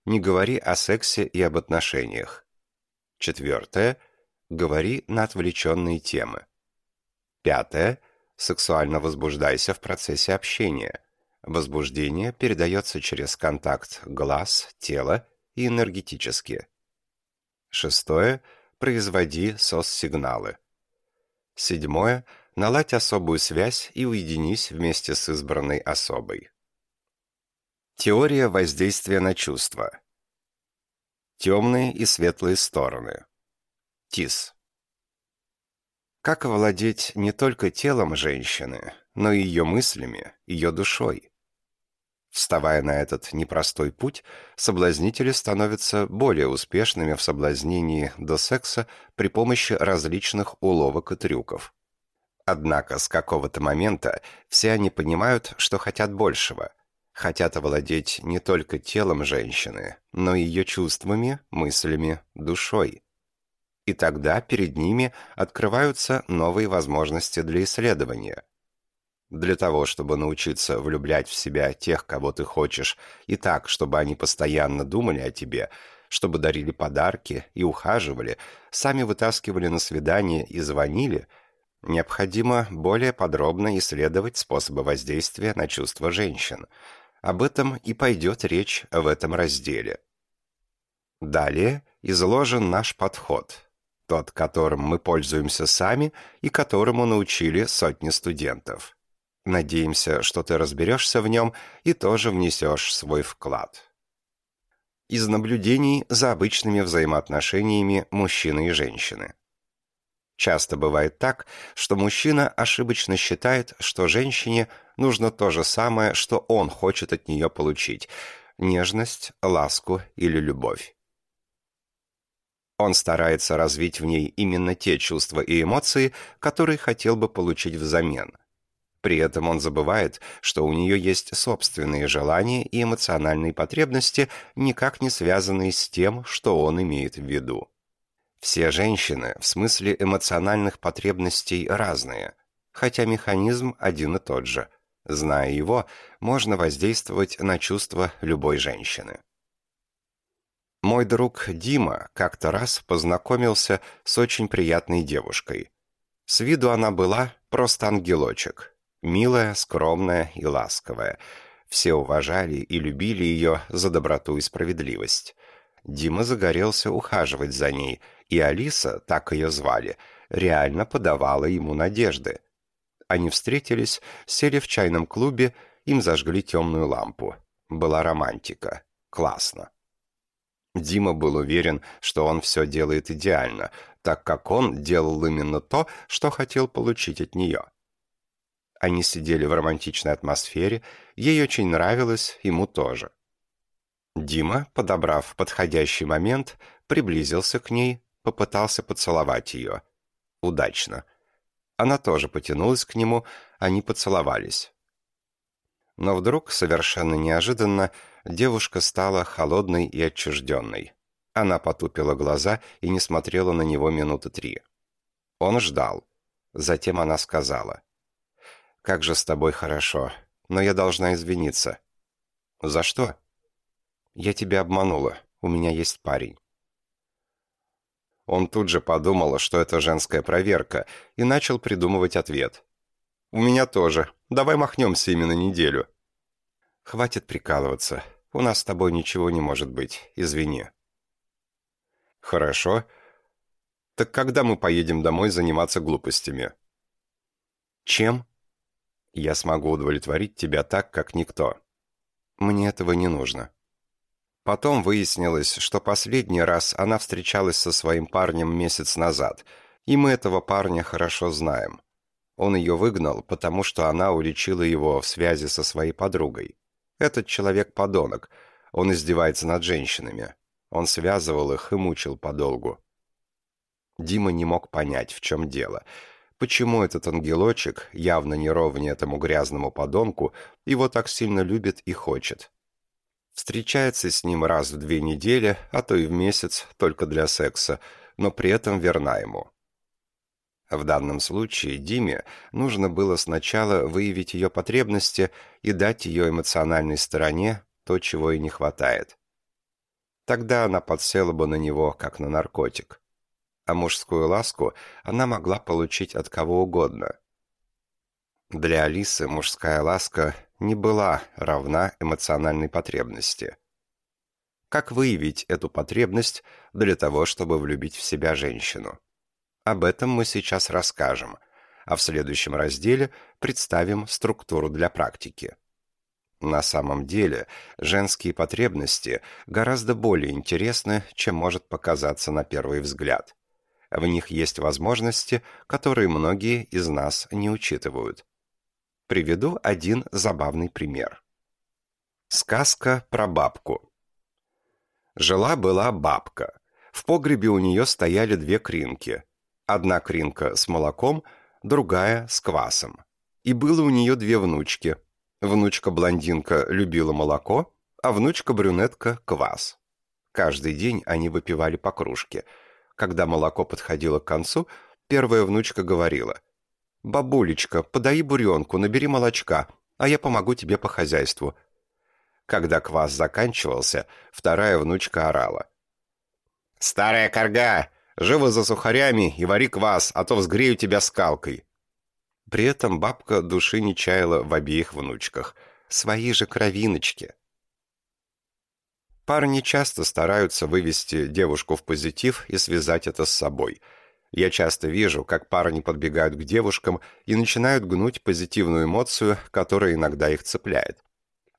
Не говори о сексе и об отношениях. Четвертое. Говори на отвлеченные темы. Пятое. Сексуально возбуждайся в процессе общения. Возбуждение передается через контакт глаз, тела и энергетически. Шестое производи сос-сигналы. Седьмое. Наладь особую связь и уединись вместе с избранной особой. Теория воздействия на чувства. Темные и светлые стороны. ТИС. Как овладеть не только телом женщины, но и ее мыслями, ее душой? Вставая на этот непростой путь, соблазнители становятся более успешными в соблазнении до секса при помощи различных уловок и трюков. Однако с какого-то момента все они понимают, что хотят большего. Хотят овладеть не только телом женщины, но и ее чувствами, мыслями, душой. И тогда перед ними открываются новые возможности для исследования – для того, чтобы научиться влюблять в себя тех, кого ты хочешь, и так, чтобы они постоянно думали о тебе, чтобы дарили подарки и ухаживали, сами вытаскивали на свидание и звонили, необходимо более подробно исследовать способы воздействия на чувства женщин. Об этом и пойдет речь в этом разделе. Далее изложен наш подход, тот, которым мы пользуемся сами и которому научили сотни студентов. Надеемся, что ты разберешься в нем и тоже внесешь свой вклад. Из наблюдений за обычными взаимоотношениями мужчины и женщины. Часто бывает так, что мужчина ошибочно считает, что женщине нужно то же самое, что он хочет от нее получить – нежность, ласку или любовь. Он старается развить в ней именно те чувства и эмоции, которые хотел бы получить взамен. При этом он забывает, что у нее есть собственные желания и эмоциональные потребности, никак не связанные с тем, что он имеет в виду. Все женщины в смысле эмоциональных потребностей разные, хотя механизм один и тот же. Зная его, можно воздействовать на чувства любой женщины. Мой друг Дима как-то раз познакомился с очень приятной девушкой. С виду она была просто ангелочек, Милая, скромная и ласковая. Все уважали и любили ее за доброту и справедливость. Дима загорелся ухаживать за ней, и Алиса, так ее звали, реально подавала ему надежды. Они встретились, сели в чайном клубе, им зажгли темную лампу. Была романтика. Классно. Дима был уверен, что он все делает идеально, так как он делал именно то, что хотел получить от нее. Они сидели в романтичной атмосфере, ей очень нравилось, ему тоже. Дима, подобрав подходящий момент, приблизился к ней, попытался поцеловать ее. Удачно. Она тоже потянулась к нему, они поцеловались. Но вдруг, совершенно неожиданно, девушка стала холодной и отчужденной. Она потупила глаза и не смотрела на него минуты три. Он ждал. Затем она сказала — как же с тобой хорошо. Но я должна извиниться». «За что?» «Я тебя обманула. У меня есть парень». Он тут же подумал, что это женская проверка, и начал придумывать ответ. «У меня тоже. Давай махнемся именно неделю». «Хватит прикалываться. У нас с тобой ничего не может быть. Извини». «Хорошо. Так когда мы поедем домой заниматься глупостями?» «Чем?» Я смогу удовлетворить тебя так, как никто. Мне этого не нужно. Потом выяснилось, что последний раз она встречалась со своим парнем месяц назад, и мы этого парня хорошо знаем. Он ее выгнал, потому что она уличила его в связи со своей подругой. Этот человек подонок, он издевается над женщинами. Он связывал их и мучил подолгу. Дима не мог понять, в чем дело. Почему этот ангелочек, явно не ровнее этому грязному подонку, его так сильно любит и хочет? Встречается с ним раз в две недели, а то и в месяц, только для секса, но при этом верна ему. В данном случае Диме нужно было сначала выявить ее потребности и дать ее эмоциональной стороне то, чего ей не хватает. Тогда она подсела бы на него, как на наркотик а мужскую ласку она могла получить от кого угодно. Для Алисы мужская ласка не была равна эмоциональной потребности. Как выявить эту потребность для того, чтобы влюбить в себя женщину? Об этом мы сейчас расскажем, а в следующем разделе представим структуру для практики. На самом деле, женские потребности гораздо более интересны, чем может показаться на первый взгляд. В них есть возможности, которые многие из нас не учитывают. Приведу один забавный пример. Сказка про бабку. Жила-была бабка. В погребе у нее стояли две кринки. Одна кринка с молоком, другая с квасом. И было у нее две внучки. Внучка-блондинка любила молоко, а внучка-брюнетка – квас. Каждый день они выпивали по кружке – когда молоко подходило к концу, первая внучка говорила, «Бабулечка, подай буренку, набери молочка, а я помогу тебе по хозяйству». Когда квас заканчивался, вторая внучка орала. «Старая корга, живо за сухарями и вари квас, а то взгрею тебя скалкой». При этом бабка души не чаяла в обеих внучках. Свои же кровиночки. Парни часто стараются вывести девушку в позитив и связать это с собой. Я часто вижу, как парни подбегают к девушкам и начинают гнуть позитивную эмоцию, которая иногда их цепляет.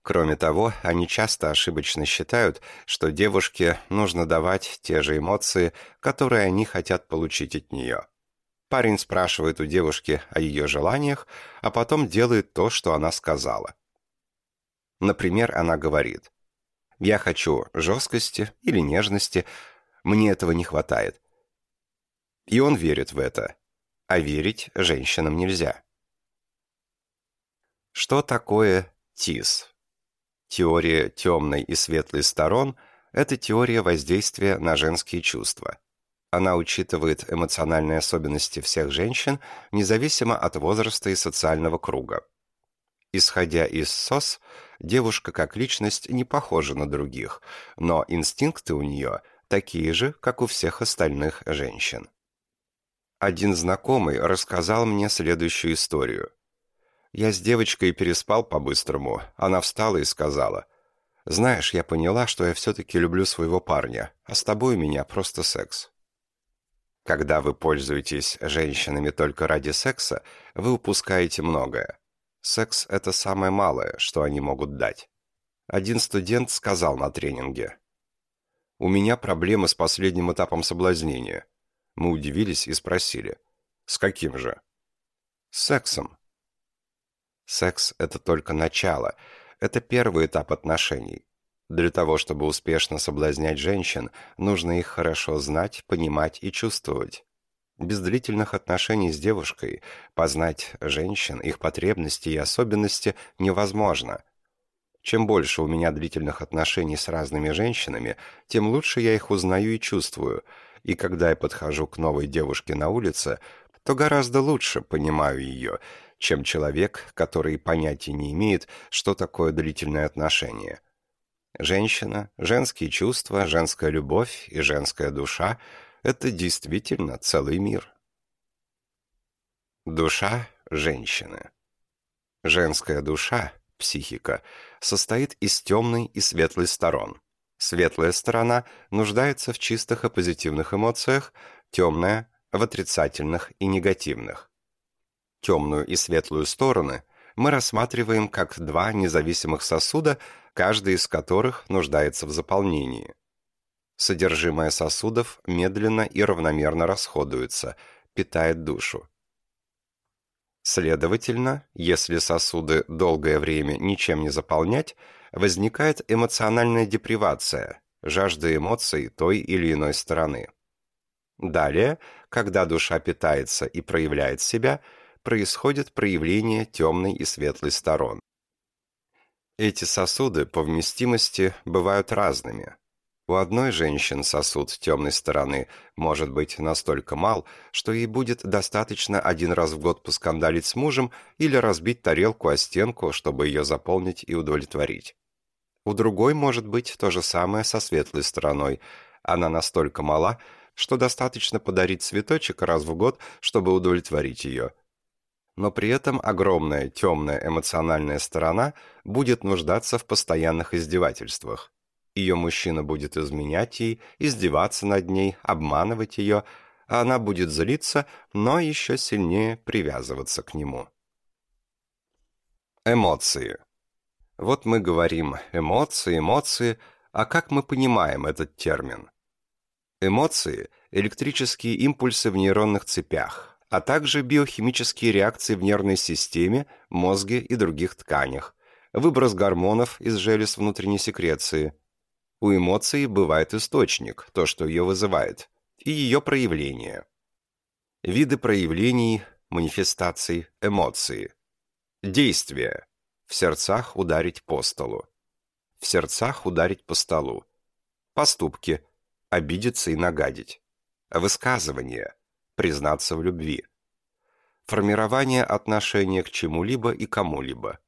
Кроме того, они часто ошибочно считают, что девушке нужно давать те же эмоции, которые они хотят получить от нее. Парень спрашивает у девушки о ее желаниях, а потом делает то, что она сказала. Например, она говорит я хочу жесткости или нежности, мне этого не хватает. И он верит в это. А верить женщинам нельзя. Что такое ТИС? Теория темной и светлой сторон – это теория воздействия на женские чувства. Она учитывает эмоциональные особенности всех женщин, независимо от возраста и социального круга. Исходя из СОС, девушка как личность не похожа на других, но инстинкты у нее такие же, как у всех остальных женщин. Один знакомый рассказал мне следующую историю. Я с девочкой переспал по-быстрому. Она встала и сказала, «Знаешь, я поняла, что я все-таки люблю своего парня, а с тобой у меня просто секс». Когда вы пользуетесь женщинами только ради секса, вы упускаете многое. Секс – это самое малое, что они могут дать. Один студент сказал на тренинге. «У меня проблемы с последним этапом соблазнения». Мы удивились и спросили. «С каким же?» «С сексом». Секс – это только начало. Это первый этап отношений. Для того, чтобы успешно соблазнять женщин, нужно их хорошо знать, понимать и чувствовать. Без длительных отношений с девушкой познать женщин, их потребности и особенности невозможно. Чем больше у меня длительных отношений с разными женщинами, тем лучше я их узнаю и чувствую, и когда я подхожу к новой девушке на улице, то гораздо лучше понимаю ее, чем человек, который понятия не имеет, что такое длительное отношение. Женщина, женские чувства, женская любовь и женская душа – это действительно целый мир. Душа женщины. Женская душа, психика, состоит из темной и светлой сторон. Светлая сторона нуждается в чистых и позитивных эмоциях, темная – в отрицательных и негативных. Темную и светлую стороны мы рассматриваем как два независимых сосуда, каждый из которых нуждается в заполнении. Содержимое сосудов медленно и равномерно расходуется, питает душу. Следовательно, если сосуды долгое время ничем не заполнять, возникает эмоциональная депривация, жажда эмоций той или иной стороны. Далее, когда душа питается и проявляет себя, происходит проявление темной и светлой сторон. Эти сосуды по вместимости бывают разными. У одной женщины сосуд темной стороны может быть настолько мал, что ей будет достаточно один раз в год поскандалить с мужем или разбить тарелку о стенку, чтобы ее заполнить и удовлетворить. У другой может быть то же самое со светлой стороной. Она настолько мала, что достаточно подарить цветочек раз в год, чтобы удовлетворить ее. Но при этом огромная темная эмоциональная сторона будет нуждаться в постоянных издевательствах. Ее мужчина будет изменять ей, издеваться над ней, обманывать ее, а она будет злиться, но еще сильнее привязываться к нему. Эмоции. Вот мы говорим «эмоции, эмоции», а как мы понимаем этот термин? Эмоции – электрические импульсы в нейронных цепях, а также биохимические реакции в нервной системе, мозге и других тканях, выброс гормонов из желез внутренней секреции. У эмоций бывает источник, то, что ее вызывает, и ее проявление. Виды проявлений, манифестаций, эмоции. Действия. В сердцах ударить по столу. В сердцах ударить по столу. Поступки – обидеться и нагадить. Высказывание, признаться в любви. Формирование отношения к чему-либо и кому-либо.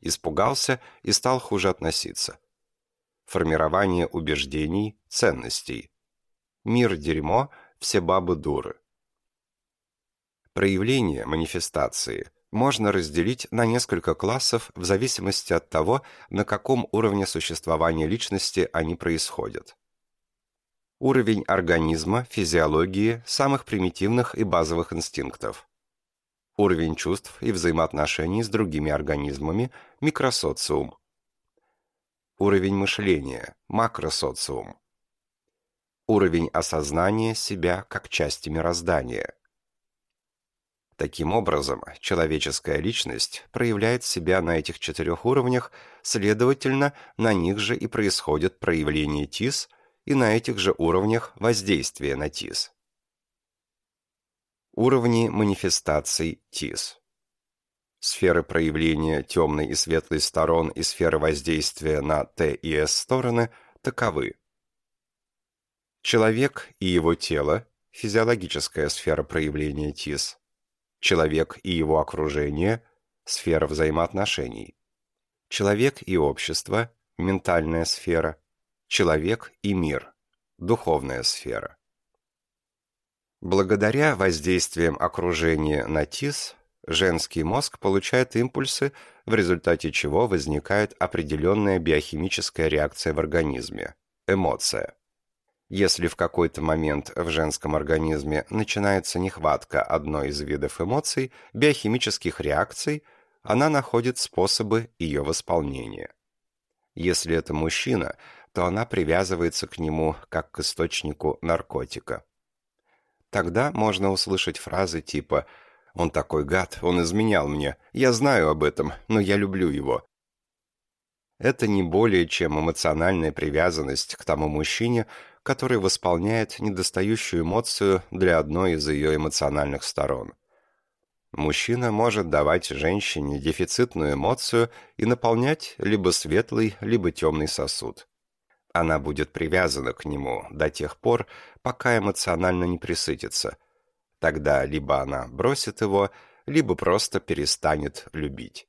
Испугался и стал хуже относиться. Формирование убеждений, ценностей. Мир дерьмо, все бабы дуры. Проявление манифестации можно разделить на несколько классов в зависимости от того, на каком уровне существования личности они происходят уровень организма, физиологии, самых примитивных и базовых инстинктов. Уровень чувств и взаимоотношений с другими организмами, микросоциум. Уровень мышления, макросоциум. Уровень осознания себя как части мироздания. Таким образом, человеческая личность проявляет себя на этих четырех уровнях, следовательно, на них же и происходит проявление ТИС – и на этих же уровнях воздействия на ТИС. Уровни манифестаций ТИС. Сферы проявления темной и светлой сторон и сферы воздействия на Т и С стороны таковы. Человек и его тело – физиологическая сфера проявления ТИС. Человек и его окружение – сфера взаимоотношений. Человек и общество – ментальная сфера – Человек и мир. Духовная сфера. Благодаря воздействиям окружения на ТИС, женский мозг получает импульсы, в результате чего возникает определенная биохимическая реакция в организме – эмоция. Если в какой-то момент в женском организме начинается нехватка одной из видов эмоций, биохимических реакций, она находит способы ее восполнения. Если это мужчина, то она привязывается к нему как к источнику наркотика. Тогда можно услышать фразы типа «Он такой гад, он изменял мне, я знаю об этом, но я люблю его». Это не более чем эмоциональная привязанность к тому мужчине, который восполняет недостающую эмоцию для одной из ее эмоциональных сторон. Мужчина может давать женщине дефицитную эмоцию и наполнять либо светлый, либо темный сосуд. Она будет привязана к нему до тех пор, пока эмоционально не присытится. Тогда либо она бросит его, либо просто перестанет любить.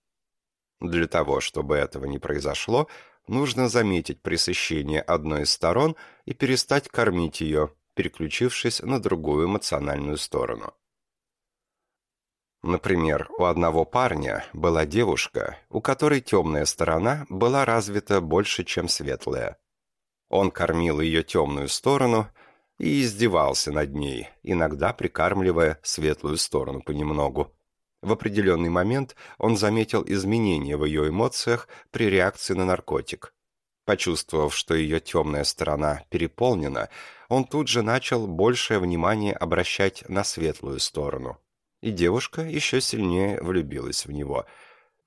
Для того, чтобы этого не произошло, нужно заметить пресыщение одной из сторон и перестать кормить ее, переключившись на другую эмоциональную сторону. Например, у одного парня была девушка, у которой темная сторона была развита больше, чем светлая. Он кормил ее темную сторону и издевался над ней, иногда прикармливая светлую сторону понемногу. В определенный момент он заметил изменения в ее эмоциях при реакции на наркотик. Почувствовав, что ее темная сторона переполнена, он тут же начал большее внимание обращать на светлую сторону. И девушка еще сильнее влюбилась в него.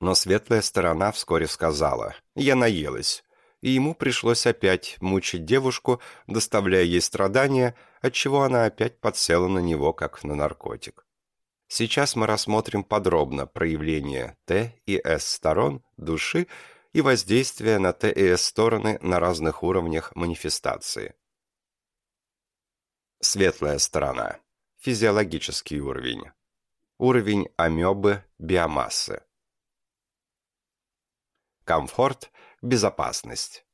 Но светлая сторона вскоре сказала «Я наелась», и ему пришлось опять мучить девушку, доставляя ей страдания, отчего она опять подсела на него, как на наркотик. Сейчас мы рассмотрим подробно проявление Т и С сторон души и воздействие на Т и С стороны на разных уровнях манифестации. Светлая сторона. Физиологический уровень. Уровень амебы биомассы. Комфорт, безопасность.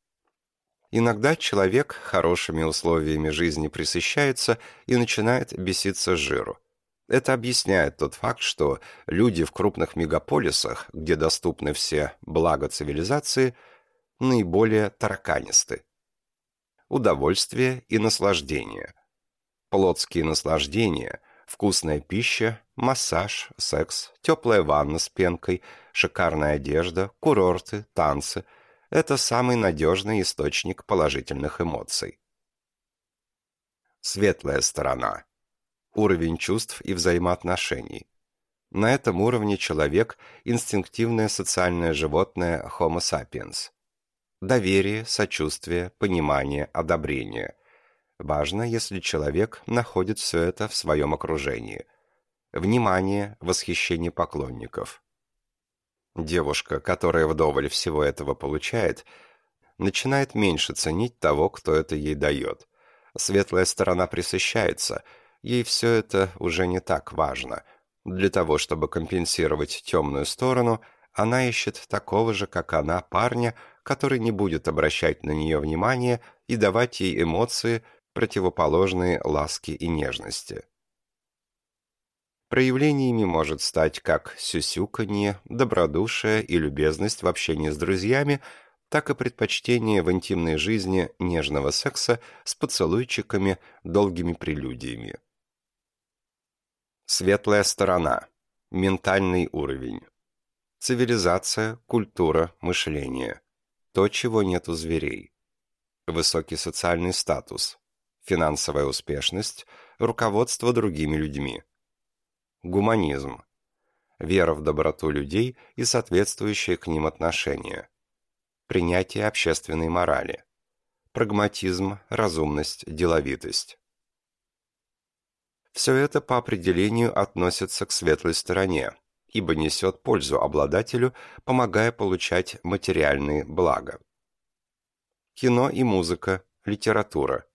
Иногда человек хорошими условиями жизни присыщается и начинает беситься жиру. Это объясняет тот факт, что люди в крупных мегаполисах, где доступны все блага цивилизации, наиболее тараканисты. Удовольствие и наслаждение – плотские наслаждения, вкусная пища, массаж, секс, теплая ванна с пенкой, шикарная одежда, курорты, танцы – это самый надежный источник положительных эмоций. Светлая сторона. Уровень чувств и взаимоотношений. На этом уровне человек – инстинктивное социальное животное Homo sapiens. Доверие, сочувствие, понимание, одобрение – Важно, если человек находит все это в своем окружении. Внимание, восхищение поклонников. Девушка, которая вдоволь всего этого получает, начинает меньше ценить того, кто это ей дает. Светлая сторона присыщается, ей все это уже не так важно. Для того, чтобы компенсировать темную сторону, она ищет такого же, как она, парня, который не будет обращать на нее внимание и давать ей эмоции, противоположные ласке и нежности. Проявлениями может стать как сюсюканье, добродушие и любезность в общении с друзьями, так и предпочтение в интимной жизни нежного секса с поцелуйчиками, долгими прелюдиями. Светлая сторона. Ментальный уровень. Цивилизация, культура, мышление. То, чего нет у зверей. Высокий социальный статус финансовая успешность, руководство другими людьми. Гуманизм. Вера в доброту людей и соответствующее к ним отношение. Принятие общественной морали. Прагматизм, разумность, деловитость. Все это по определению относится к светлой стороне, ибо несет пользу обладателю, помогая получать материальные блага. Кино и музыка, литература –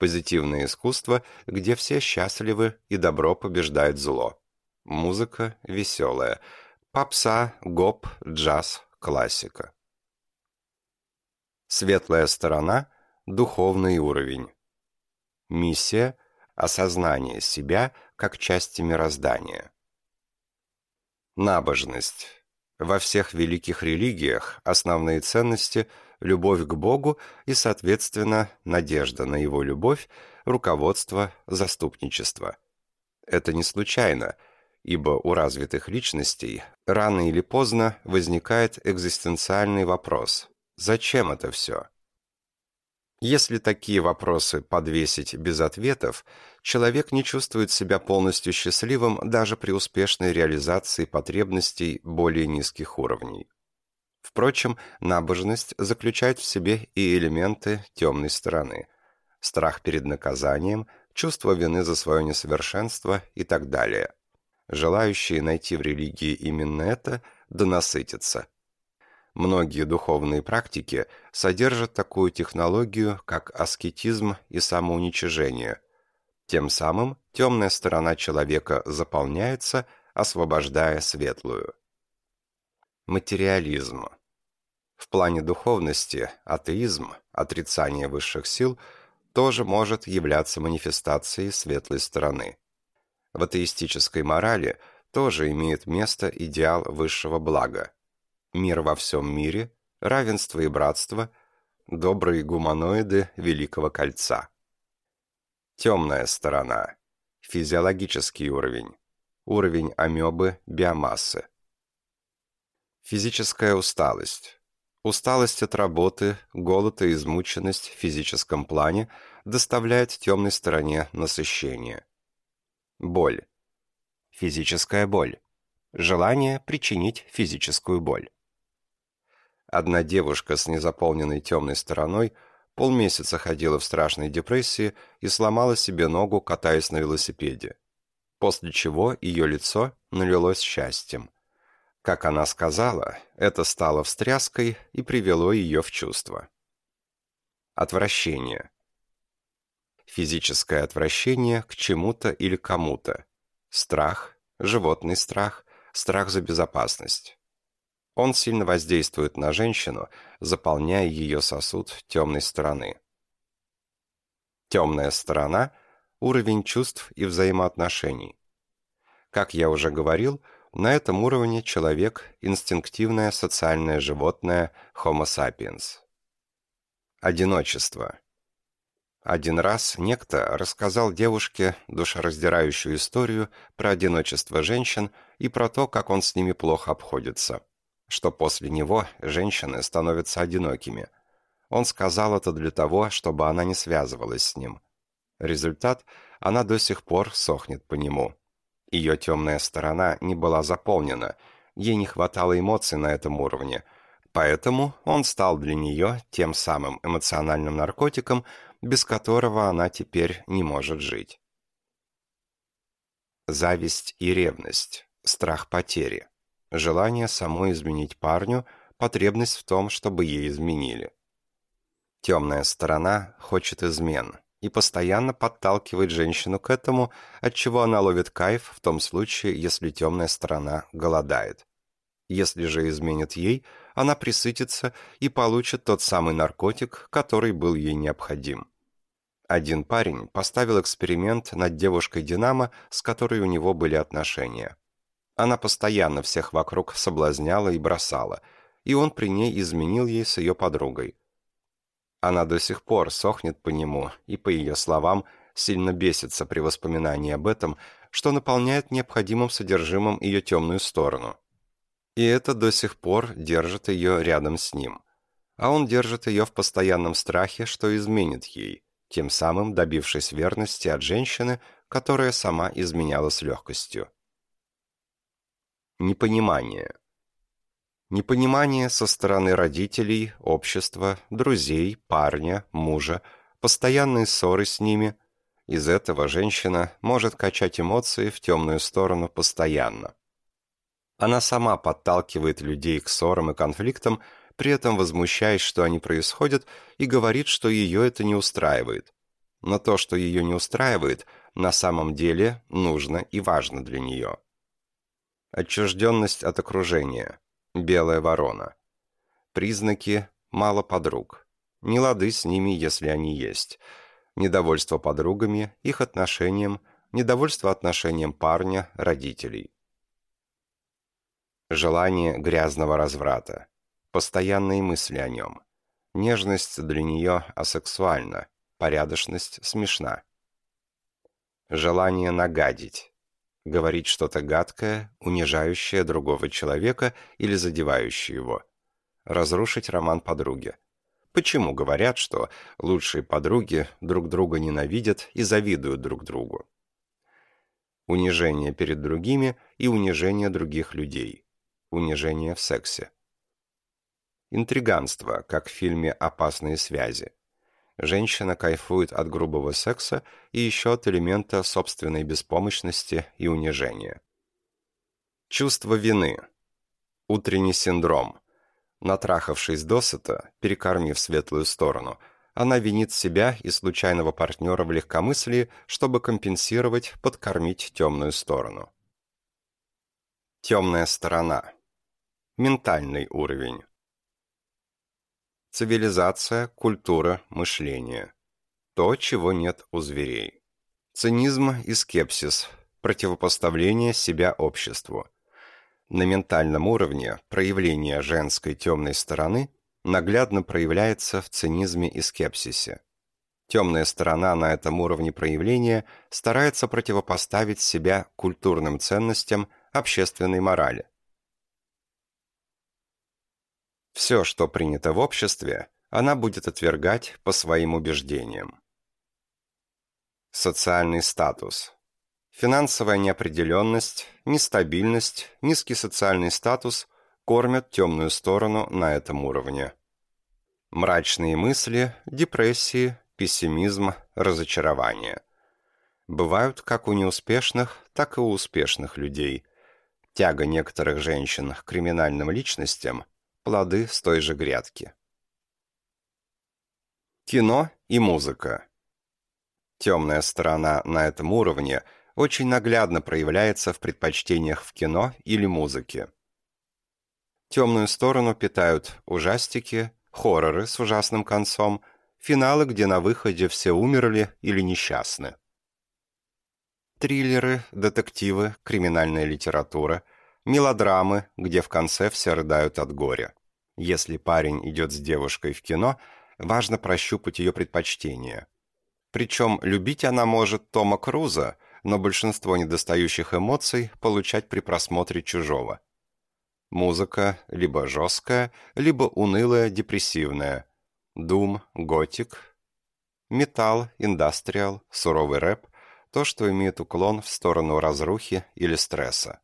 Позитивное искусство, где все счастливы и добро побеждает зло. Музыка веселая. Попса, гоп, джаз, классика. Светлая сторона – духовный уровень. Миссия – осознание себя как части мироздания. Набожность. Во всех великих религиях основные ценности – любовь к Богу и, соответственно, надежда на Его любовь, руководство, заступничество. Это не случайно, ибо у развитых личностей рано или поздно возникает экзистенциальный вопрос «Зачем это все?». Если такие вопросы подвесить без ответов, человек не чувствует себя полностью счастливым даже при успешной реализации потребностей более низких уровней. Впрочем, набожность заключает в себе и элементы темной стороны. Страх перед наказанием, чувство вины за свое несовершенство и так далее. Желающие найти в религии именно это, да насытятся. Многие духовные практики содержат такую технологию, как аскетизм и самоуничижение. Тем самым темная сторона человека заполняется, освобождая светлую. Материализм. В плане духовности атеизм, отрицание высших сил, тоже может являться манифестацией светлой стороны. В атеистической морали тоже имеет место идеал высшего блага. Мир во всем мире, равенство и братство, добрые гуманоиды Великого Кольца. Темная сторона. Физиологический уровень. уровень амебы, биомассы. Физическая усталость. Усталость от работы, голод и измученность в физическом плане доставляет темной стороне насыщение. Боль. Физическая боль. Желание причинить физическую боль. Одна девушка с незаполненной темной стороной полмесяца ходила в страшной депрессии и сломала себе ногу, катаясь на велосипеде. После чего ее лицо налилось счастьем. Как она сказала, это стало встряской и привело ее в чувство. Отвращение. Физическое отвращение к чему-то или кому-то. Страх, животный страх, страх за безопасность. Он сильно воздействует на женщину, заполняя ее сосуд темной стороны. Темная сторона – уровень чувств и взаимоотношений. Как я уже говорил, на этом уровне человек – инстинктивное социальное животное Homo sapiens. Одиночество. Один раз некто рассказал девушке душераздирающую историю про одиночество женщин и про то, как он с ними плохо обходится, что после него женщины становятся одинокими. Он сказал это для того, чтобы она не связывалась с ним. Результат – она до сих пор сохнет по нему. Ее темная сторона не была заполнена, ей не хватало эмоций на этом уровне, поэтому он стал для нее тем самым эмоциональным наркотиком, без которого она теперь не может жить. Зависть и ревность, страх потери, желание самой изменить парню, потребность в том, чтобы ей изменили. Темная сторона хочет измен и постоянно подталкивает женщину к этому, от чего она ловит кайф в том случае, если темная сторона голодает. Если же изменит ей, она присытится и получит тот самый наркотик, который был ей необходим. Один парень поставил эксперимент над девушкой Динамо, с которой у него были отношения. Она постоянно всех вокруг соблазняла и бросала, и он при ней изменил ей с ее подругой. Она до сих пор сохнет по нему и, по ее словам, сильно бесится при воспоминании об этом, что наполняет необходимым содержимым ее темную сторону. И это до сих пор держит ее рядом с ним. А он держит ее в постоянном страхе, что изменит ей – тем самым добившись верности от женщины, которая сама изменяла с легкостью. Непонимание. Непонимание со стороны родителей, общества, друзей, парня, мужа, постоянные ссоры с ними. Из этого женщина может качать эмоции в темную сторону постоянно. Она сама подталкивает людей к ссорам и конфликтам, при этом возмущаясь, что они происходят, и говорит, что ее это не устраивает. Но то, что ее не устраивает, на самом деле нужно и важно для нее. Отчужденность от окружения. Белая ворона. Признаки «мало подруг». Не лады с ними, если они есть. Недовольство подругами, их отношением, недовольство отношением парня, родителей. Желание грязного разврата постоянные мысли о нем. Нежность для нее асексуальна, порядочность смешна. Желание нагадить. Говорить что-то гадкое, унижающее другого человека или задевающее его. Разрушить роман подруги. Почему говорят, что лучшие подруги друг друга ненавидят и завидуют друг другу? Унижение перед другими и унижение других людей. Унижение в сексе. Интриганство, как в фильме «Опасные связи». Женщина кайфует от грубого секса и еще от элемента собственной беспомощности и унижения. Чувство вины. Утренний синдром. Натрахавшись досыта, перекормив светлую сторону, она винит себя и случайного партнера в легкомыслии, чтобы компенсировать, подкормить темную сторону. Темная сторона. Ментальный уровень. Цивилизация, культура, мышление. То, чего нет у зверей. Цинизм и скепсис. Противопоставление себя обществу. На ментальном уровне проявление женской темной стороны наглядно проявляется в цинизме и скепсисе. Темная сторона на этом уровне проявления старается противопоставить себя культурным ценностям общественной морали. Все, что принято в обществе, она будет отвергать по своим убеждениям. Социальный статус. Финансовая неопределенность, нестабильность, низкий социальный статус кормят темную сторону на этом уровне. Мрачные мысли, депрессии, пессимизм, разочарование. Бывают как у неуспешных, так и у успешных людей. Тяга некоторых женщин к криминальным личностям – плоды с той же грядки. Кино и музыка. Темная сторона на этом уровне очень наглядно проявляется в предпочтениях в кино или музыке. Темную сторону питают ужастики, хорроры с ужасным концом, финалы, где на выходе все умерли или несчастны. Триллеры, детективы, криминальная литература, мелодрамы, где в конце все рыдают от горя. Если парень идет с девушкой в кино, важно прощупать ее предпочтения. Причем любить она может Тома Круза, но большинство недостающих эмоций получать при просмотре чужого. Музыка либо жесткая, либо унылая, депрессивная. Дум, готик, металл, индастриал, суровый рэп – то, что имеет уклон в сторону разрухи или стресса.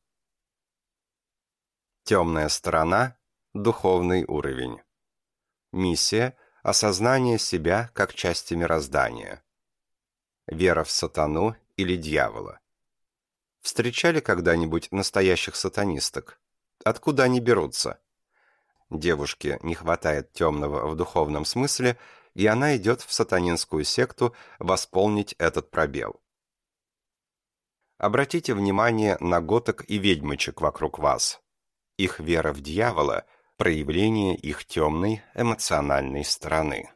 Темная сторона – духовный уровень. Миссия – осознание себя как части мироздания. Вера в сатану или дьявола. Встречали когда-нибудь настоящих сатанисток? Откуда они берутся? Девушке не хватает темного в духовном смысле, и она идет в сатанинскую секту восполнить этот пробел. Обратите внимание на готок и ведьмочек вокруг вас. Их вера в дьявола – проявление их темной эмоциональной стороны.